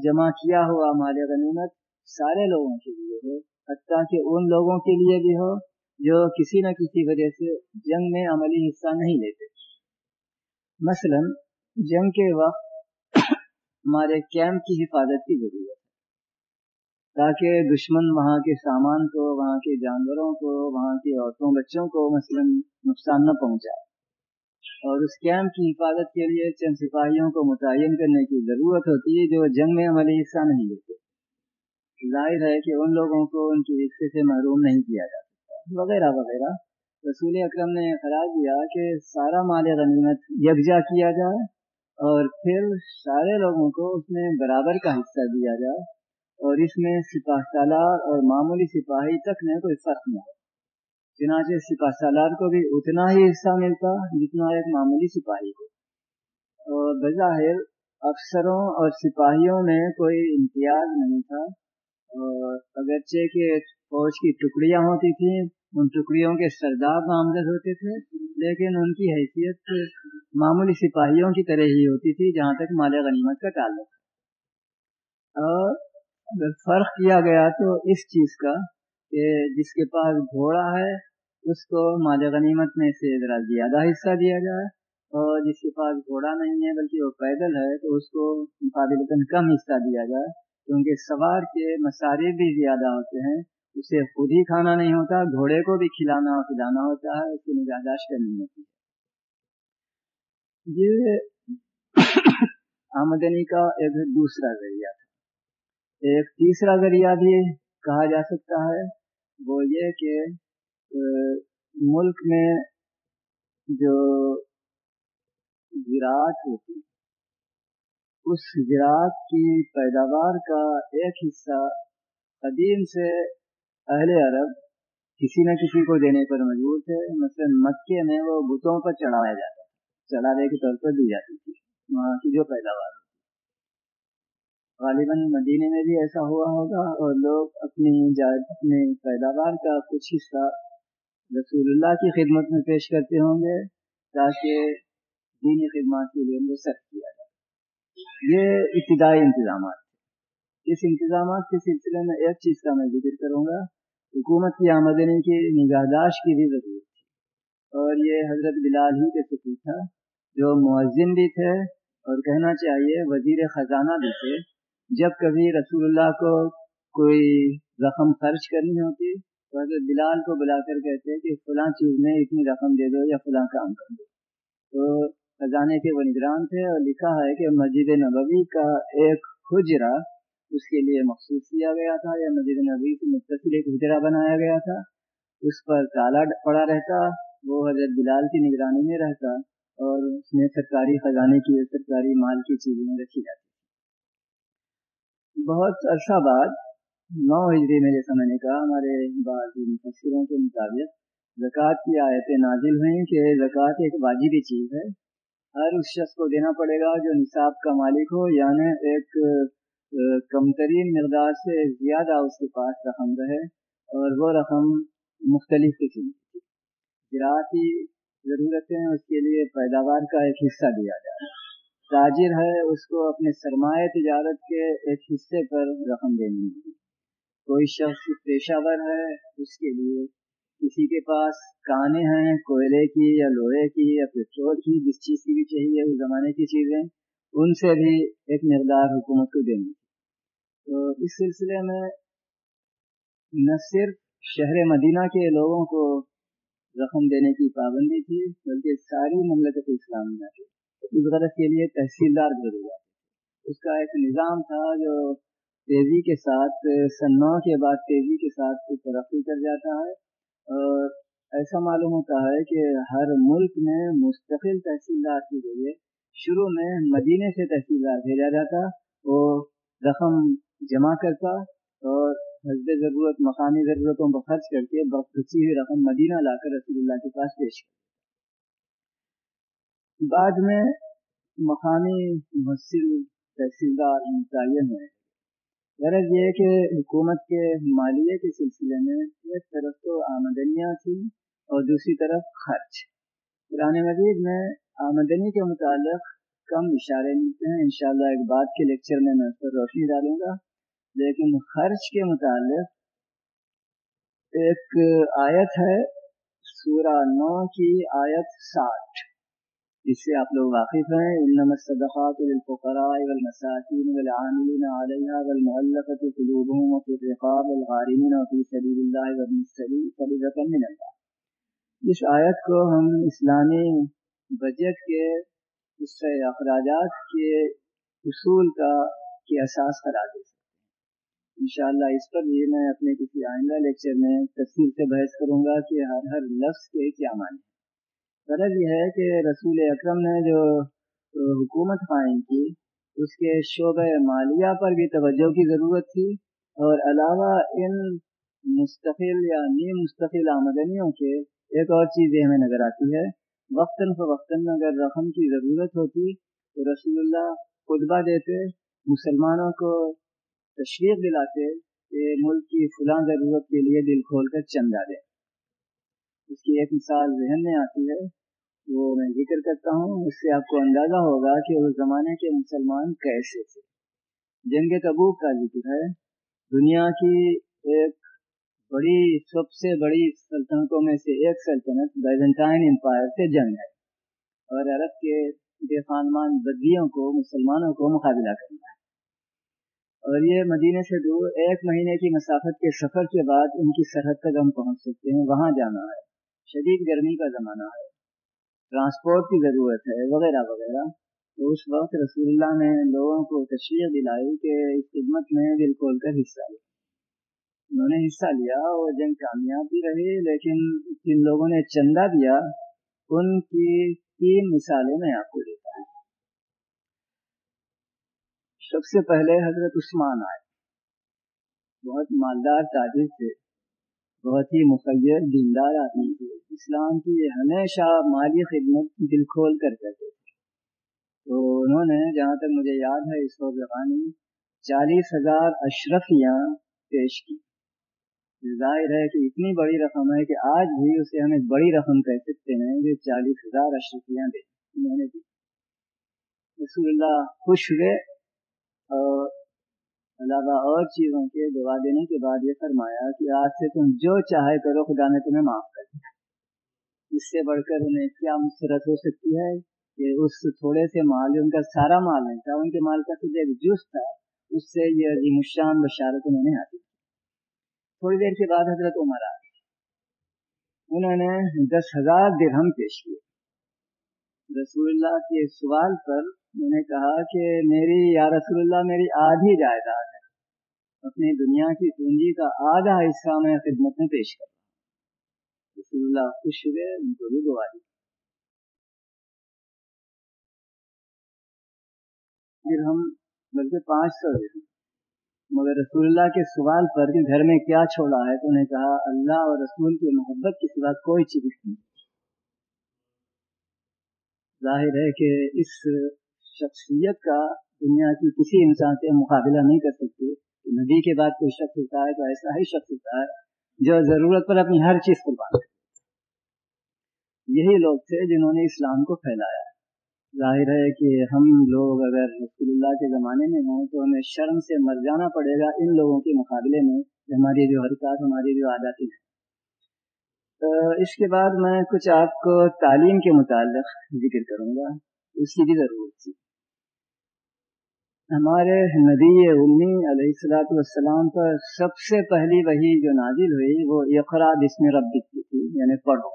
جمع کیا ہوا مال غنیمت سارے لوگوں کے لیے ہو، حتیٰ کہ ان لوگوں کے لیے بھی ہو جو کسی نہ کسی وجہ سے جنگ میں عملی حصہ نہیں لیتے۔ مثلا جنگ کے وقت [coughs] ہمارے کیمپ کی حفاظت کی ضرورت تاکہ دشمن وہاں کے سامان کو، وہاں کے جانوروں کو، وہاں کی عورتوں، بچوں کو مثلا نقصان نہ پہنچائے۔ اور اس کیمپ کی حفاظت کے لیے چند سپاہیوں کو متعین کرنے کی ضرورت ہوتی ہے جو جنگ میں عملی حصہ نہیں لیتے۔ ظاہر ہے کہ ان لوگوں کو ان کے حصے سے محروم نہیں کیا جا سکتا۔ وغیرہ وغیرہ۔ رسول اکرم نے قرار دیا کہ سارا مال غنیمت یکجا کیا جائے اور پھر سارے لوگوں کو اس میں برابر کا حصہ دیا جائے۔ اور اس میں سپاہ سالار اور معمولی سپاہی تک میں کوئی فرق نہ ہو۔ چنانچہ سپاہ سالار کو بھی اتنا ہی حصہ ملتا جتنا ایک معمولی سپاہی کو۔ اور بظاہر افسروں اور سپاہیوں میں کوئی امتیاز نہیں تھا۔ اور اگرچہ کہ فوج کی ٹکڑیاں ہوتی تھیں، ان ٹکڑیوں کے سردار نامزد ہوتے تھے، لیکن ان کی حیثیت معمولی سپاہیوں کی طرح ہی ہوتی تھی، جہاں تک مال غنیمت کا تعلق۔ اور فرق کیا گیا تو اس چیز کا کہ جس کے پاس گھوڑا ہے، اس کو مال غنیمت میں سے ذرا زیادہ حصہ دیا جائے اور جس کے پاس گھوڑا نہیں ہے بلکہ وہ پیدل ہے تو اس کو مقابل کم حصہ دیا جائے کیونکہ سوار کے مصارف بھی زیادہ ہوتے ہیں، اسے خود ہی کھانا نہیں ہوتا، گھوڑے کو بھی کھلانا اور پلانا ہوتا ہے، اس کی نگہداشت کرنی ہوتی ہے۔ یہ [coughs] آمدنی کا ایک دوسرا ذریعہ تھا۔ ایک تیسرا ذریعہ بھی کہا جا سکتا ہے، وہ یہ کہ ملک میں جو زراعت ہوتی، اس زراعت کی پیداوار کا ایک حصہ قدیم سے اہل عرب کسی نہ کسی کو دینے پر مجبور تھے، مثلا مکے میں وہ بتوں پر چڑھایا جاتا چڑھانے کے طور پر دی جاتی تھی، وہاں کی جو پیداوار غالباً مدینے میں بھی ایسا ہوا ہوگا اور لوگ اپنی اپنے پیداوار کا کچھ حصہ رسول اللہ کی خدمت میں پیش کرتے ہوں گے تاکہ دینی خدمات کے لیے ان کو سخت کیا جائے۔ یہ ابتدائی انتظامات اس انتظامات کے سلسلے میں ایک چیز کا میں ذکر کروں گا، حکومت کی آمدنی کی نگہداشت کی بھی ضرورت تھی۔ اور یہ حضرت بلال ہی کے سکوت تھا، جو معذم بھی تھے اور کہنا چاہیے وزیر خزانہ بھی تھے۔ جب کبھی رسول اللہ کو کوئی رقم خرچ کرنی ہوتی تو حضرت بلال کو بلا کر کہتے کہ فلاں چیز میں اتنی رقم دے دو یا فلاں کام کر دو۔ تو خزانے کے وہ نگران تھے اور لکھا ہے کہ مسجد نبوی کا ایک حجرا اس کے لیے مخصوص کیا گیا تھا یا مسجد نبوی سے متصل ایک حجرا بنایا گیا تھا۔ اس پر تالا پڑا رہتا، وہ حضرت بلال کی نگرانی میں رہتا اور اس میں سرکاری خزانے کی سرکاری مال کی چیزیں رکھی جاتی۔ بہت عرصہ بعد نو ہجری میں جیسا میں نے کہا، ہمارے بعض مفسروں کے مطابق زکوٰۃ کی آیتیں نازل ہوئیں کہ زکوٰۃ ایک واجبی چیز ہے۔ ہر اس شخص کو دینا پڑے گا جو نصاب کا مالک ہو یعنی ایک کم ترین مقدار سے زیادہ اس کے پاس رقم رہے اور وہ رقم مختلف قسم کی زراعتی ضرورتیں اس کے لیے پیداوار کا ایک حصہ دیا جائے تاجر ہے، اس کو اپنے سرمایہ تجارت کے ایک حصے پر رقم دینی ہوگی۔ کوئی شخص پیشہ ور ہے، اس کے لیے کسی کے پاس کانے ہیں، کوئلے کی یا لوہے کی یا پیٹرول کی، جس چیز کی بھی چاہیے، اس زمانے کی چیزیں، ان سے بھی ایک مقدار حکومت کو دینی۔ تو اس سلسلے میں نہ صرف شہر مدینہ کے لوگوں کو رقم دینے کی پابندی تھی، بلکہ ساری مملکت اسلامیہ کی اس غرض کے لیے تحصیلدار بھیجے جاتے اس کا ایک نظام تھا جو تیزی کے ساتھ سنو کے بعد تیزی کے ساتھ ترقی کر جاتا ہے۔ اور ایسا معلوم ہوتا ہے کہ ہر ملک میں مستقل تحصیلدار کی ذریعے شروع میں مدینے سے تحصیلدار بھیجا جاتا، وہ رقم جمع کرتا اور حسب ضرورت، مقامی ضرورتوں پر خرچ کر کے بچی ہوئی رقم مدینہ لا کر رسول اللہ کے پاس پیش کر بعد میں مقامی مؤثر تحصیلدار متعین ہوئے۔ غرض یہ کہ حکومت کے مالیے کے سلسلے میں ایک طرف تو آمدنیاں تھیں اور دوسری طرف خرچ۔ قرآن مجید میں آمدنی کے متعلق کم اشارے ملتے ہیں۔ انشاءاللہ ایک بات کے لیکچر میں میں اس پر روشنی ڈالوں گا۔ لیکن خرچ کے متعلق ایک آیت ہے، سورہ نو کی آیت ساٹھ۔ جس سے آپ لوگ واقف ہیں. انما الصدقات للفقراء والمساکین والعاملین علیہا والمؤلفة قلوبهم وفي الرقاب والغارمین وفي سبیل اللہ وابن السبیل فریضة من اللہ اس آیت کو ہم اسلامی بجٹ کے، اس سے اخراجات کے اصول کا کی اساس قرار دے سکتے ہیں. انشاءاللہ اس پر بھی میں اپنے کسی آئندہ لیکچر میں تفصیل سے بحث کروں گا کہ ہر ہر لفظ کے کیا معنی غرض یہ ہے کہ رسول اکرم نے جو حکومت قائم کی، اس کے شعبہ مالیہ پر بھی توجہ کی ضرورت تھی اور علاوہ ان مستقل یا نیم مستقل آمدنیوں کے ایک اور چیز ہمیں نظر آتی ہے، وقتاً فوقتاً اگر رقم کی ضرورت ہوتی تو رسول اللہ خطبہ دیتے، مسلمانوں کو تشریف دلاتے کہ ملک کی فلاں ضرورت کے لیے دل کھول کر چندہ دیں اس کی ایک مثال ذہن میں آتی ہے، وہ میں ذکر کرتا ہوں۔ اس سے آپ کو اندازہ ہوگا کہ اس زمانے کے مسلمان کیسے تھے۔ جنگ تبوک کا ذکر ہے۔ دنیا کی ایک بڑی، سب سے بڑی سلطنتوں میں سے ایک سلطنت بیزنٹائن امپائر سے جنگ ہے۔ اور عرب کے بے خانمان بدیوں کو، مسلمانوں کو مقابلہ کرنا ہے۔ اور یہ مدینے سے دور ایک مہینے کی مسافت کے سفر کے بعد ان کی سرحد تک ہم پہنچ سکتے ہیں، وہاں جانا ہے۔ شدید گرمی کا زمانہ ہے۔ ٹرانسپورٹ کی ضرورت ہے، وغیرہ وغیرہ۔ تو اس وقت رسول اللہ نے لوگوں کو تشریح دلائی کہ اس خدمت میں دل کھول کر حصہ لیا انہوں نے حصہ لیا اور جنگ کامیاب بھی رہی لیکن جن لوگوں نے چندہ دیا، ان کی تین مثالیں میں آپ کو دیتا ہوں۔ سب سے پہلے حضرت عثمان آئے۔ بہت مالدار تاجر تھے۔ بہت ہی مقیر دیندار آدمی تھے۔ اسلام کی ہمیشہ مالی خدمت دل کھول کر کرتے تھے۔ تو انہوں نے جہاں تک مجھے یاد ہے، اس وقت زبانی چالیس ہزار اشرفیاں پیش کی۔ ظاہر ہے کہ اتنی بڑی رقم ہے کہ آج بھی اسے ہم ایک بڑی رقم کہہ سکتے ہیں کہ چالیس ہزار اشرفیاں دے۔ انہوں نے دی۔ رسول اللہ خوش ہوئے اور علاوہ اور چیزوں کے دعا دینے کے بعد یہ فرمایا کہ آج سے تم جو چاہے کرو، خدا نے تمہیں معاف کر دیا۔ اس سے بڑھ کر انہیں کیا مسرت ہو سکتی ہے؟ کہ اس تھوڑے سے مال ان کا سارا مال نہیں تھا ان کے مال کا صرف ایک جز تھا، اس سے یہ عظیم الشان بشارت انہوں نے حاصل تھوڑی دیر کے بعد حضرت عمر آ انہوں نے دس ہزار درہم پیش کیے۔ رسول اللہ کے سوال پر میں نے کہا کہ میری، یا رسول اللہ، میری آدھی جائیداد اپنی دنیا کی پونجی کا آدھا حصہ میں خدمت میں پیش کر رسول اللہ خوش ہوئے، ان کو بھی دعا دی۔ پھر ہم بلکہ پانچ سو مگر رسول اللہ کے سوال پر گھر میں کیا چھوڑا ہے، تو انہیں کہا، اللہ اور رسول کی محبت کے سوا کوئی چیز نہیں۔ ظاہر ہے کہ اس شخصیت کا دنیا کی کسی انسان سے مقابلہ نہیں کر سکتے۔ نبی کے بعد کوئی شخص ہوتا ہے تو ایسا ہی شخص ہوتا ہے جو ضرورت پر اپنی ہر چیز قربان یہی لوگ تھے جنہوں نے اسلام کو پھیلایا۔ ظاہر ہے کہ ہم لوگ اگر رسول اللہ کے زمانے میں ہوں تو ہمیں شرم سے مر جانا پڑے گا ان لوگوں کے مقابلے میں ہماری جو حرکات، ہماری جو عادتیں ہیں۔ اس کے بعد میں کچھ آپ کو تعلیم کے متعلق ذکر کروں گا۔ اس کی بھی ضرورت تھی۔ ہمارے نبی امی علیہ السلاۃ والسلام پر سب سے پہلی وہی جو نازل ہوئی وہ اقرا بسم ربک کی تھی یعنی پڑھو۔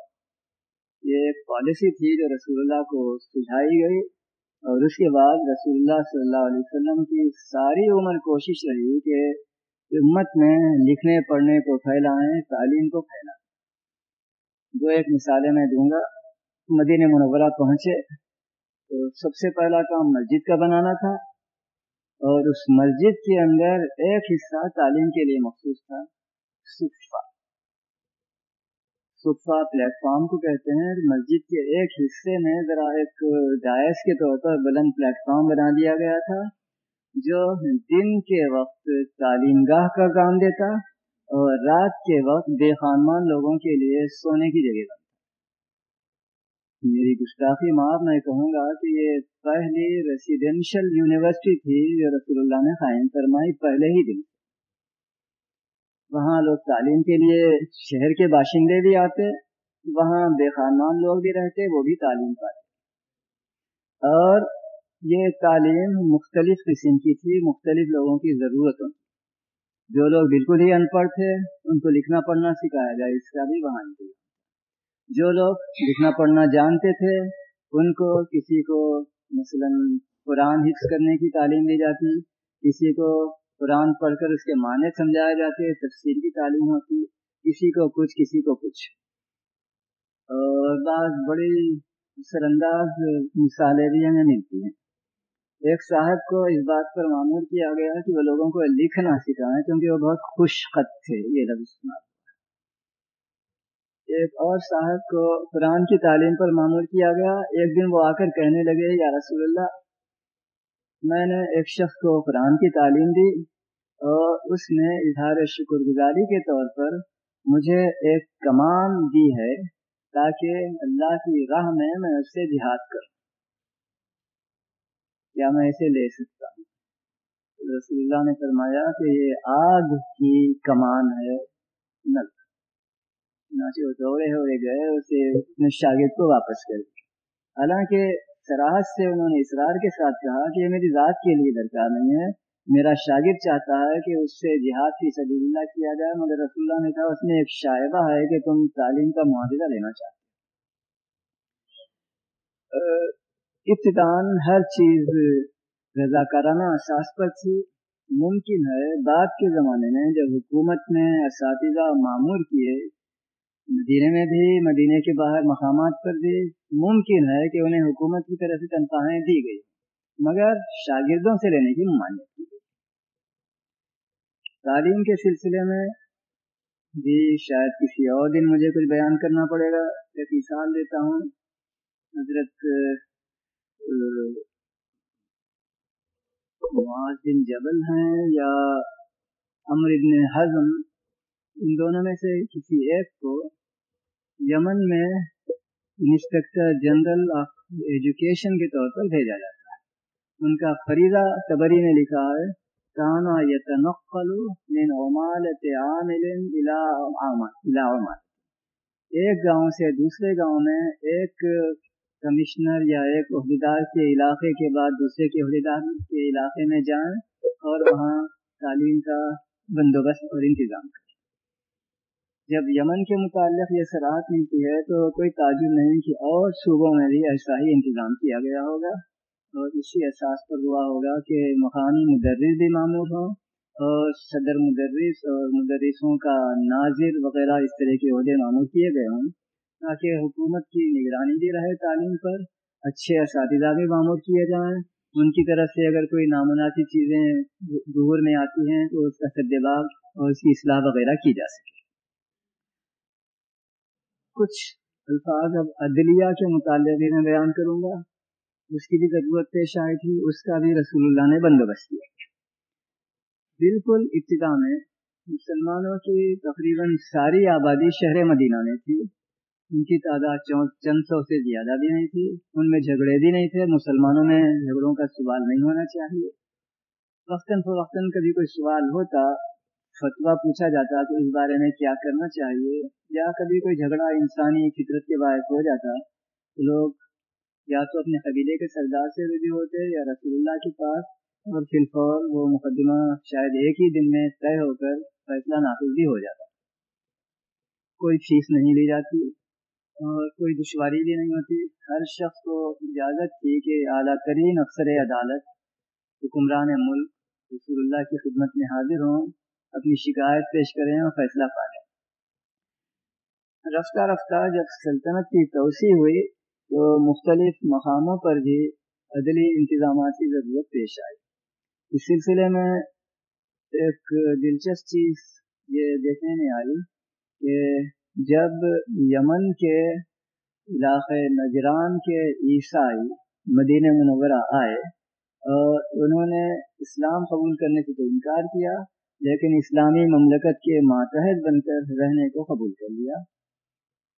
یہ ایک پالیسی تھی جو رسول اللہ کو سجھائی گئی اور اس کے بعد رسول اللہ صلی اللہ علیہ وسلم کی ساری عمر کوشش رہی کہ امت میں لکھنے، پڑھنے کو پھیلائیں، تعلیم کو پھیلائیں۔ دو ایک مثالیں میں دوں گا۔ مدینہ منورہ پہنچے تو سب سے پہلا کام مسجد کا بنانا تھا۔ اور اس مسجد کے اندر ایک حصہ تعلیم کے لیے مخصوص تھا صفا صفا پلیٹ فارم کو کہتے ہیں مسجد کے ایک حصے میں ذرا ایک ڈائس کے طور پر بلند پلیٹ فارم بنا دیا گیا تھا، جو دن کے وقت تعلیم گاہ کا کام دیتا اور رات کے وقت بے خانمان لوگوں کے لیے سونے کی جگہ بنتا میری گستاخی معاف میں کہوں گا کہ یہ پہلی ریسیڈینشل یونیورسٹی تھی جو رسول اللہ نے قائم فرمائی پہلے ہی دن۔ وہاں لوگ تعلیم کے لیے شہر کے باشندے بھی آتے، وہاں بے خانمان لوگ بھی رہتے، وہ بھی تعلیم پاتے۔ اور یہ تعلیم مختلف قسم کی تھی، مختلف لوگوں کی ضرورتوں جو لوگ بالکل ہی ان پڑھ تھے، ان کو لکھنا پڑھنا سکھایا جائے اس کا بھی وہاں انتظام۔ جو لوگ لکھنا پڑھنا جانتے تھے، ان کو کسی کو مثلا قرآن حفظ کرنے کی تعلیم دی جاتی، کسی کو قرآن پڑھ کر اس کے معنی سمجھائے جاتے، تفسیر کی تعلیم ہوتی، کسی کو کچھ، کسی کو کچھ۔ اور بعض بڑی اثر انداز مثالیں بھی ہمیں ملتی ہیں۔ ایک صاحب کو اس بات پر معمول کیا گیا کہ وہ لوگوں کو لکھنا سکھائیں کیونکہ وہ بہت خوش خط تھے، یہ لفظ۔ سنا ایک اور صاحب کو قرآن کی تعلیم پر معمول کیا گیا، ایک دن وہ آ کر کہنے لگے، یا رسول اللہ، میں نے ایک شخص کو قرآن کی تعلیم دی اور اس نے اظہار شکر گزاری کے طور پر مجھے ایک کمان دی ہے تاکہ اللہ کی راہ میں میں اس سے جہاد کروں کیا میں اسے لے سکتا ہوں؟ رسول اللہ نے فرمایا کہ یہ آگ کی کمان ہے، نل۔ وہ دوڑے ہوئے گئے اسے اپنے شاگرد کو واپس کر دیا حالانکہ سراحت سے انہوں نے اصرار کے ساتھ کہا کہ یہ میری ذات کے لیے درکار نہیں ہے. میرا شاگرد چاہتا ہے کہ اس سے جہاد کی سبیل اللہ کیا جائے، مگر رسول اللہ نے کہا، اس میں ایک شائبہ ہے کہ تم تعلیم کا معاوضہ لینا چاہتے ابتدان ہر چیز رضاکارانہ اساس پر تھی۔ ممکن ہے بعد کے زمانے میں جب حکومت نے اساتذہ معمور کیے مدینے میں بھی مدینے کے باہر مقامات پر بھی ممکن ہے کہ انہیں حکومت کی طرف سے تنخواہیں دی گئی مگر شاگردوں سے لینے کی ممانعت کی گئی۔ تعلیم کے سلسلے میں بھی شاید کسی اور دن مجھے کچھ بیان کرنا پڑے گا۔ ایک مثال دیتا ہوں۔ حضرت معاذ بن جبل ہیں یا امر ابن حضم ان دونوں میں سے کسی ایک کو یمن میں انسپیکٹر جنرل آف ایجوکیشن کے طور پر بھیجا جاتا ہے۔ ان کا فریضہ تبری نے لکھا ہے تانا یتنقل من عمالت عامل ایک گاؤں سے دوسرے گاؤں میں ایک کمشنر یا ایک عہدیدار کے علاقے کے بعد دوسرے کے عہدیدار کے علاقے میں جائیں اور وہاں تعلیم کا بندوبست اور انتظام کریں۔ جب یمن کے متعلق یہ سراہت ملتی ہے تو کوئی تعجب نہیں کہ اور صوبوں میں بھی ایسا ہی انتظام کیا گیا ہوگا اور اسی احساس پر ہوا ہوگا کہ مقامی مدرس بھی معمول ہوں اور صدر مدرس اور مدرسوں کا ناظر وغیرہ اس طرح کے عہدے معمول کیے گئے ہوں تاکہ حکومت کی نگرانی بھی رہے تعلیم پر، اچھے اساتذہ بھی معمول کیے جائیں۔ ان کی طرف سے اگر کوئی نامناسب چیزیں ظہور میں آتی ہیں تو اس کا سدباغ اور اس کی اصلاح وغیرہ کی جا سکے۔ کچھ الفاظ اب عدلیہ کے متعلق میں بیان کروں گا۔ اس کی بھی ضرورت پیش آئی تھی، اس کا بھی رسول اللہ نے بندوبست کیا۔ بالکل ابتدا میں مسلمانوں کی تقریباً ساری آبادی شہر مدینہ میں تھی۔ ان کی تعداد چند سو سے زیادہ بھی نہیں تھی، ان میں جھگڑے بھی نہیں تھے۔ مسلمانوں میں جھگڑوں کا سوال نہیں ہونا چاہیے۔ وقتاً فوقتاً کبھی کوئی سوال ہوتا فتویٰ پوچھا جاتا کہ اس بارے میں کیا کرنا چاہیے؟ یا کبھی کوئی جھگڑا انسانی فطرت کے باعث ہو جاتا تو لوگ یا تو اپنے قبیلے کے سردار سے رجوع ہوتے یا رسول اللہ کے پاس، اور فی الفور وہ مقدمہ شاید ایک ہی دن میں طے ہو کر فیصلہ نافذ بھی ہو جاتا۔ کوئی فیس نہیں لی جاتی اور کوئی دشواری بھی نہیں ہوتی۔ ہر شخص کو اجازت تھی کہ اعلیٰ ترین افسر عدالت، حکمران ملک، رسول اللہ کی خدمت میں حاضر ہوں۔ اپنی شکایت پیش کریں اور فیصلہ پالیں۔ رفتہ رفتہ جب سلطنت کی توسیع ہوئی تو مختلف مقاموں پر بھی عدلی انتظامات کی ضرورت پیش آئی۔ اس سلسلے میں ایک دلچسپ چیز یہ دیکھنے میں آئی کہ جب یمن کے علاقے نجران کے عیسائی مدینہ منورہ آئے اور انہوں نے اسلام قبول کرنے سے تو انکار کیا لیکن اسلامی مملکت کے ماتحت بن کر رہنے کو قبول کر لیا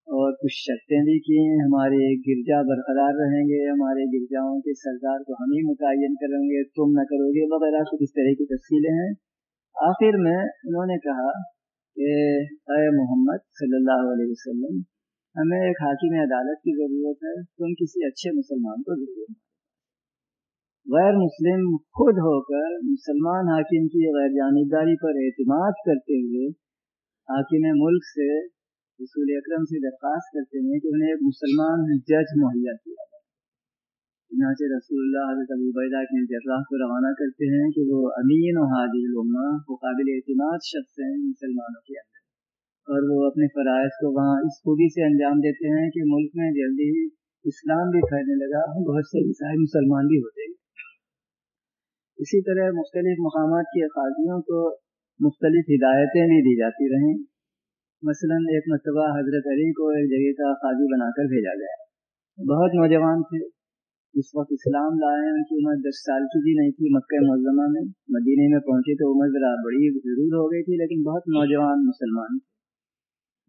اور کچھ شرطیں بھی کی ہیں۔ ہمارے گرجا برقرار رہیں گے، ہمارے گرجاؤں کے سردار کو ہم ہی متعین کریں گے، تم نہ کرو گے وغیرہ۔ کچھ اس طرح کی تفصیلیں ہیں۔ آخر میں انہوں نے کہا کہ اے محمد صلی اللہ علیہ وسلم، ہمیں ایک حاکم عدالت کی ضرورت ہے۔ تم کسی اچھے مسلمان کو دو غیر مسلم خود ہو کر مسلمان حاکم کی غیر جانبداری پر اعتماد کرتے ہوئے حاکم ملک سے رسول اکرم سے درخواست کرتے ہیں کہ انہیں ایک مسلمان جج مہیا کیا جائے۔ چنانچہ رسول اللہ حضرت ابو بیدہ کے جراح کو روانہ کرتے ہیں کہ وہ امین و حادل وہ قابل اعتماد شخص ہیں مسلمانوں کے اندر۔ اور وہ اپنے فرائض کو وہاں اس خوبی سے انجام دیتے ہیں کہ ملک میں جلدی ہی اسلام بھی پھیلنے لگا۔ بہت سے عیسائی مسلمان بھی ہوتے گئے اسی طرح مختلف مقامات کے قاضیوں کو مختلف ہدایتیں بھی دی جاتی رہیں۔ مثلا ایک مرتبہ حضرت علی کو ایک جگہ کا قاضی بنا کر بھیجا گیا۔ بہت نوجوان تھے۔ اس وقت اسلام لائے، ان کی عمر دس سال کی بھی نہیں تھی۔ مکہ معظمہ میں، مدینہ میں پہنچے تو عمر ذرا بڑی ضرور ہو گئی تھی، لیکن بہت نوجوان مسلمان تھے۔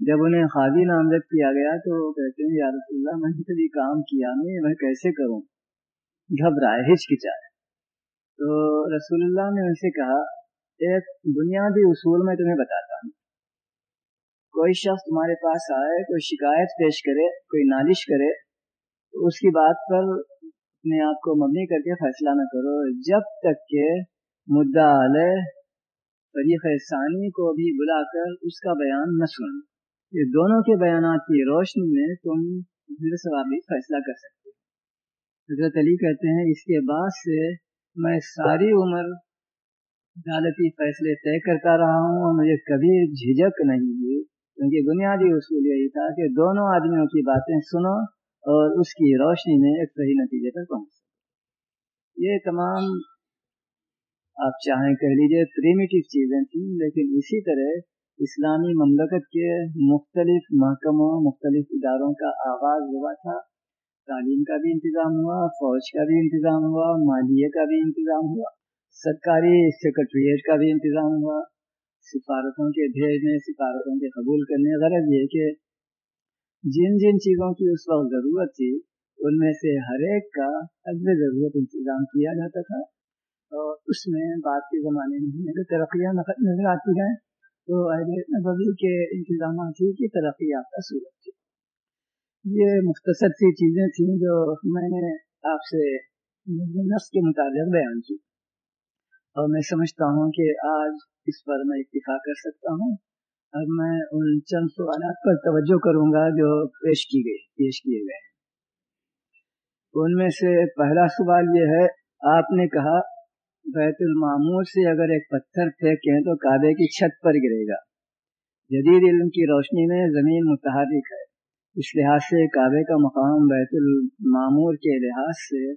جب انہیں قاضی نامزد کیا گیا تو وہ کہتے ہیں، یا رسول اللہ، میں نے کبھی کام کیا نہیں میں کیسے کروں؟ گھبرائے، ہچکچائے۔ تو رسول اللہ نے ان سے کہا ایک بنیادی اصول میں تمہیں بتاتا ہوں۔ کوئی شخص تمہارے پاس آئے، کوئی شکایت پیش کرے، کوئی نالش کرے، تو اس کی بات پر اپنے آپ کو مبنی کر کے فیصلہ نہ کرو۔ جب تک کہ مدعا علیہ طریق ثانی کو بھی بلا کر اس کا بیان نہ سن یہ دونوں کے بیانات کی روشنی میں تم ثوابی فیصلہ کر سکتے حضرت علی کہتے ہیں، اس کے بعد سے میں ساری عمر عدالتی فیصلے طے کرتا رہا ہوں اور مجھے کبھی جھجک نہیں ہوئی۔ کیونکہ بنیادی اصول یہی تھا کہ دونوں آدمیوں کی باتیں سنو اور اس کی روشنی میں ایک صحیح نتیجے پر پہنچ یہ تمام آپ چاہیں کہہ لیجیے پریمیٹو چیزیں تھیں، لیکن اسی طرح اسلامی مملکت کے مختلف محکموں، مختلف اداروں کا آغاز ہوا تھا۔ تعلیم کا بھی انتظام ہوا، فوج کا بھی انتظام ہوا مالیے کا بھی انتظام ہوا، سرکاری سیکرٹریٹ کا بھی انتظام ہوا، سفارتوں کے بھیجنے، سفارتوں کے قبول کرنے۔ غرض یہ کہ جن جن چیزوں کی اس وقت ضرورت تھی، ان میں سے ہر ایک کا حد ضرورت انتظام کیا جاتا تھا۔ اور اس میں بعد کے زمانے میں اگر ترقیاں نظر آتی ہیں، تو نبوی کے انتظامات ہی کی ترقی یافتہ صورت تھی۔ یہ مختصر سی چیزیں تھیں جو میں نے آپ سے نفس کے متعلق بیان کی۔ اور میں سمجھتا ہوں کہ آج اس پر میں اتفاق کر سکتا ہوں۔ اب میں ان چند سوالات پر توجہ کروں گا جو پیش کی گئی، پیش کیے گئے ان میں سے پہلا سوال یہ ہے، آپ نے کہا، بیت المعمور سے اگر ایک پتھر پھینکیں تو کعبے کی چھت پر گرے گا۔ جدید علم کی روشنی میں زمین متحرک ہے۔ اس لحاظ سے کعبے کا مقام بیت المعمور کے لحاظ سے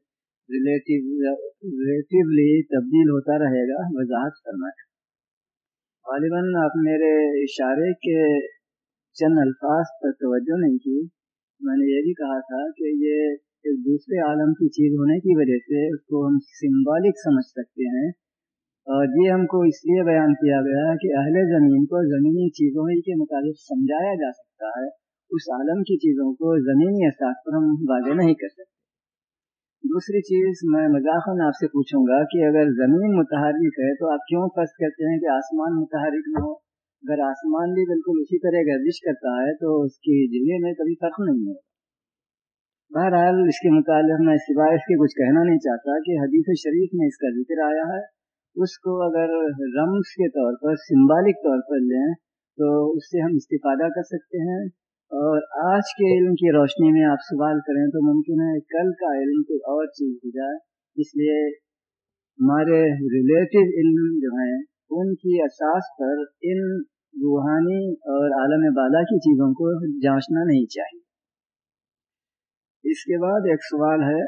ریلیٹیولی تبدیل ہوتا رہے گا، وضاحت فرمائے۔ غالباً آپ میرے اشارے کے چند الفاظ پر توجہ نہیں کی۔ میں نے یہ بھی کہا تھا کہ یہ ایک دوسرے عالم کی چیز ہونے کی وجہ سے اس کو ہم سمبولک سمجھ سکتے ہیں۔ اور یہ ہم کو اس لیے بیان کیا گیا کہ اہل زمین کو زمینی چیزوں ہی کے مطابق سمجھایا جا سکتا ہے۔ اس عالم کی چیزوں کو زمینی احساس پر ہم واضح نہیں کر سکتے۔ دوسری چیز میں مذاقن آپ سے پوچھوں گا کہ اگر زمین متحرک ہے تو آپ کیوں فرض کرتے ہیں کہ آسمان متحرک نہ ہو؟ اگر آسمان بھی بالکل اسی طرح گردش کرتا ہے تو اس کی جلے میں کبھی فرق نہیں ہوگا۔ بہرحال اس کے متعلق میں سوائے اس کے کچھ کہنا نہیں چاہتا کہ حدیث شریف میں اس کا ذکر آیا ہے۔ اس کو اگر رمز کے طور پر سمبالک طور پر لیں تو اس سے ہم استفادہ کر سکتے ہیں۔ اور آج کے علم کی روشنی میں آپ سوال کریں تو ممکن ہے کل کا علم کوئی اور چیز ہو جائے، اس لیے ہمارے ریلیٹو علم جو ہیں، ان کی اساس پر ان روحانی اور عالم بالا کی چیزوں کو جانچنا نہیں چاہیے۔ اس کے بعد ایک سوال ہے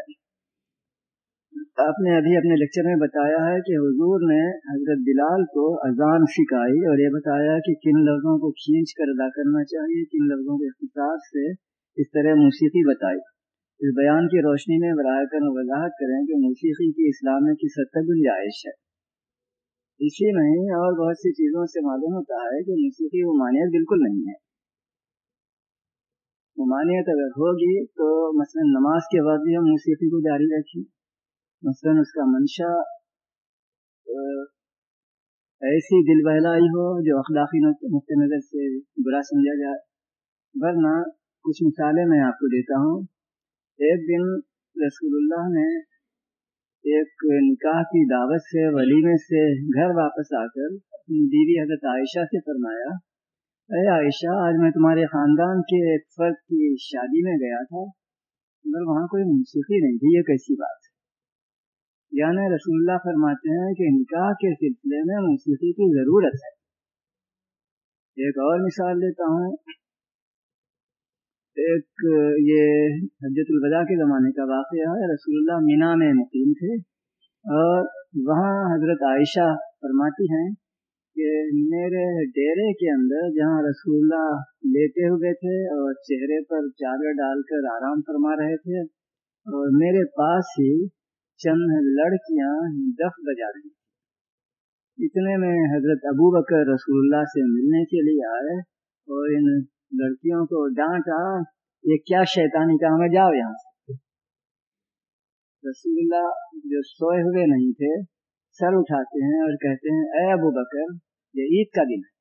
آپ نے ابھی اپنے لیکچر میں بتایا ہے کہ حضور نے حضرت بلال کو اذان سکھائی اور یہ بتایا کہ کن لفظوں کو کھینچ کر ادا کرنا چاہیے، کن لفظوں کے اختصار سے اس طرح موسیقی بتائی۔ اس بیان کی روشنی میں براہ کر وضاحت کریں کہ موسیقی کی اسلام میں کس حد تک گنجائش ہے۔ اسی نہیں اور بہت سی چیزوں سے معلوم ہوتا ہے کہ موسیقی ممانعت بالکل نہیں ہے۔ ممانعت اگر ہوگی تو مثلا نماز کے بعد بھی ہم موسیقی کو جاری رکھیں۔ مثلا اس کا منشا ایسی دل بہلائی ہو جو اخلاقی نقطۂ نظر سے برا سمجھا جائے۔ ورنہ کچھ مثالیں میں آپ کو دیتا ہوں۔ ایک دن رسول اللہ نے ایک نکاح کی دعوت سے ولیمے سے گھر واپس آ کر اپنی بیوی حضرت عائشہ سے فرمایا، اے عائشہ، آج میں تمہارے خاندان کے ایک فرد کی شادی میں گیا تھا، مگر وہاں کوئی موسیقی نہیں تھی، یہ کیسی بات؟ یعنی رسول اللہ فرماتے ہیں کہ نکاح کے سلسلے میں موسیقی کی ضرورت ہے۔ ایک اور مثال دیتا ہوں۔ ایک یہ حجت الوداع کے زمانے کا واقعہ ہے۔ رسول اللہ مینا میں مقیم تھے اور وہاں حضرت عائشہ فرماتی ہیں کہ میرے ڈیرے کے اندر جہاں رسول اللہ لیتے ہوئے تھے اور چہرے پر چادر ڈال کر آرام فرما رہے تھے اور میرے پاس ہی چند لڑکیاں دف بجا رہی تھیں اتنے میں حضرت ابو بکر رسول اللہ سے ملنے کے لیے آئے اور ان لڑکیوں کو ڈانٹا، یہ کیا شیطانی کام ہے، جاؤ یہاں سے۔ رسول اللہ جو سوئے ہوئے نہیں تھے، سر اٹھاتے ہیں اور کہتے ہیں، اے ابو بکر، یہ عید کا دن ہے۔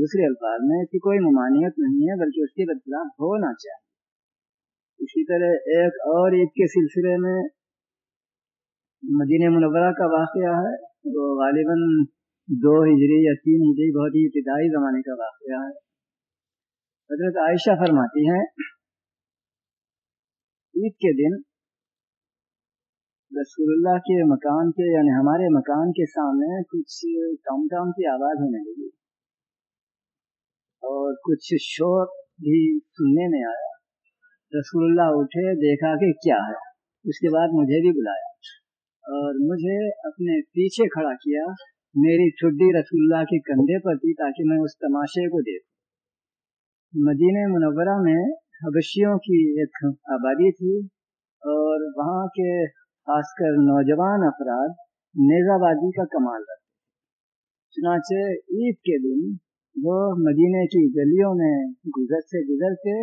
دوسرے الفاظ میں اس کی کوئی ممانعت نہیں ہے، بلکہ اس کے بدلا ہونا چاہیے۔ اسی طرح ایک اور عید کے سلسلے میں مدینہ منورہ کا واقعہ ہے، وہ غالباً دو ہجری یا تین ہجری بہت ہی ابتدائی زمانے کا واقعہ ہے۔ حضرت عائشہ فرماتی ہیں، عید کے دن رسول اللہ کے مکان کے یعنی ہمارے مکان کے سامنے کچھ ٹام ٹام کی آواز ہونے لگی۔ اور کچھ شور بھی سننے میں آیا۔ رسول اللہ اٹھے، دیکھا کہ کیا ہے۔ اس کے بعد مجھے بھی بلایا۔ اور مجھے اپنے پیچھے کھڑا کیا، میری ٹھڈی رسول اللہ کے کندھے پر تھی تاکہ میں اس تماشے کو دیکھوں۔ مدینہ منورہ میں حبشیوں کی ایک آبادی تھی اور وہاں کے خاص کر نوجوان افراد نیزہ بازی کا کمال رکھتے چنانچہ عید کے دن وہ مدینہ کی گلیوں میں گزر سے گزرتے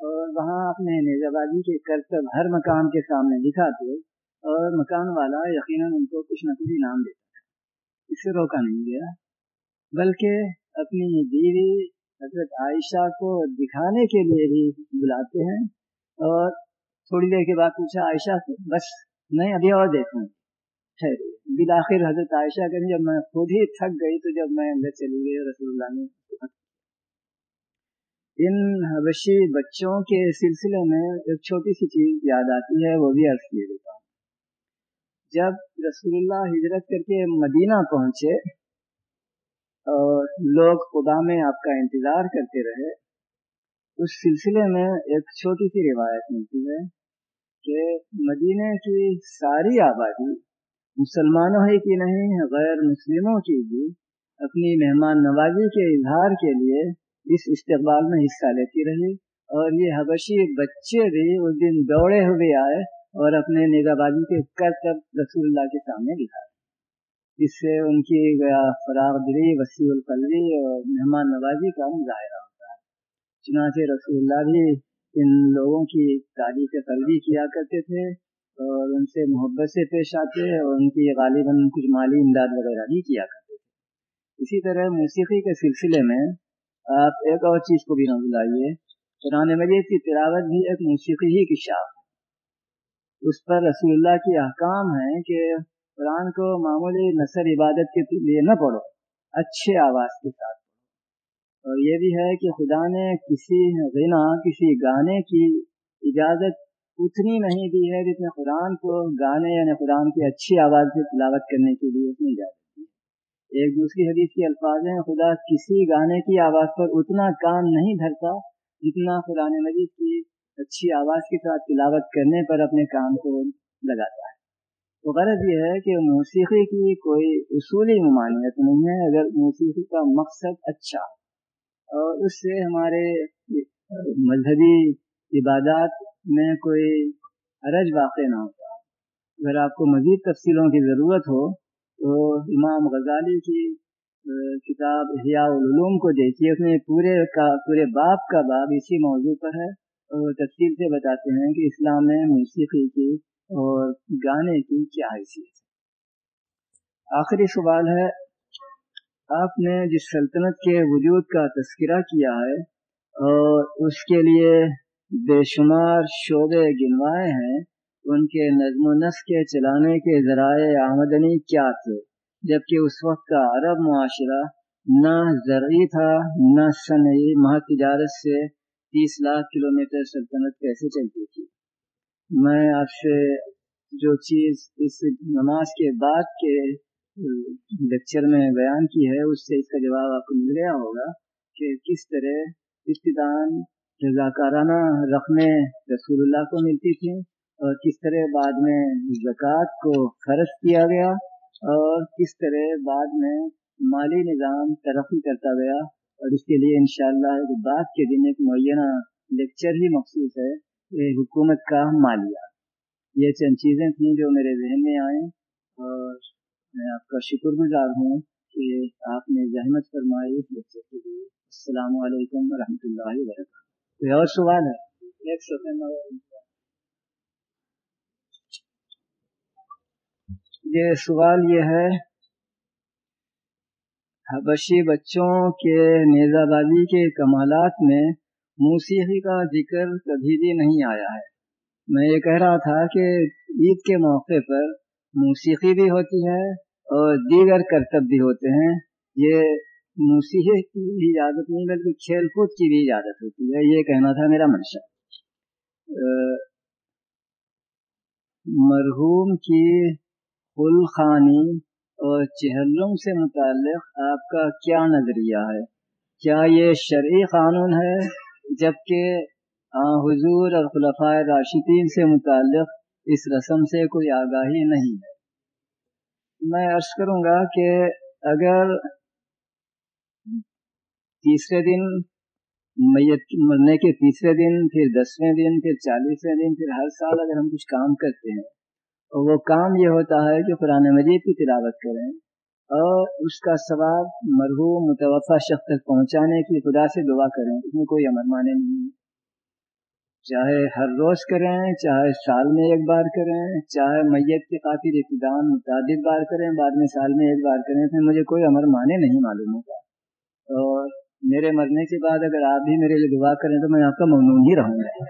اور وہاں اپنے نیزہ بازی کے کرتب ہر مقام کے سامنے دکھاتے اور مکان والا یقیناً ان کو کچھ نہ کچھ انعام دیتا تھا اس سے روکا نہیں گیا، بلکہ اپنی بیوی حضرت عائشہ کو دکھانے کے لیے بھی بلاتے ہیں۔ اور تھوڑی دیر کے بعد پوچھا، عائشہ سے بس نہیں ابھی اور دیکھوں ٹھہرے بالآخر حضرت عائشہ کہ جب میں خود ہی تھک گئی تو جب میں اندر چلی گئی رسول اللہ نے ان حبشی بچوں کے سلسلے میں ایک چھوٹی سی چیز یاد آتی ہے، وہ بھی عرض کیے دیتا ہوں جب رسول اللہ ہجرت کر کے مدینہ پہنچے اور لوگ خدا میں آپ کا انتظار کرتے رہے، اس سلسلے میں ایک چھوٹی سی روایت ملتی ہے کہ مدینہ کی ساری آبادی مسلمانوں ہی کی نہیں، غیر مسلموں کی بھی اپنی مہمان نوازی کے اظہار کے لیے اس استقبال میں حصہ لیتی رہی اور یہ حبشی بچے بھی اس دن دوڑے ہوئے آئے اور اپنے نگاہ بازی کے کر کر رسول اللہ کے سامنے دکھا اس سے ان کی گیا فراغ دلی، وسیع القلوی اور مہمان نوازی کا مظاہرہ ہوتا ہے۔ چنانچہ رسول اللہ بھی ان لوگوں کی تعریف قلبی کیا کرتے تھے اور ان سے محبت سے پیش آتے اور ان کی غالباً کچھ مالی امداد وغیرہ بھی کیا کرتے تھے۔ اسی طرح موسیقی کے سلسلے میں آپ ایک اور چیز کو بھی نہ بلائیے قرآن مجید کی تلاوت بھی ایک موسیقی ہی کی شاخ اس پر رسول اللہ کی احکام ہے کہ قرآن کو معمولی نثر عبادت کے لیے نہ پڑھو، اچھے آواز کے ساتھ اور یہ بھی ہے کہ خدا نے کسی غنا، کسی گانے کی اجازت اتنی نہیں دی ہے جتنے قرآن کو گانے یعنی قرآن کی اچھی آواز سے تلاوت کرنے کے لیے اتنی اجازت دی ایک دوسری حدیث کے الفاظ ہیں، خدا کسی گانے کی آواز پر اتنا کام نہیں دھرتا جتنا قرآن مجید کی اچھی آواز کے ساتھ تلاوت کرنے پر اپنے کام کو لگاتا ہے۔ تو غرض یہ ہے کہ موسیقی کی کوئی اصولی ممانعت نہیں ہے، اگر موسیقی کا مقصد اچھا اور اس سے ہمارے مذہبی عبادات میں کوئی حرج واقع نہ ہوتا اگر آپ کو مزید تفصیلوں کی ضرورت ہو تو امام غزالی کی کتاب احیاء العلوم کو دیکھیے، اس میں پورے کا، پورے باپ کا باب اسی موضوع پر ہے۔ تفصیل سے بتاتے ہیں کہ اسلام میں موسیقی کی اور گانے کی کیا حیثیت ہے۔ آخری سوال ہے، آپ نے جس سلطنت کے وجود کا تذکرہ کیا ہے اور اس کے لیے بے شمار شعبے گنوائے ہیں، ان کے نظم و نسق کے چلانے کے ذرائع آمدنی کیا تھے؟ جبکہ اس وقت کا عرب معاشرہ نہ زرعی تھا، نہ صنعی ماہ تجارت سے تیس لاکھ کلومیٹر سلطنت کیسے چلتی تھی؟ میں آپ سے جو چیز اس نماز کے بعد کے لیکچر میں بیان کی ہے، اس سے اس کا جواب آپ کو مل گیا ہوگا کہ کس طرح ابتدان رضاکارانہ رقمیں رسول اللہ کو ملتی تھیں اور کس طرح بعد میں زکوٰۃ کو فرض کیا گیا اور کس طرح بعد میں مالی نظام ترقی کرتا گیا۔ اور اس کے لیے انشاءاللہ ایک بات کے دن ایک معینہ لیکچر ہی مخصوص ہے حکومت کا مالیہ۔ یہ چند چیزیں تھیں جو میرے ذہن میں آئیں اور میں آپ کا شکر گزار ہوں کہ آپ نے زحمت فرمائی اس لیکچر کے لیے۔ السلام علیکم ورحمۃ اللہ وبرکاتہ۔ کوئی اور سوال ہے؟ ایک سیکنڈ۔ یہ سوال یہ ہے حبشی بچوں کے نیزہ بازی کے کمالات میں موسیقی کا ذکر کبھی بھی نہیں آیا ہے۔ میں یہ کہہ رہا تھا کہ عید کے موقع پر موسیقی بھی ہوتی ہے اور دیگر کرتب بھی ہوتے ہیں۔ یہ موسیقی کی بھی اجازت نہیں، بلکہ کھیل کود کی بھی اجازت ہوتی ہے۔ یہ کہنا تھا میرا منشا۔ مرحوم کی خل خانی اور چہلم سے متعلق آپ کا کیا نظریہ ہے؟ کیا یہ شرعی قانون ہے؟ جبکہ حضور اور خلفۂ راشدین سے متعلق اس رسم سے کوئی آگاہی نہیں ہے۔ میں عرض کروں گا کہ اگر تیسرے دن میت، مرنے کے تیسرے دن، پھر دسویں دن، پھر چالیسویں دن، پھر ہر سال اگر ہم کچھ کام کرتے ہیں وہ کام یہ ہوتا ہے کہ قرآن مجید کی تلاوت کریں اور اس کا ثواب مرحوم متوفع شخص تک پہنچانے کی خدا سے دعا کریں، اس میں کوئی امر مانے نہیں ہے۔ چاہے ہر روز کریں، چاہے سال میں ایک بار کریں، چاہے میت کی خاطر ابتدان متعدد بار کریں، بعد میں سال میں ایک بار کریں، پھر مجھے کوئی امر مانے نہیں معلوم ہوتا۔ اور میرے مرنے کے بعد اگر آپ بھی میرے لیے دعا کریں تو میں آپ کا ممنون ہی رہوں گا۔